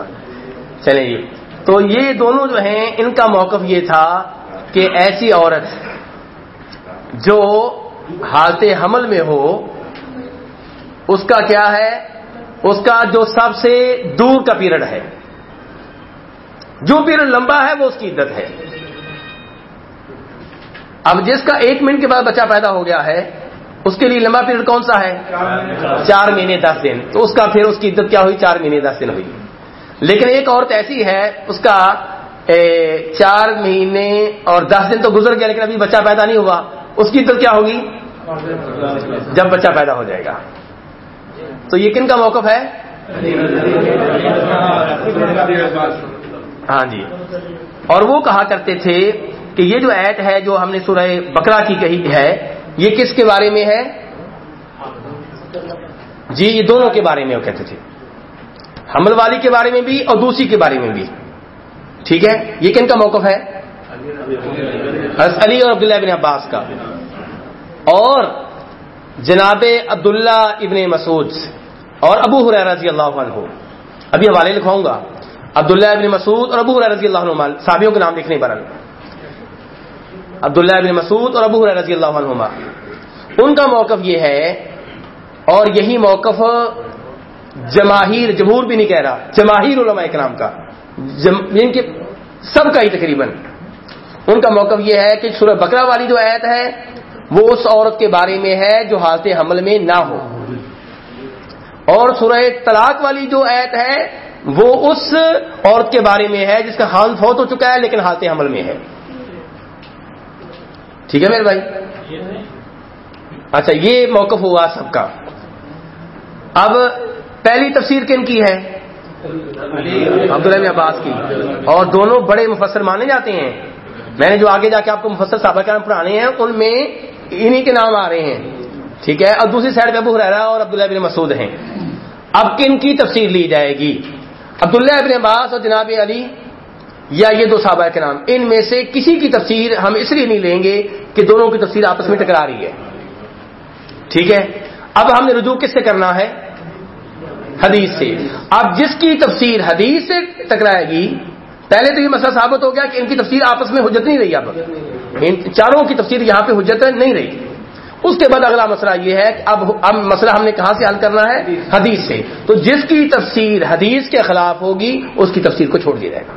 چلیں جی۔ تو یہ دونوں جو ہیں، ان کا موقف یہ تھا کہ ایسی عورت جو حالت حمل میں ہو، اس کا کیا ہے؟ اس کا جو سب سے دور کا پیریڈ ہے، جو پیریڈ لمبا ہے، وہ اس کی عدت ہے۔ اب جس کا ایک منٹ کے بعد بچہ پیدا ہو گیا ہے، اس کے لیے لمبا پیریڈ کون سا ہے؟ چار مہینے، دس دن۔ تو اس کا پھر اس کی عدت کیا ہوئی؟ چار مہینے، دس دن ہوئی۔ لیکن ایک عورت ایسی ہے، اس کا چار مہینے اور دس دن تو گزر گیا، لیکن ابھی بچہ پیدا نہیں ہوا۔ اس کی عدت کیا ہوگی؟ جب بچہ پیدا ہو جائے گا۔ تو یہ کن کا موقف ہے؟ ہاں جی۔ اور وہ کہا کرتے تھے کہ یہ جو ایٹ ہے جو ہم نے سورہ بکرا کی کہی ہے، یہ کس کے بارے میں ہے؟ جی یہ دونوں کے بارے میں وہ کہتے تھے۔ حمل والی کے بارے میں بھی اور دوسری کے بارے میں بھی۔ ٹھیک ہے؟ یہ کن کا موقف ہے؟ علی اور عبداللہ ابن عباس کا۔ اور جناب عبداللہ ابن مسعود اور ابو حریر رضی اللہ عنہ۔ ابھی حوالے لکھواؤں گا۔ عبداللہ ابن مسعود اور ابو رضی اللہ عنہ صحابیوں کے نام لکھنے برن عبداللہ ابن مسعود اور ابو رضی اللہ عنہما۔ ان کا موقف یہ ہے اور یہی موقف جماہیر جمہور بھی نہیں کہہ رہا، جماہیر علماء کرام کا۔ جم... یعنی ان کے سب کا ہی تقریباً۔ ان کا موقف یہ ہے کہ سورہ بکرا والی جو آیت ہے، وہ اس عورت کے بارے میں ہے جو حالت حمل میں نہ ہو۔ اور سورہ طلاق والی جو ایت ہے، وہ اس عورت کے بارے میں ہے، جس کا حال فوت ہو چکا ہے، لیکن حالت عمل میں ہے۔ ٹھیک ہے میرے بھائی؟ اچھا یہ موقف ہوا سب کا۔ اب پہلی تفسیر کن کی ہے؟ عبداللہ عباس کی۔ اور دونوں بڑے مفسر مانے جاتے ہیں۔ میں نے جو آگے جا کے آپ کو مفسر صاحب کا پڑھانے ہیں، ان میں انہی کے نام آ رہے ہیں۔ ٹھیک ہے؟ اور دوسری سائڈ پہ ابو حرا اور عبداللہ بن مسعود ہیں۔ اب کن کی تفسیر لی جائے گی؟ عبداللہ ابن عباس اور جناب علی یا یہ دو صحابہ کے نام ان میں سے کسی کی تفسیر ہم اس لیے نہیں لیں گے کہ دونوں کی تفسیر آپس میں ٹکرا رہی ہے۔ ٹھیک ہے؟ اب ہم نے رجوع کس سے کرنا ہے؟ حدیث سے۔ اب جس کی تفسیر حدیث سے ٹکرائے گی، پہلے تو یہ مسئلہ ثابت ہو گیا کہ ان کی تفسیر آپس میں حجت نہیں رہی اب۔ ان چاروں کی تفسیر یہاں پہ حجت نہیں رہی۔ اس کے بعد اگلا مسئلہ یہ ہے کہ اب اب مسئلہ ہم نے کہاں سے حل کرنا ہے؟ حدیث سے۔ تو جس کی تفسیر حدیث کے خلاف ہوگی اس کی تفسیر کو چھوڑ دیا جائے گا۔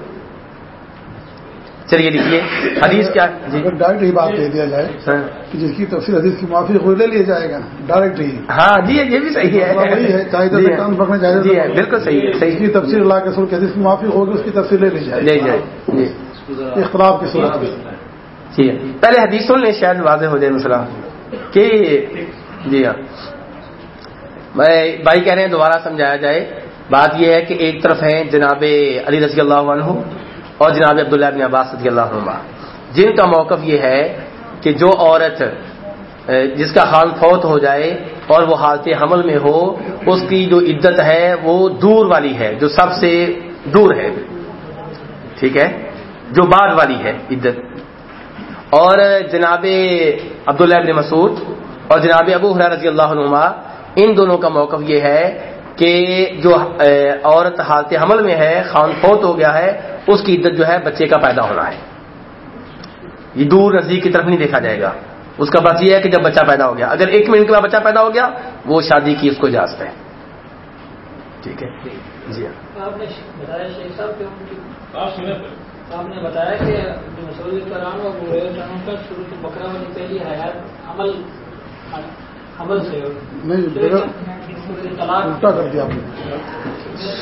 چلیے لکھیے حدیث کیا جی۔ ڈائریکٹ ہی بات کہہ دیا جائے ہاں۔ کہ جس کی تفصیل حدیث کی معافی ہو لے لیا جائے گا ڈائریکٹ ہی۔ ہاں جی یہ بھی صحیح ہے۔ چاہے جی۔ کام پکڑنے جائے جی بالکل صحیح ہے صحیح کی تفصیل اللہ کے سر حدیث کی معافی ہوگی اس کی تفصیل لے لی جائے۔ لے جائے۔ جی۔ اختلاف کی صورت میں۔ جی۔ پہلے حدیثوں نے شاید واضح ہو جائے مسئلہ۔ کہ جی ہاں۔ میں بھائی کہہ رہے ہیں دوبارہ سمجھایا جائے۔ بات یہ ہے کہ ایک طرف ہے جناب علی رضی اللہ عنہ اور جناب عبداللہ بن عباس رضی اللہ عنہ جن کا موقف یہ ہے کہ جو عورت جس کا حال فوت ہو جائے اور وہ حالت حمل میں ہو، اس کی جو عدت ہے وہ دور والی ہے، جو سب سے دور ہے۔ ٹھیک ہے؟ جو بعد والی ہے عدت۔ اور جناب عبداللہ ابن مسعود اور جناب ابو حرا رضی اللہ عنہ ان دونوں کا موقف یہ ہے کہ جو عورت حالت حمل میں ہے خان فوت ہو گیا ہے اس کی عدت جو ہے بچے کا پیدا ہونا ہے۔ یہ دور نزدیک کی طرف نہیں دیکھا جائے گا۔ اس کا بات یہ ہے کہ جب بچہ پیدا ہو گیا۔ اگر ایک منٹ کے بعد بچہ پیدا ہو گیا وہ شادی کی اس کو اجازت ہے۔ ٹھیک ہے؟ جی ہاں۔ آپ نے بتایا کہ مسعود کرام اور کرام کا شروع سے بکرا والی پہلی حیات عمل عمل سے الٹا کر دیا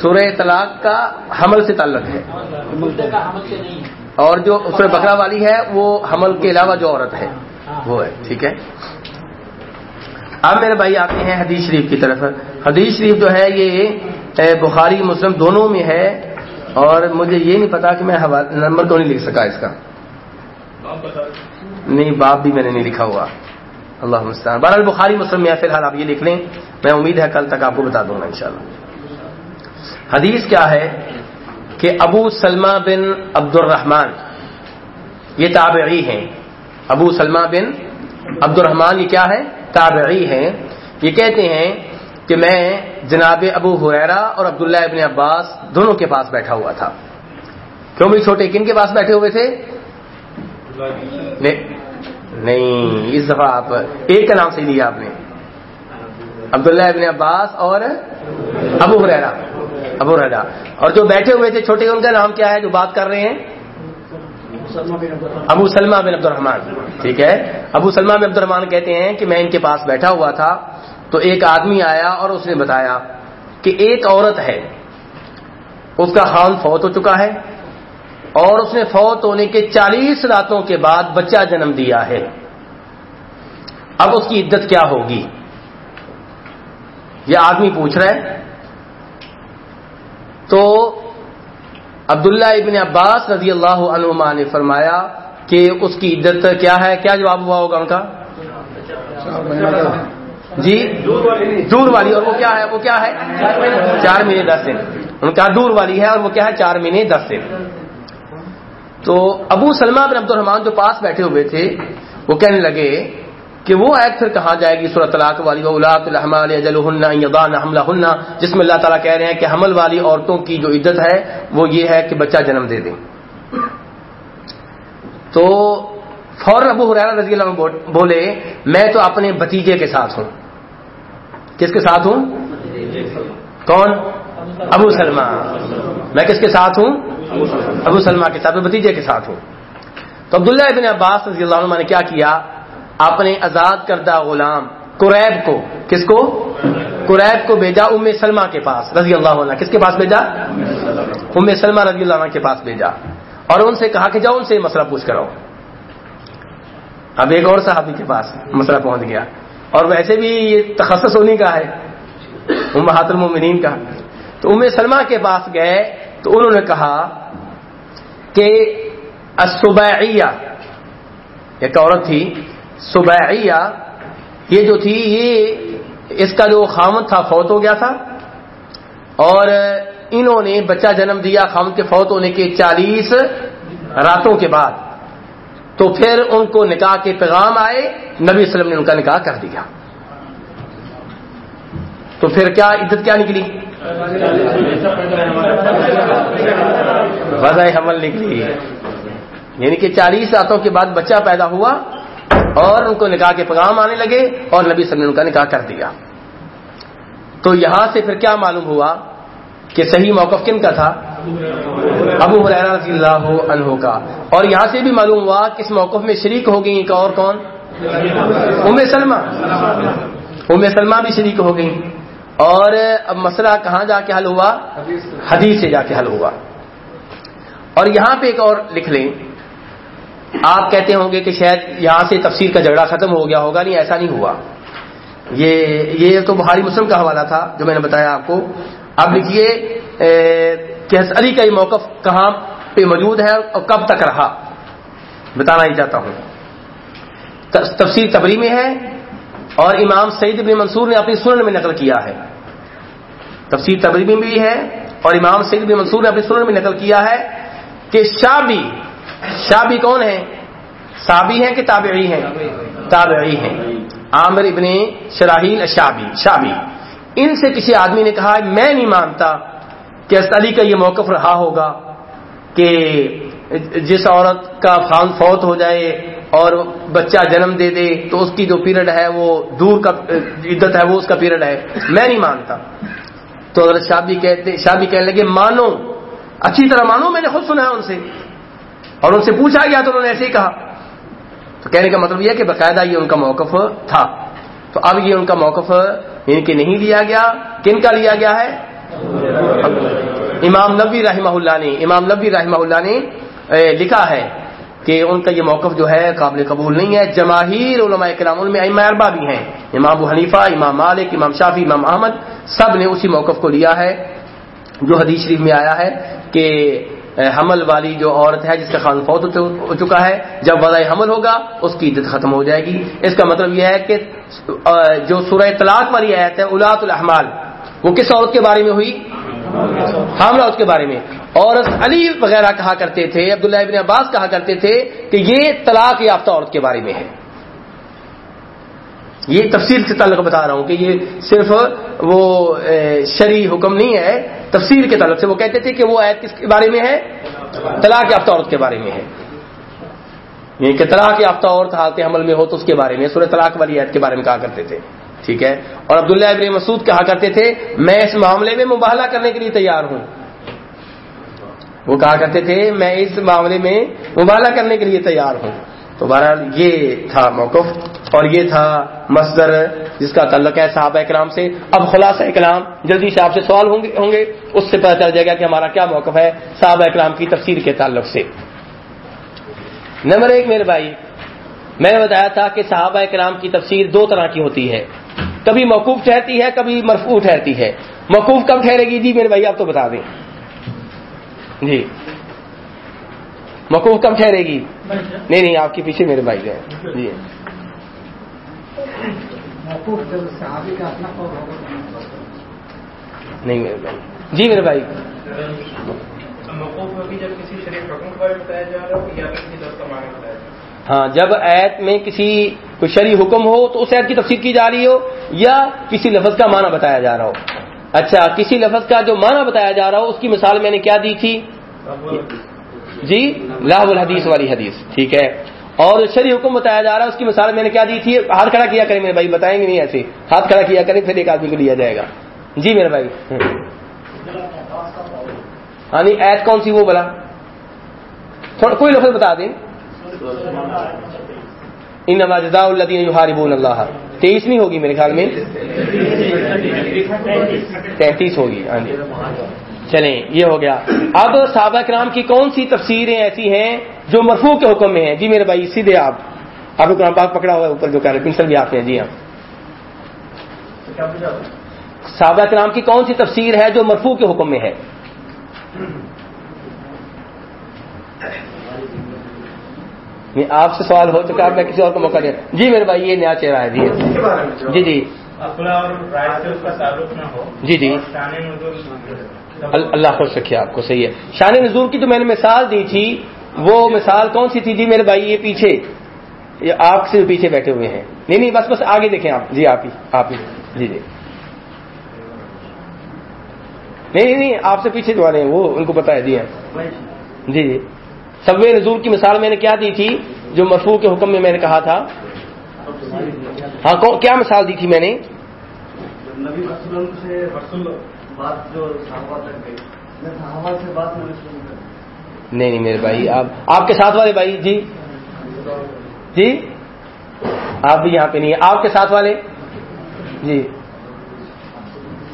سورہ طلاق کا حمل سے تعلق ہے۔ حمل سے۔ نہیں اور جو سورہ بکرا والی ہے وہ حمل کے علاوہ جو عورت ہے۔ وہ ہے ٹھیک ہے۔ اب میرے بھائی آتے ہیں حدیث شریف کی طرف۔ حدیث شریف جو ہے یہ بخاری مسلم دونوں میں ہے۔ اور مجھے یہ نہیں پتا کہ میں نمبر تو نہیں لکھ سکا اس کا؟ نہیں باپ بھی میں نے نہیں لکھا ہوا۔ اللہ مستان بہر البخاری مسلم فی الحال آپ یہ لکھ لیں میں امید ہے کل تک آپ کو بتا دوں گا انشاءاللہ۔ حدیث کیا ہے کہ ابو سلمہ بن عبد الرحمان یہ تابعی ہیں۔ ابو سلمہ بن عبد الرحمان یہ کیا ہے؟ تابعی ہیں۔ یہ کہتے ہیں کہ میں جناب ابو حریرا اور عبداللہ ابن عباس دونوں کے پاس بیٹھا ہوا تھا۔ کیوں بھی چھوٹے کن کے پاس بیٹھے ہوئے تھے؟ نہیں اس دفعہ آپ ایک کا نام سے لیا آپ نے۔ عبداللہ ابن عباس اور ابو حریرا ابو حریرا اور جو بیٹھے ہوئے تھے چھوٹے ان کا نام کیا ہے جو بات کر رہے ہیں؟ ابو سلمہ بن عبد الرحمان ٹھیک ہے۔ ابو سلمہ بن عبد الرحمان کہتے ہیں کہ میں ان کے پاس بیٹھا ہوا تھا۔ تو ایک آدمی آیا اور اس نے بتایا کہ ایک عورت ہے۔ اس کا خان فوت ہو چکا ہے اور اس نے فوت ہونے کے چالیس راتوں کے بعد بچہ جنم دیا ہے۔ اب اس کی عدت کیا ہوگی؟ یہ آدمی پوچھ رہا ہے۔ تو عبداللہ ابن عباس رضی اللہ عنہ نے فرمایا کہ اس کی عدت کیا ہے؟ کیا جواب ہوا ہوگا ان کا؟ جی؟ دور والی، اور وہ کیا ہے؟ وہ کیا ہے؟ چار مہینے دس دن۔ ان کا دور والی ہے اور وہ کیا ہے؟ چار مہینے دس دن۔ تو ابو سلمہ بن عبد الرحمان جو پاس بیٹھے ہوئے تھے، وہ کہنے لگے کہ وہ آیت پھر کہاں جائے گی؟ صورت طلاق والی اولاد الحمل اجلہن یضان جس میں اللہ تعالیٰ کہہ رہے ہیں کہ حمل والی عورتوں کی جو عدت ہے، وہ یہ ہے کہ بچہ جنم دے دیں تو فوراً ابو حریرہ رضی اللہ عنہ بولے، میں تو اپنے بھتیجے کے ساتھ ہوں۔ کس کے ساتھ ہوں؟ کون؟ ابو سلمہ۔ میں کس کے ساتھ ہوں؟ ابو سلمہ کے ساتھ بھتیجے کے ساتھ ہوں۔ تو عبداللہ ابن عباس رضی اللہ عنہ نے کیا کیا؟ اپنے آزاد کردہ غلام قریب کو، کس کو؟ قریب کو بھیجا، ام سلمہ کے پاس رضی اللہ عنہ۔ کس کے پاس بھیجا؟ ام سلمہ رضی اللہ عنہ کے پاس بھیجا۔ اور ان سے کہا کہ جاؤ، ان سے مسئلہ پوچھ کرو اب ایک اور صحابی کے پاس مسئلہ پہنچ گیا۔ اور ویسے بھی یہ تخصص ہونے کا ہے، امہات المومنین کا۔ تو ام سلمہ کے پاس گئے تو انہوں نے کہا کہ السبعیہ، ایک عورت تھی، سبعیہ، یہ جو تھی، یہ اس کا جو خامد تھا، فوت ہو گیا تھا۔ اور انہوں نے بچہ جنم دیا خامد کے فوت ہونے کے چالیس راتوں کے بعد۔ تو پھر ان کو نکاح کے پیغام آئے، نبی وسلم نے ان کا نکاح کر دیا۔ تو پھر کیا عدت کیا نکلی؟ وضع حمل نکلی۔ یعنی کہ چالیس راتوں کے بعد بچہ پیدا ہوا اور ان کو نکاح کے پیغام آنے لگے اور نبی صلی اللہ علیہ وسلم نے ان کا نکاح کر دیا۔ تو یہاں سے پھر کیا معلوم ہوا؟ کہ صحیح موقف کن کا تھا؟ ابو حرا رضی اللہ عنہ کا۔ اور یہاں سے بھی معلوم ہوا کہ اس موقف میں شریک ہو گئی اور کون؟ ام سلمہ۔ ام سلمہ بھی شریک ہو گئی اور اب مسئلہ کہاں جا کے حل ہوا؟ حدیث سے جا کے حل ہوا۔ اور یہاں پہ ایک اور لکھ لیں۔ آپ کہتے ہوں گے کہ شاید یہاں سے تفسیر کا جھگڑا ختم ہو گیا ہوگا۔ نہیں، ایسا نہیں ہوا۔ یہ یہ تو بخاری مسلم کا حوالہ تھا جو میں نے بتایا آپ کو۔ اب لکھیے کہ علی کا یہ موقف کہاں پہ موجود ہے اور کب تک رہا؟ بتانا ہی چاہتا ہوں۔ تفسیر تبری میں ہے اور امام سعید بن منصور نے اپنی سنن میں نقل کیا ہے۔ تفسیر تبری میں بھی ہے اور امام سعید بن منصور نے اپنی سنن میں نقل کیا ہے کہ شابی شابی کون ہے سابی ہیں کہ تابعی ہیں؟ تابعی ہیں۔ عامر ابن شراہیل شابی شابی ان سے کسی آدمی نے کہا، میں نہیں مانتا کہ علی کا یہ موقف رہا ہوگا کہ جس عورت کا خان فوت ہو جائے اور بچہ جنم دے دے، تو اس کی جو پیریڈ ہے وہ دور کا، عدت ہے وہ اس کا پیریڈ ہے. میں نہیں مانتا۔ تو اگر شابی کہتے شابی کہنے لگے، مانو، اچھی طرح مانو، میں نے خود سنا ہے ان سے۔ اور ان سے پوچھا گیا تو انہوں نے ایسے ہی کہا۔ تو کہنے کا مطلب یہ کہ باقاعدہ یہ ان کا موقف تھا۔ تو اب یہ ان کا موقف یعنی کہ نہیں لیا گیا؟ کن کا لیا گیا ہے؟ امام نبی رحمہ اللہ نے، امام نبی رحمہ اللہ نے لکھا ہے کہ ان کا یہ موقف جو ہے قابل قبول نہیں ہے۔ جماہیر علماء کرام ان میں اربا بھی ہیں۔ امام ابو حنیفہ، امام مالک، امام شافی امام احمد، سب نے اسی موقف کو لیا ہے۔ جو حدیث شریف میں آیا ہے کہ حمل والی جو عورت ہے جس کا خان فوت ہو چکا ہے، جب وضع حمل ہوگا، اس کی عدت ختم ہو جائے گی۔ اس کا مطلب یہ ہے کہ جو سورہ طلاق والی آیت ہے الاط الحمال وہ کس عورت کے بارے میں ہوئی؟ حاملہ اس کے بارے میں۔ اور علی وغیرہ کہا کرتے تھے، عبداللہ ابن عباس کہا کرتے تھے کہ یہ طلاق یافتہ عورت کے بارے میں ہے۔ یہ تفصیل سے تعلق بتا رہا ہوں کہ یہ صرف وہ شرعی حکم نہیں ہے تفصیل کے تعلق سے وہ کہتے تھے کہ وہ آیت کس کے بارے میں ہے؟ طلاق یافتہ عورت کے بارے میں ہے۔ یعنی کہ طلاق یافتہ عورت حالت حمل میں ہو تو اس کے بارے میں، سورہ طلاق والی عید کے بارے میں کہا کرتے تھے۔ ٹھیک ہے؟ اور عبداللہ ابن مسعود کہا کرتے تھے، میں اس معاملے میں مباہلہ کرنے کے لیے تیار ہوں۔ وہ کہا کرتے تھے، میں اس معاملے میں مباہلہ کرنے کے لیے تیار ہوں۔ تو بہرحال یہ تھا موقف اور یہ تھا مصدر جس کا تعلق ہے صحابہ اکرام سے۔ اب خلاصہ اکرام جلدی سے آپ سے سوال ہوں گے، اس سے پتہ چل جائے گا کہ ہمارا کیا موقف ہے صحابہ اکرام کی تفسیر کے تعلق سے۔ نمبر ایک، میرے بھائی، میں نے بتایا تھا کہ صحابہ اکرام کی تفسیر دو طرح کی ہوتی ہے۔ کبھی موقوف ٹھہرتی ہے، کبھی مرفوع ٹھہرتی ہے۔ موقوف کب ٹھہرے گی؟ جی میرے بھائی، آپ تو بتا دیں۔ جی۔ موقوف کب ٹھہرے گی؟ نہیں نہیں، آپ کے پیچھے میرے بھائی جو ہے جی۔ نہیں، میرے بھائی۔ جی میرے بھائی۔ ہاں جب ایت میں کسی کوئی شرعی حکم ہو تو اس ایت کی تفسیر کی جا رہی ہو یا کسی لفظ کا معنی بتایا جا رہا ہو۔ اچھا کسی لفظ کا جو معنی بتایا جا رہا ہو، اس کی مثال میں نے کیا دی تھی؟ جی لاہ الحدیث والی حدیث، ٹھیک ہے۔ اور جو شرعی حکم بتایا جا رہا ہے، اس کی مثال میں نے کیا دی تھی، ہاتھ کھڑا کیا کریں میرے بھائی، بتائیں گے نہیں ایسے ہاتھ کھڑا کیا کریں، پھر ایک آدمی کو لیا جائے گا۔ جی میرے بھائی۔ ہاں نہیں ایت کون سی وہ بلا؟ کوئی لفظ بتا دیں۔ ان نواز الدین حاربون اللہ تیئیسویں ہوگی میرے خیال میں۔ تینتیس ہوگی ہاں جی۔ چلیں۔ یہ ہو گیا۔ اب صحابہ کرام کی کون سی تفسیریں ایسی ہیں جو مرفوع کے حکم میں ہیں؟ جی میرے بھائی سیدھے آپ۔ آپ کو قرآن پاک پکڑا ہوا ہے اوپر جو کہہ رہے پنسل بھی آتے ہیں۔ جی ہاں۔ صحابہ کرام کی کون سی تفسیر ہے جو مرفوع کے حکم میں ہے؟ آپ سے سوال ہو چکا میں کسی اور کو موقع دیا۔ جی میرے بھائی یہ نیا چہرہ ہے۔ جی۔ جی جی۔ ہو۔ جی اللہ خوش رکھے آپ کو، صحیح ہے۔ شان نزول کی جو میں نے مثال دی تھی۔ وہ مثال کون سی تھی جی؟ میرے بھائی، یہ پیچھے۔ یہ آپ سے پیچھے بیٹھے ہوئے ہیں۔ نہیں نہیں، بس بس آگے دیکھیں آپ۔ جی آپ ہی آپ ہی۔ جی جی۔ نہیں نہیں آپ سے پیچھے جو آ رہے ہیں، وہ ان کو پتا ہے جی ہاں۔ جی جی۔ سب نزول کی مثال میں نے کیا دی تھی، جو مرفوع کے حکم میں میں نے کہا تھا۔ ہاں کیا مثال دی تھی میں نے؟ بات جو صحابہ تک گئی۔ میں صحابہ سے بات نہیں سن نہیں نہیں میرے بھائی آپ آپ کے ساتھ والے بھائی جی۔ جی؟ آپ بھی یہاں پہ نہیں ہیں۔ آپ کے ساتھ والے؟ جی۔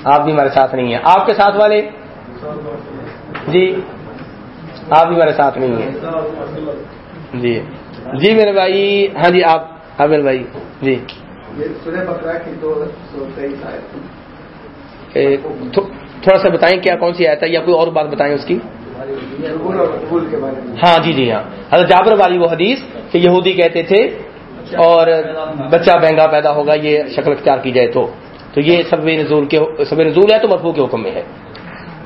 آپ بھی ہمارے ساتھ نہیں ہیں۔ آپ کے ساتھ والے؟ جی۔ آپ بھی ہمارے ساتھ نہیں ہیں۔ جی۔ جی میرے بھائی ہاں جی آپ ہاں میرے بھائی جی۔ یہ سورہ بکرا کی دو سو تیئیس آئے تھوڑا سا بتائیں کیا، کون سی آیت ہے؟ یا کوئی اور بات بتائیں اس کی؟ ہاں جی جی ہاں۔ حضرت جابر والی وہ حدیث کہ یہودی کہتے تھے اور بچہ بہنگا پیدا ہوگا، یہ شکل اختیار کی جائے تو۔ تو یہ سب نزول کے، سب نزول ہے تو مرفوع کے حکم میں ہے۔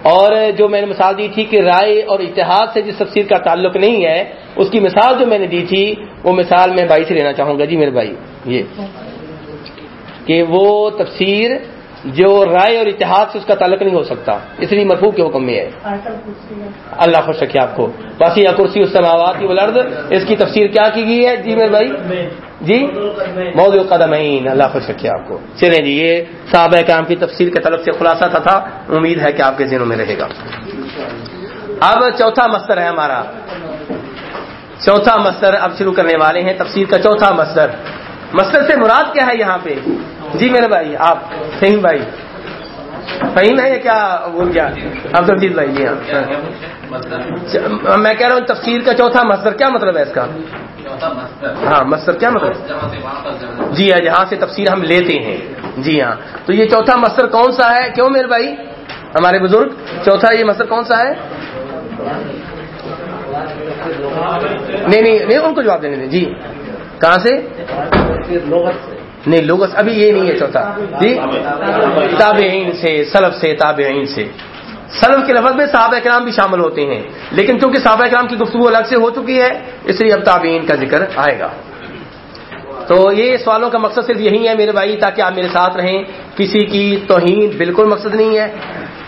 اور جو میں نے مثال دی تھی کہ رائے اور اتحاد سے جس تفسیر کا تعلق نہیں ہے، اس کی مثال جو میں نے دی تھی، وہ مثال میں بھائی سے لینا چاہوں گا۔ جی میرے بھائی، یہ کہ وہ تفسیر جو رائے اور اتحاد سے اس کا تعلق نہیں ہو سکتا اس لیے مرفوع کے حکم میں ہے۔ اللہ خوش رکھے آپ کو۔ باقی یا کرسی اس سماوات کی ولرد اس کی تفسیر کیا کی گئی ہے؟ جی میرے بھائی؟ جی؟ موضوع قدمین۔ اللہ خوش رکھے آپ کو۔ چلیں جی یہ صحابہ کرام کی تفسیر کے طرف سے خلاصہ تھا, تھا۔ امید ہے کہ آپ کے ذہنوں میں رہے گا۔ اب چوتھا مستر ہے ہمارا۔ چوتھا مستر اب شروع کرنے والے ہیں تفسیر کا چوتھا مستر مستر سے مراد کیا ہے یہاں پہ؟ جی میرے بھائی، آپ فہیم بھائی۔ فہیم ہے یا کیا بول گیا؟ اب تو بھائی جی ہاں۔ میں کہہ رہا ہوں تفسیر کا چوتھا مصدر، کیا مطلب ہے اس کا؟ ہاں مصدر کیا مطلب؟ جی ہاں جہاں سے تفسیر ہم لیتے ہیں۔ جی ہاں۔ تو یہ چوتھا مصدر کون سا ہے؟ کیوں میرے بھائی؟ ہمارے بزرگ، چوتھا یہ مصدر کون سا ہے؟ نہیں نہیں نہیں، ان کو جواب دینے دیں۔ جی کہاں سے؟ نہیں لوگس ابھی یہ نہیں ہے چوتھا۔ جی؟ تابعین سے، سلف سے، تابعین سے۔ سلف کے لفظ میں صحابہ کرام بھی شامل ہوتے ہیں۔ لیکن چونکہ صحابہ کرام کی گفتگو الگ سے ہو چکی ہے، اس لیے اب تابعین کا ذکر آئے گا۔ تو یہ سوالوں کا مقصد صرف یہی ہے میرے بھائی، تاکہ آپ میرے ساتھ رہیں۔ کسی کی توہین بالکل مقصد نہیں ہے۔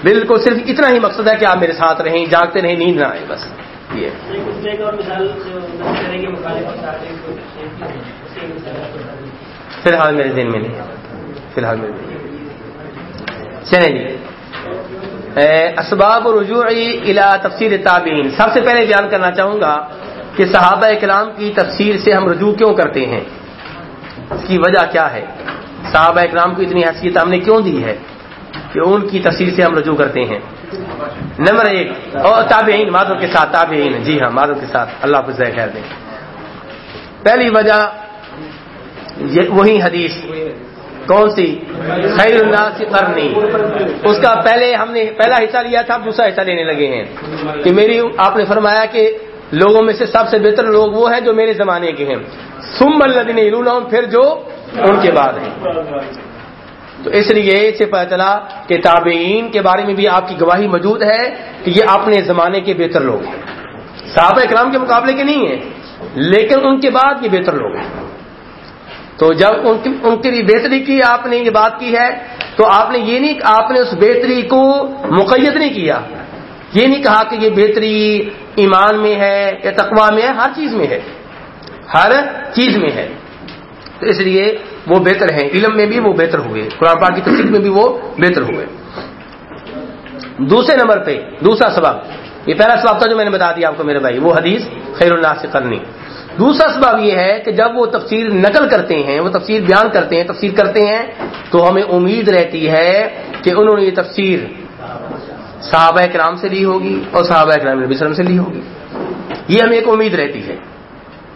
بالکل صرف اتنا ہی مقصد ہے کہ آپ میرے ساتھ رہیں، جاگتے رہیں، نیند نہ آئے، بس۔ یہ۔ فی الحال میرے ذہن میں نہیں۔ فی الحال میرے چلیں جی۔ اسباب رجوع الى تفسیر تابعین سب سے پہلے بیان کرنا چاہوں گا کہ صحابہ کلام کی تفسیر سے ہم رجوع کیوں کرتے ہیں؟ اس کی وجہ کیا ہے؟ صحابہ اکرام کو اتنی حیثیت ہم نے کیوں دی ہے کہ ان کی تفسیر سے ہم رجوع کرتے ہیں؟ نمبر ایک، اور تابعین مادر کے ساتھ، تابعین۔ جی ہاں مادر کے ساتھ۔ اللہ کو خیر دیں پہلی وجہ وہی حدیث کون سی؟ خیر الناس قرنی۔ اس کا پہلے ہم نے پہلا حصہ لیا تھا دوسرا حصہ لینے لگے ہیں۔ کہ میری آپ نے فرمایا کہ لوگوں میں سے سب سے بہتر لوگ وہ ہیں جو میرے زمانے کے ہیں۔ سم الدین پھر جو ان کے بعد ہیں۔ تو اس لیے سے پتا چلا کہ تابعین کے بارے میں بھی آپ کی گواہی موجود ہے کہ یہ اپنے زمانے کے بہتر لوگ ہیں۔ صحابہ اکرام کے مقابلے کے نہیں ہیں، لیکن ان کے بعد یہ بہتر لوگ ہیں۔ تو جب ان کی ان کے لیے بہتری کی آپ نے یہ بات کی ہے، تو آپ نے یہ نہیں آپ نے اس بہتری کو مقید نہیں کیا۔ یہ نہیں کہا کہ یہ بہتری ایمان میں ہے یا تقوا میں ہے، ہر چیز میں ہے۔ ہر چیز میں ہے۔ تو اس لیے وہ بہتر ہیں۔ علم میں بھی وہ بہتر ہوئے۔ قرآن پاک کی تصدیق میں بھی وہ بہتر ہوئے۔ دوسرے نمبر پہ، دوسرا سبب یہ پہلا سبب تھا جو میں نے بتا دیا آپ کو میرے بھائی، وہ حدیث خیر اللہ سے کرنی دوسرا سبب یہ ہے کہ جب وہ تفسیر نقل کرتے ہیں، وہ تفسیر بیان کرتے ہیں، تفسیر کرتے ہیں، تو ہمیں امید رہتی ہے کہ انہوں نے یہ تفسیر صحابہ کرام سے لی ہوگی اور صحابہ کرام نبی وسلم سے لی ہوگی۔ یہ ہمیں ایک امید رہتی ہے۔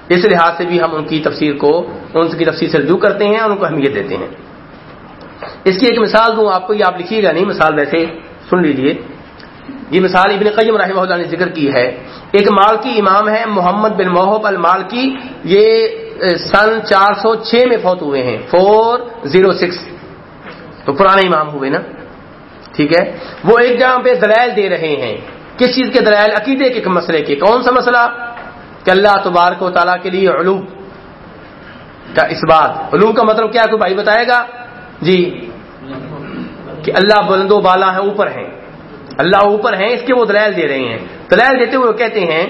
اس لحاظ سے بھی ہم ان کی تفسیر کو، ان کی تفسیر سے رجوع کرتے ہیں اور ان کو اہمیت دیتے ہیں۔ اس کی ایک مثال دوں، آپ کو یہ آپ لکھیے گا نہیں، مثال ویسے سن لیجیے۔ یہ مثال ابن قیم رحمہ اللہ نے ذکر کی ہے۔ ایک مالکی امام ہے محمد بن محب المالکی، یہ سن چار سو چھ میں فوت ہوئے ہیں۔ فور زیرو سکس تو پرانے امام ہوئے نا؟ ٹھیک ہے۔ وہ ایک جگہ پہ دلائل دے رہے ہیں۔ کس چیز کے دلائل؟ عقیدے کے مسئلے کے۔ کون سا مسئلہ؟ کہ اللہ تبارک و تعالیٰ کے لیے علوم کا اس بات۔ علوم کا مطلب کیا کوئی بھائی بتائے گا؟ جی۔ کہ اللہ بلند و بالا ہے، اوپر ہے اللہ اوپر ہیں، اس کے وہ دلائل دے رہے ہیں۔ دلائل دیتے ہوئے وہ کہتے ہیں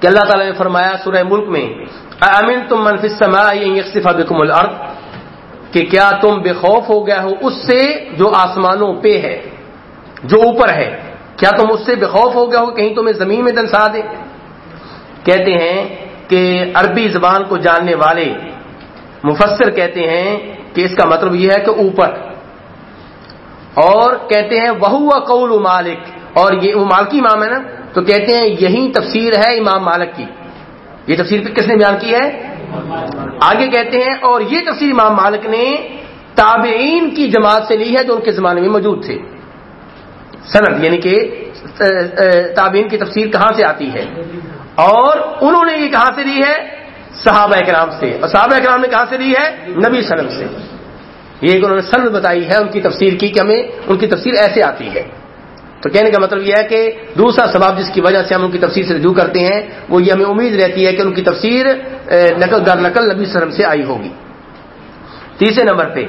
کہ اللہ تعالیٰ نے فرمایا سورہ ملک میں امین تم منفی بکم الارض کہ کیا تم بے خوف ہو گیا ہو؟ اس سے جو آسمانوں پہ ہے، جو اوپر ہے، کیا تم اس سے بے خوف ہو گیا ہو؟ کہیں تمہیں زمین میں دنسا دے؟ کہتے ہیں کہ عربی زبان کو جاننے والے مفسر کہتے ہیں کہ اس کا مطلب یہ ہے کہ اوپر۔ اور کہتے ہیں وہ قول مالک اور یہ وہ مالکی امام ہے نا، تو کہتے ہیں، یہی تفسیر ہے امام مالک کی۔ یہ تفسیر کس نے بیان کی ہے؟ آگے کہتے ہیں، اور یہ تفسیر امام مالک نے تابعین کی جماعت سے لی ہے جو ان کے زمانے میں موجود تھے۔ سند یعنی کہ تابعین کی تفسیر کہاں سے آتی ہے؟ اور انہوں نے یہ کہاں سے لی ہے؟ صحابہ کرام سے۔ اور صحابہ کرام نے کہاں سے لی ہے؟ نبی سلم سے۔ یہ انہوں نے سند بتائی ہے، ان کی تفسیر کی کہ ہمیں ان کی تفسیر ایسے آتی ہے۔ تو کہنے کا مطلب یہ ہے کہ دوسرا سبب جس کی وجہ سے ہم ان کی تفسیر سے رجوع کرتے ہیں، وہ یہ ہمیں امید رہتی ہے کہ ان کی تفسیر نقل در نقل نبی سلم سے آئی ہوگی۔ تیسرے نمبر پہ،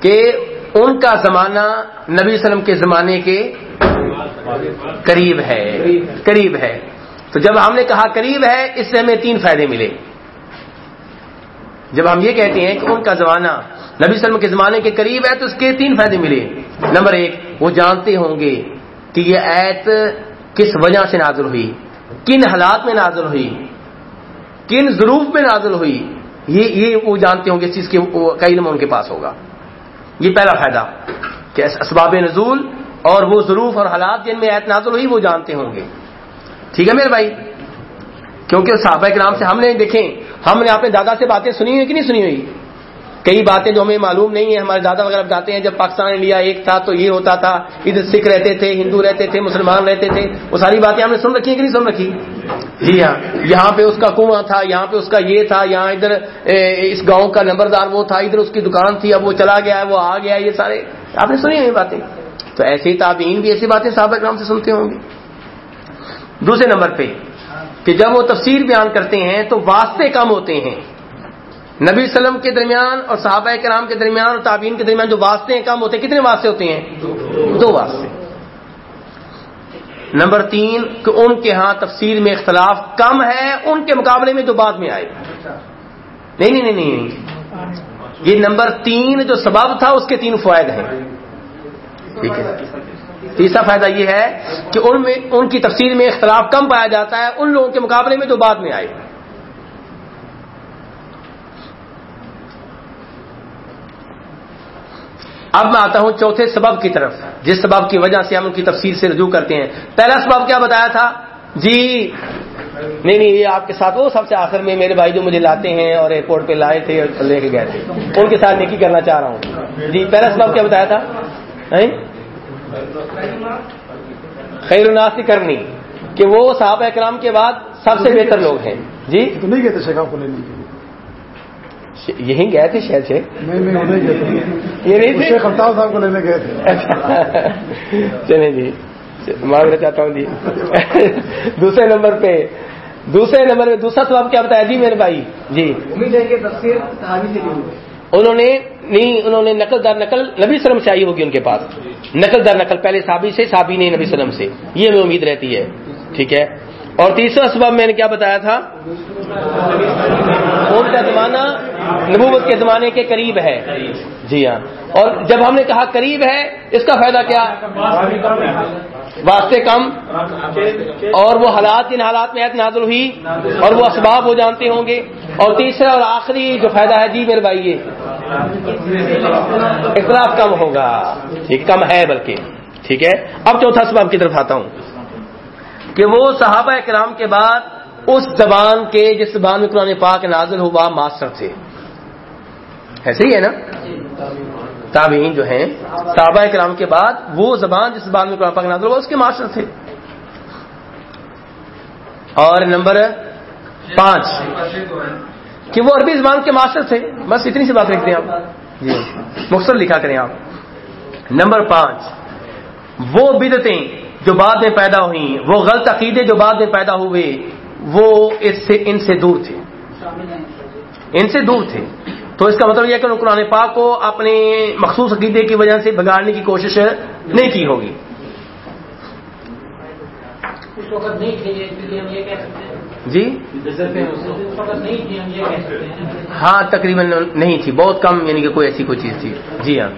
کہ ان کا زمانہ نبی وسلم کے زمانے کے قریب ہے قریب ہے۔ تو جب ہم نے کہا قریب ہے، اس سے ہمیں تین فائدے ملے۔ جب ہم یہ کہتے ہیں کہ ان کا زمانہ نبی وسلم کے زمانے کے قریب ہے تو اس کے تین فائدے ملے۔ نمبر ایک، وہ جانتے ہوں گے کہ یہ ایت کس وجہ سے نازل ہوئی، کن حالات میں نازل ہوئی، کن ضرور میں نازل ہوئی، یہ یہ وہ جانتے ہوں گے اس چیز کے کا علم ان کے پاس ہوگا۔ یہ پہلا فائدہ کہ اسباب نزول اور وہ ضرور اور حالات جن میں ایت نازل ہوئی وہ جانتے ہوں گے۔ ٹھیک ہے میرے بھائی؟ کیونکہ صحابہ کے نام سے ہم نے دیکھیں، ہم نے اپنے دادا سے باتیں سنی ہوئی کہ نہیں سنی ہوئی؟ کئی باتیں جو ہمیں معلوم نہیں ہیں، ہمارے دادا وغیرہ بتاتے ہیں، جب پاکستان، انڈیا ایک تھا تو یہ ہوتا تھا، ادھر سکھ رہتے تھے، ہندو رہتے تھے، مسلمان رہتے تھے، وہ ساری باتیں ہم نے سن رکھی ہیں کہ نہیں سن رکھی؟ جی ہاں یہاں پہ اس کا کنواں تھا، یہاں پہ اس کا یہ تھا، یہاں ادھر اس گاؤں کا نمبردار وہ تھا، ادھر اس کی دکان تھی، اب وہ چلا گیا ہے، وہ آ گیا یہ سارے۔ آپ نے سنی ہوئی باتیں؟ تو ایسے ہی تابعین بھی ایسی باتیں صحابہ کرام سے سنتے ہوں گے۔ دوسرے نمبر پہ کہ جب وہ تفسیر بیان کرتے ہیں تو واسطے کم ہوتے ہیں۔ نبی وسلم کے درمیان اور صحابہ کرام کے درمیان اور تابعین کے درمیان جو واسطے ہیں کم ہوتے ہیں، کتنے واسطے ہوتے ہیں؟ دو واسطے۔ نمبر تین، کہ ان کے ہاں تفسیر میں اختلاف کم ہے، ان کے مقابلے میں جو بعد میں آئے۔ نہیں نہیں نہیں نہیں۔ یہ نمبر تین جو سبب تھا، اس کے تین فوائد ہیں۔ ٹھیک ہے۔ تیسرا فائدہ یہ ہے کہ ان میں ان کی تفسیر میں اختلاف کم پایا جاتا ہے، ان لوگوں کے مقابلے میں جو بعد میں آئے۔ اب میں آتا ہوں چوتھے سبب کی طرف، جس سبب کی وجہ سے ہم ان کی تفسیر سے رجوع کرتے ہیں۔ پہلا سبب کیا بتایا تھا؟ جی نہیں نہیں، یہ آپ کے ساتھ وہ سب سے آخر میں میرے بھائی جو مجھے لاتے ہیں اور ایئرپورٹ پہ لائے تھے اور لے کے گئے تھے۔ ان کے ساتھ نیکی کرنا چاہ رہا ہوں۔ جی پہلا سبب کیا بتایا تھا؟ خیر الناسی کرنی کہ وہ صحابہ اکرام کے بعد سب سے بہتر لوگ ہیں۔ جی؟ تو نہیں گئے تھے شیخ کو لینے کے لیے یہیں گئے تھے شہر سے؟ یہ نہیں تھے؟ شیخ الطاف صاحب کو لینے گئے تھے۔ چلیں جی۔ معذرت چاہتا ہوں جی۔ دوسرے نمبر پہ دوسرے نمبر پہ دوسرا سواب کیا بتایا؟ جی میرے بھائی جی۔ امید ہے کہ تفسیر صحابی سے انہوں نے نہیں، انہوں نے نقل در نقل، نبی وسلم سے آئی ہوگی ان کے پاس۔ نقل در نقل، پہلے صحابی سے، صحابی نہیں نبی وسلم سے۔ یہ ہمیں امید رہتی ہے۔ ٹھیک ہے؟ اور تیسرا سبب میں نے کیا بتایا تھا؟ کون کا زمانہ؟ نبوت کے زمانے کے قریب ہے۔ جی ہاں۔ اور جب ہم نے کہا قریب ہے، اس کا فائدہ کیا؟ واسطے کم۔ اور وہ حالات، جن حالات میں نازل ہوئی، اور وہ اسباب وہ جانتے ہوں گے۔ اور تیسرا اور آخری جو فائدہ ہے جی میرے بھائی یہ اختلاف کم ہوگا۔ ٹھیک کم ہے بلکہ۔ ٹھیک ہے؟ اب چوتھا سباب کی طرف آتا ہوں۔ کہ وہ صحابہ کرام کے بعد اس زبان کے جس زبان میں قرآن پاک نازل ہوا، ماسٹر تھے۔ ایسے ہی ہے نا؟ تابعین جو ہیں، صحابہ کرام کے بعد وہ زبان جس زبان میں قرآن پاک نازل ہوا، اس کے ماسٹر تھے۔ اور نمبر پانچ۔ کہ وہ عربی زبان کے ماسٹر تھے۔ بس اتنی سی بات لکھتے ہیں آپ۔ جی۔ مختصر لکھا کریں آپ۔ نمبر پانچ۔ وہ بدتیں جو بعد میں پیدا ہوئی وہ غلط عقیدے جو بعد میں پیدا ہوئے وہ اس سے ان سے دور تھے۔ ان سے دور تھے۔ تو اس کا مطلب یہ کہ قرآن پاک کو اپنے مخصوص عقیدے کی وجہ سے بگاڑنے کی کوشش نہیں کی ہوگی۔ اس وقت نہیں تھے جی؟ ہاں تقریباً نہیں تھی، بہت کم یعنی کہ کوئی ایسی کوئی چیز تھی۔ جی ہاں۔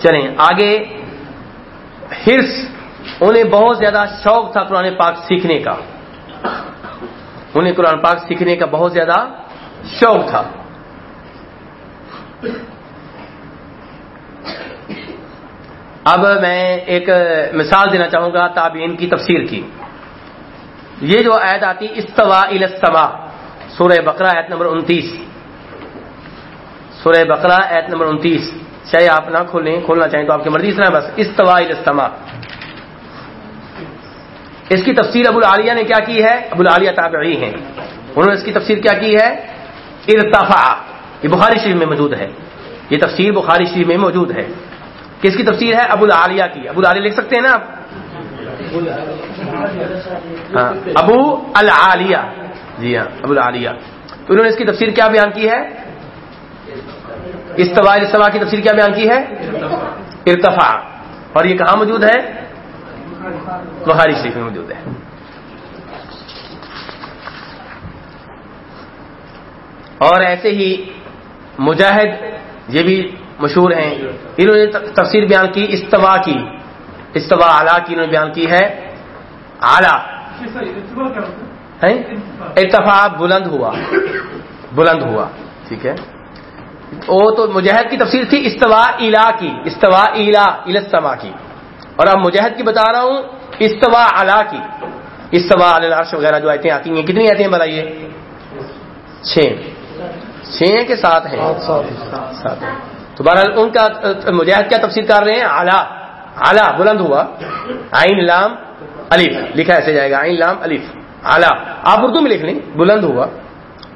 چلیں، آگے ہرس، انہیں بہت زیادہ شوق تھا قرآن پاک سیکھنے کا۔ انہیں قرآن پاک سیکھنے کا بہت زیادہ شوق تھا۔ اب میں ایک مثال دینا چاہوں گا تابعین کی تفسیر کی۔ یہ جو عید آتی استوا السما سورہ بقرہ ایت نمبر انتیس۔ سورہ بقرہ ایت نمبر انتیس۔ چاہے آپ نہ کھولیں، کھولنا چاہیں تو آپ کی مرضی سے بس استوا السما اس کی تفسیر ابو العالیہ نے کیا کی ہے؟ ابو العالیہ تابعی ہیں۔ انہوں نے اس کی تفسیر کیا کی ہے؟ ارتفا یہ بخاری شریف میں موجود ہے۔ یہ تفسیر بخاری شریف میں موجود ہے۔ کس کی تفسیر ہے؟ ابو العالیہ کی۔ ابو العالیہ لکھ سکتے ہیں نا آپ؟ ہاں. ابو العالیہ. جی ہاں ابو العالیہ. تو انہوں نے اس کی تفسیر کیا بیان کی ہے؟ استوا استوا کی تفسیر کیا بیان کی ہے؟ ارتفا اور یہ کہاں موجود ہے؟ بخاری شریف میں موجود ہے. اور ایسے ہی مجاہد یہ بھی مشہور ہیں، انہوں نے تفسیر بیان کی استوا کی. استوا اعلی کی انہوں نے بیان کی ہے۔ اعلی ارتفا بلند ہوا۔ بلند ہوا۔ ٹھیک ہے۔ وہ تو مجاہد کی تفسیر تھی استوا الا کی۔ استوا الا السما کی۔ اور اب مجاہد کی بتا رہا ہوں استوا الا کی۔ استوا العرش وغیرہ جو آیتیں آتی ہیں کتنی آتی ہیں بتائیے؟ چھ۔ چھ کے ساتھ ہیں۔ سات تو بہرحال ان کا مجاہد کیا تفسیر کر رہے ہیں؟ اعلی اعلی بلند ہوا۔ آئین لام، الف، لکھا ایسے جائے گا۔ آئین لام، الف اعلی آپ اردو میں لکھ لیں، بلند ہوا۔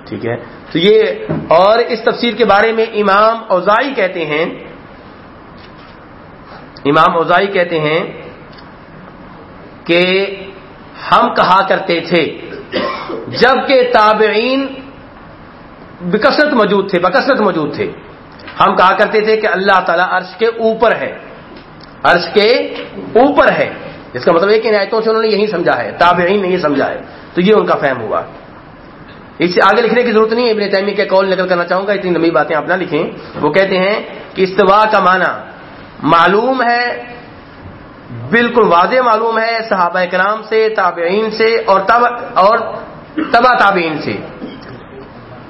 ٹھیک ہے۔ تو یہ، اور اس تفسیر کے بارے میں امام اوزائی کہتے ہیں۔ امام اوزائی کہتے ہیں کہ ہم کہا کرتے تھے، جبکہ تابعین بکثرت موجود تھے، بکثرت موجود تھے۔ ہم کہا کرتے تھے کہ اللہ تعالیٰ عرش کے اوپر ہے۔ عرش کے اوپر ہے۔ اس کا مطلب ہے کہ ان آیتوں سے انہوں نے یہی سمجھا ہے، تابعین نے یہ سمجھا ہے۔ تو یہ ان کا فہم ہوا۔ اس سے آگے لکھنے کی ضرورت نہیں ابن تیمی کے قول نکل کرنا چاہوں گا۔ اتنی لمبی باتیں آپ نہ لکھیں۔ وہ کہتے ہیں کہ استوا کا معنی معلوم ہے، بالکل واضح معلوم ہے صحابہ کرام سے، تابعین سے اور تب اور تبا تابعین سے۔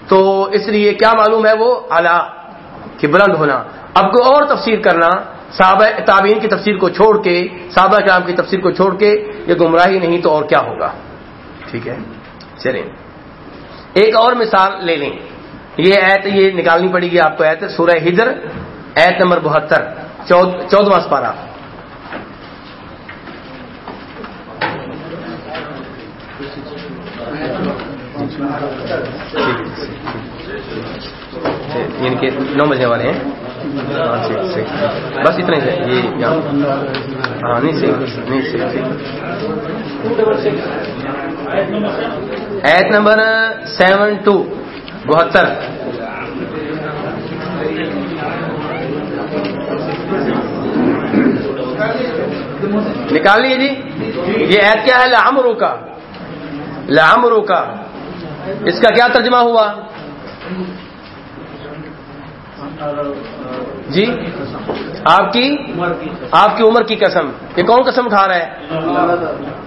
تو اس لیے کیا معلوم ہے وہ؟ اعلی، کہ بلند ہونا۔ اب کوئی اور تفسیر کرنا، صحابہ تابعین کی تفسیر کو چھوڑ کے، صحابہ کرام کی تفسیر کو چھوڑ کے، یہ گمراہی نہیں تو اور کیا ہوگا؟ ٹھیک ہے؟ چلیں۔ ایک اور مثال لے لیں۔ یہ ایت یہ نکالنی پڑے گی آپ کو ایت سورہ ہجر ایت نمبر بہتر چودواں پارا یعنی کہ نو بجنے والے ہیں۔ بس اتنا ہی یہ ہاں نہیں صحیح، نہیں ایت نمبر سیون ٹو، بہتر۔ نکال لیجیے جی۔ یہ ایت کیا ہے؟ لامرو کا۔ لامرو کا۔ اس کا کیا ترجمہ ہوا؟ جی؟ آپ کی؟ آپ کی عمر کی قسم۔ یہ کون قسم اٹھا رہا ہے؟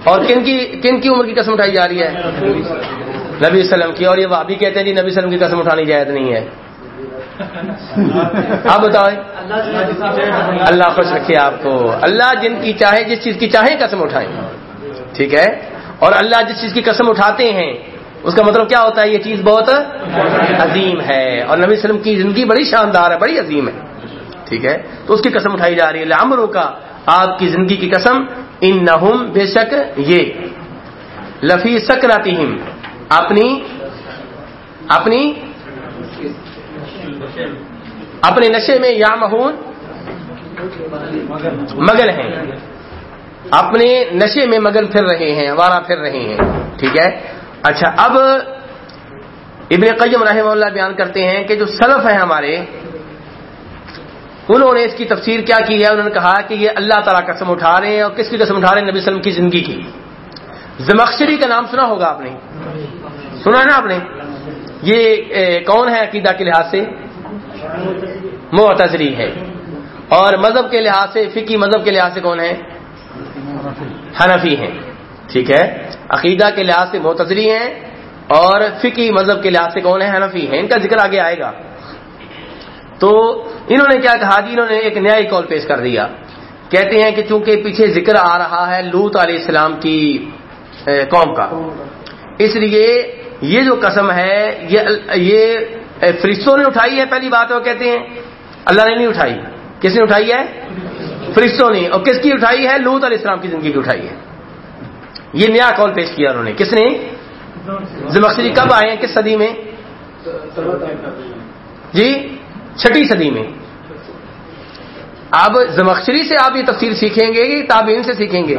اور کن کی کن کی عمر کی قسم اٹھائی جا رہی ہے؟ نبی وسلم کی۔ اور یہ بھابھی کہتے ہیں جی نبی وسلم کی قسم اٹھانی جائز نہیں ہے۔ آپ بتائیں۔ اللہ خوش رکھے آپ کو۔ اللہ جن کی چاہے، جس چیز کی چاہے قسم اٹھائیں۔ ٹھیک ہے؟ اور اللہ جس چیز کی قسم اٹھاتے ہیں اس کا مطلب کیا ہوتا ہے؟ یہ چیز بہت عظیم ہے اور نبی وسلم کی زندگی بڑی شاندار ہے، بڑی عظیم ہے۔ ٹھیک ہے؟ تو اس کی قسم اٹھائی جا رہی ہے لامرو کا آپ کی زندگی کی قسم ان نہم بے شک یہ، لفی سکناتی اپنی اپنی، اپنے نشے میں یا مہون مگن ہیں۔ اپنے نشے میں مگن پھر رہے ہیں وارا پھر رہے ہیں۔ ٹھیک ہے؟ اچھا اب ابن قیم رحمہ اللہ بیان کرتے ہیں کہ جو سلف ہیں ہمارے، انہوں نے اس کی تفسیر کیا کی ہے؟ انہوں نے کہا کہ یہ اللہ تعالیٰ قسم اٹھا رہے ہیں اور کس کی قسم اٹھا رہے ہیں؟ نبی وسلم کی زندگی کی۔ زمخشری کا نام سنا ہوگا آپ نے؟ سنا ہے نا آپ نے؟ یہ کون ہے عقیدہ کے لحاظ سے؟ معتزری ہے۔ اور مذہب کے لحاظ سے فقی مذہب کے لحاظ سے کون ہے؟ حنفی ہیں۔ ٹھیک ہے؟ عقیدہ کے لحاظ سے معتزری ہیں اور فقی مذہب کے لحاظ سے کون ہے؟ حنفی ہیں۔ ان کا ذکر آگے آئے گا۔ تو انہوں نے کیا کہا جی؟ انہوں نے ایک نیا کال پیش کر دیا۔ کہتے ہیں کہ چونکہ پیچھے ذکر آ رہا ہے لوت علیہ السلام کی قوم کا۔ اس لیے یہ جو قسم ہے، یہ فرشتوں نے اٹھائی ہے پہلی بات وہ کہتے ہیں، اللہ نے نہیں اٹھائی۔ کس نے اٹھائی ہے؟ فرشتوں نے۔ اور کس کی اٹھائی ہے؟ لوت علیہ السلام کی زندگی کی اٹھائی ہے۔ یہ نیا کال پیش کیا انہوں نے۔ کس نے؟ زمخشری۔ کب آئے ہیں؟ کس صدی میں؟ جی چھٹی صدی میں۔ اب زمخشری سے آپ یہ تفسیر سیکھیں گے کہ تابعین سے سیکھیں گے؟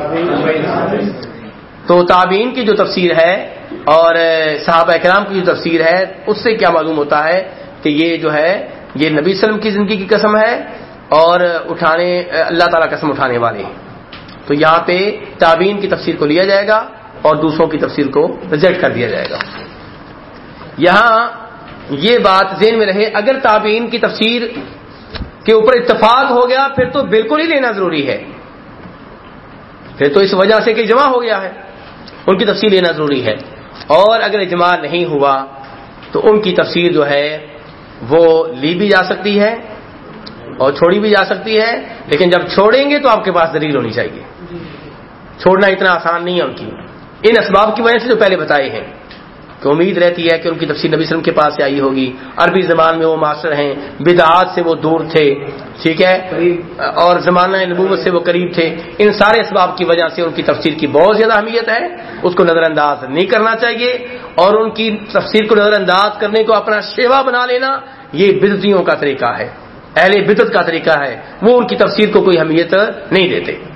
تو تابعین کی جو تفسیر ہے اور صحابہ اکرام کی جو تفسیر ہے، اس سے کیا معلوم ہوتا ہے کہ یہ جو ہے، یہ نبی وسلم کی زندگی کی قسم ہے اور اٹھانے، اللہ تعالیٰ قسم اٹھانے والے ہیں۔ تو یہاں پہ تابعین کی تفسیر کو لیا جائے گا اور دوسروں کی تفسیر کو ریجیکٹ کر دیا جائے گا۔ یہاں یہ بات ذہن میں رہے، اگر تابعین کی تفسیر کے اوپر اتفاق ہو گیا، پھر تو بالکل ہی لینا ضروری ہے۔ پھر تو اس وجہ سے کہ جمع ہو گیا ہے۔ ان کی تفسیر لینا ضروری ہے۔ اور اگر اجماع نہیں ہوا، تو ان کی تفسیر جو ہے، وہ لی بھی جا سکتی ہے اور چھوڑی بھی جا سکتی ہے۔ لیکن جب چھوڑیں گے تو آپ کے پاس دلیل ہونی چاہیے۔ چھوڑنا اتنا آسان نہیں ہے ان کی۔ ان اسباب کی وجہ سے جو پہلے بتائے ہیں۔ کہ امید رہتی ہے کہ ان کی تفسیر نبی وسلم کے پاس سے آئی ہوگی۔ عربی زبان میں وہ ماسٹر ہیں۔ بدعات سے وہ دور تھے۔ ٹھیک ہے؟ اور زمانہ نبوت سے وہ قریب تھے۔ ان سارے اسباب کی وجہ سے ان کی تفسیر کی بہت زیادہ اہمیت ہے۔ اس کو نظر انداز نہیں کرنا چاہیے۔ اور ان کی تفسیر کو نظر انداز کرنے کو اپنا شیوا بنا لینا، یہ بدتیوں کا طریقہ ہے۔ اہل بدت کا طریقہ ہے۔ وہ ان کی تفسیر کو کوئی اہمیت نہیں دیتے۔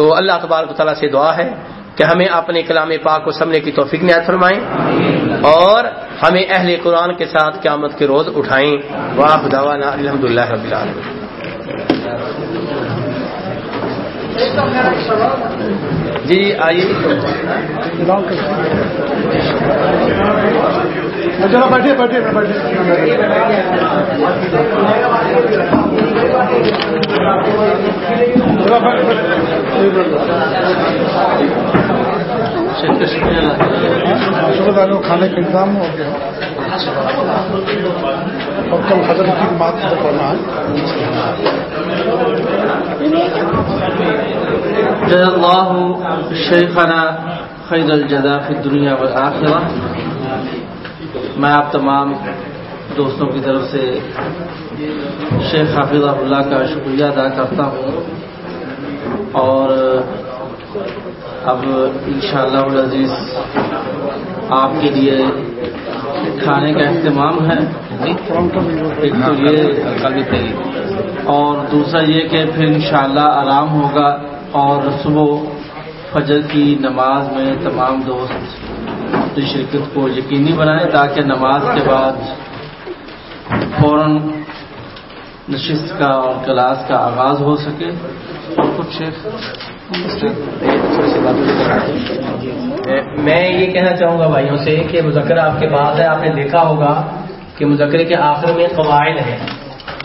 تو اللہ تبارک تعالیٰ سے دعا ہے کہ ہمیں اپنے کلام پاک کو سمنے کی توفیق نہایت فرمائیں اور ہمیں اہل قرآن کے ساتھ قیامت کے روز اٹھائیں۔ واپ دوانا الحمد للہ رب العالمین۔ جی آئیے۔ چلو، بیٹھیے بیٹھیے بیٹھیے۔ کھانے کا انتظام ہو گیا اور کل حضرت کی بات پڑھنا جزا اللہ شیخنا خیر الجزا فی الدنیا والآخرہ میں آپ تمام دوستوں کی طرف سے شیخ حافظ اللہ کا شکریہ ادا کرتا ہوں اور اب انشاءاللہ العزیز آپ کے لیے کھانے کا اہتمام ہے۔ ایک تو یہ کل اور دوسرا یہ کہ پھر انشاءاللہ آرام ہوگا اور صبح فجر کی نماز میں تمام دوست اپنی شرکت کو یقینی بنائیں تاکہ نماز کے بعد فوراً نشست کا اور کلاس کا آغاز ہو سکے۔ اور کچھ میں یہ کہنا چاہوں گا بھائیوں سے کہ مذکر آپ کے پاس ہے، آپ نے دیکھا ہوگا کہ مذکرے کے آخر میں قواعد ہیں۔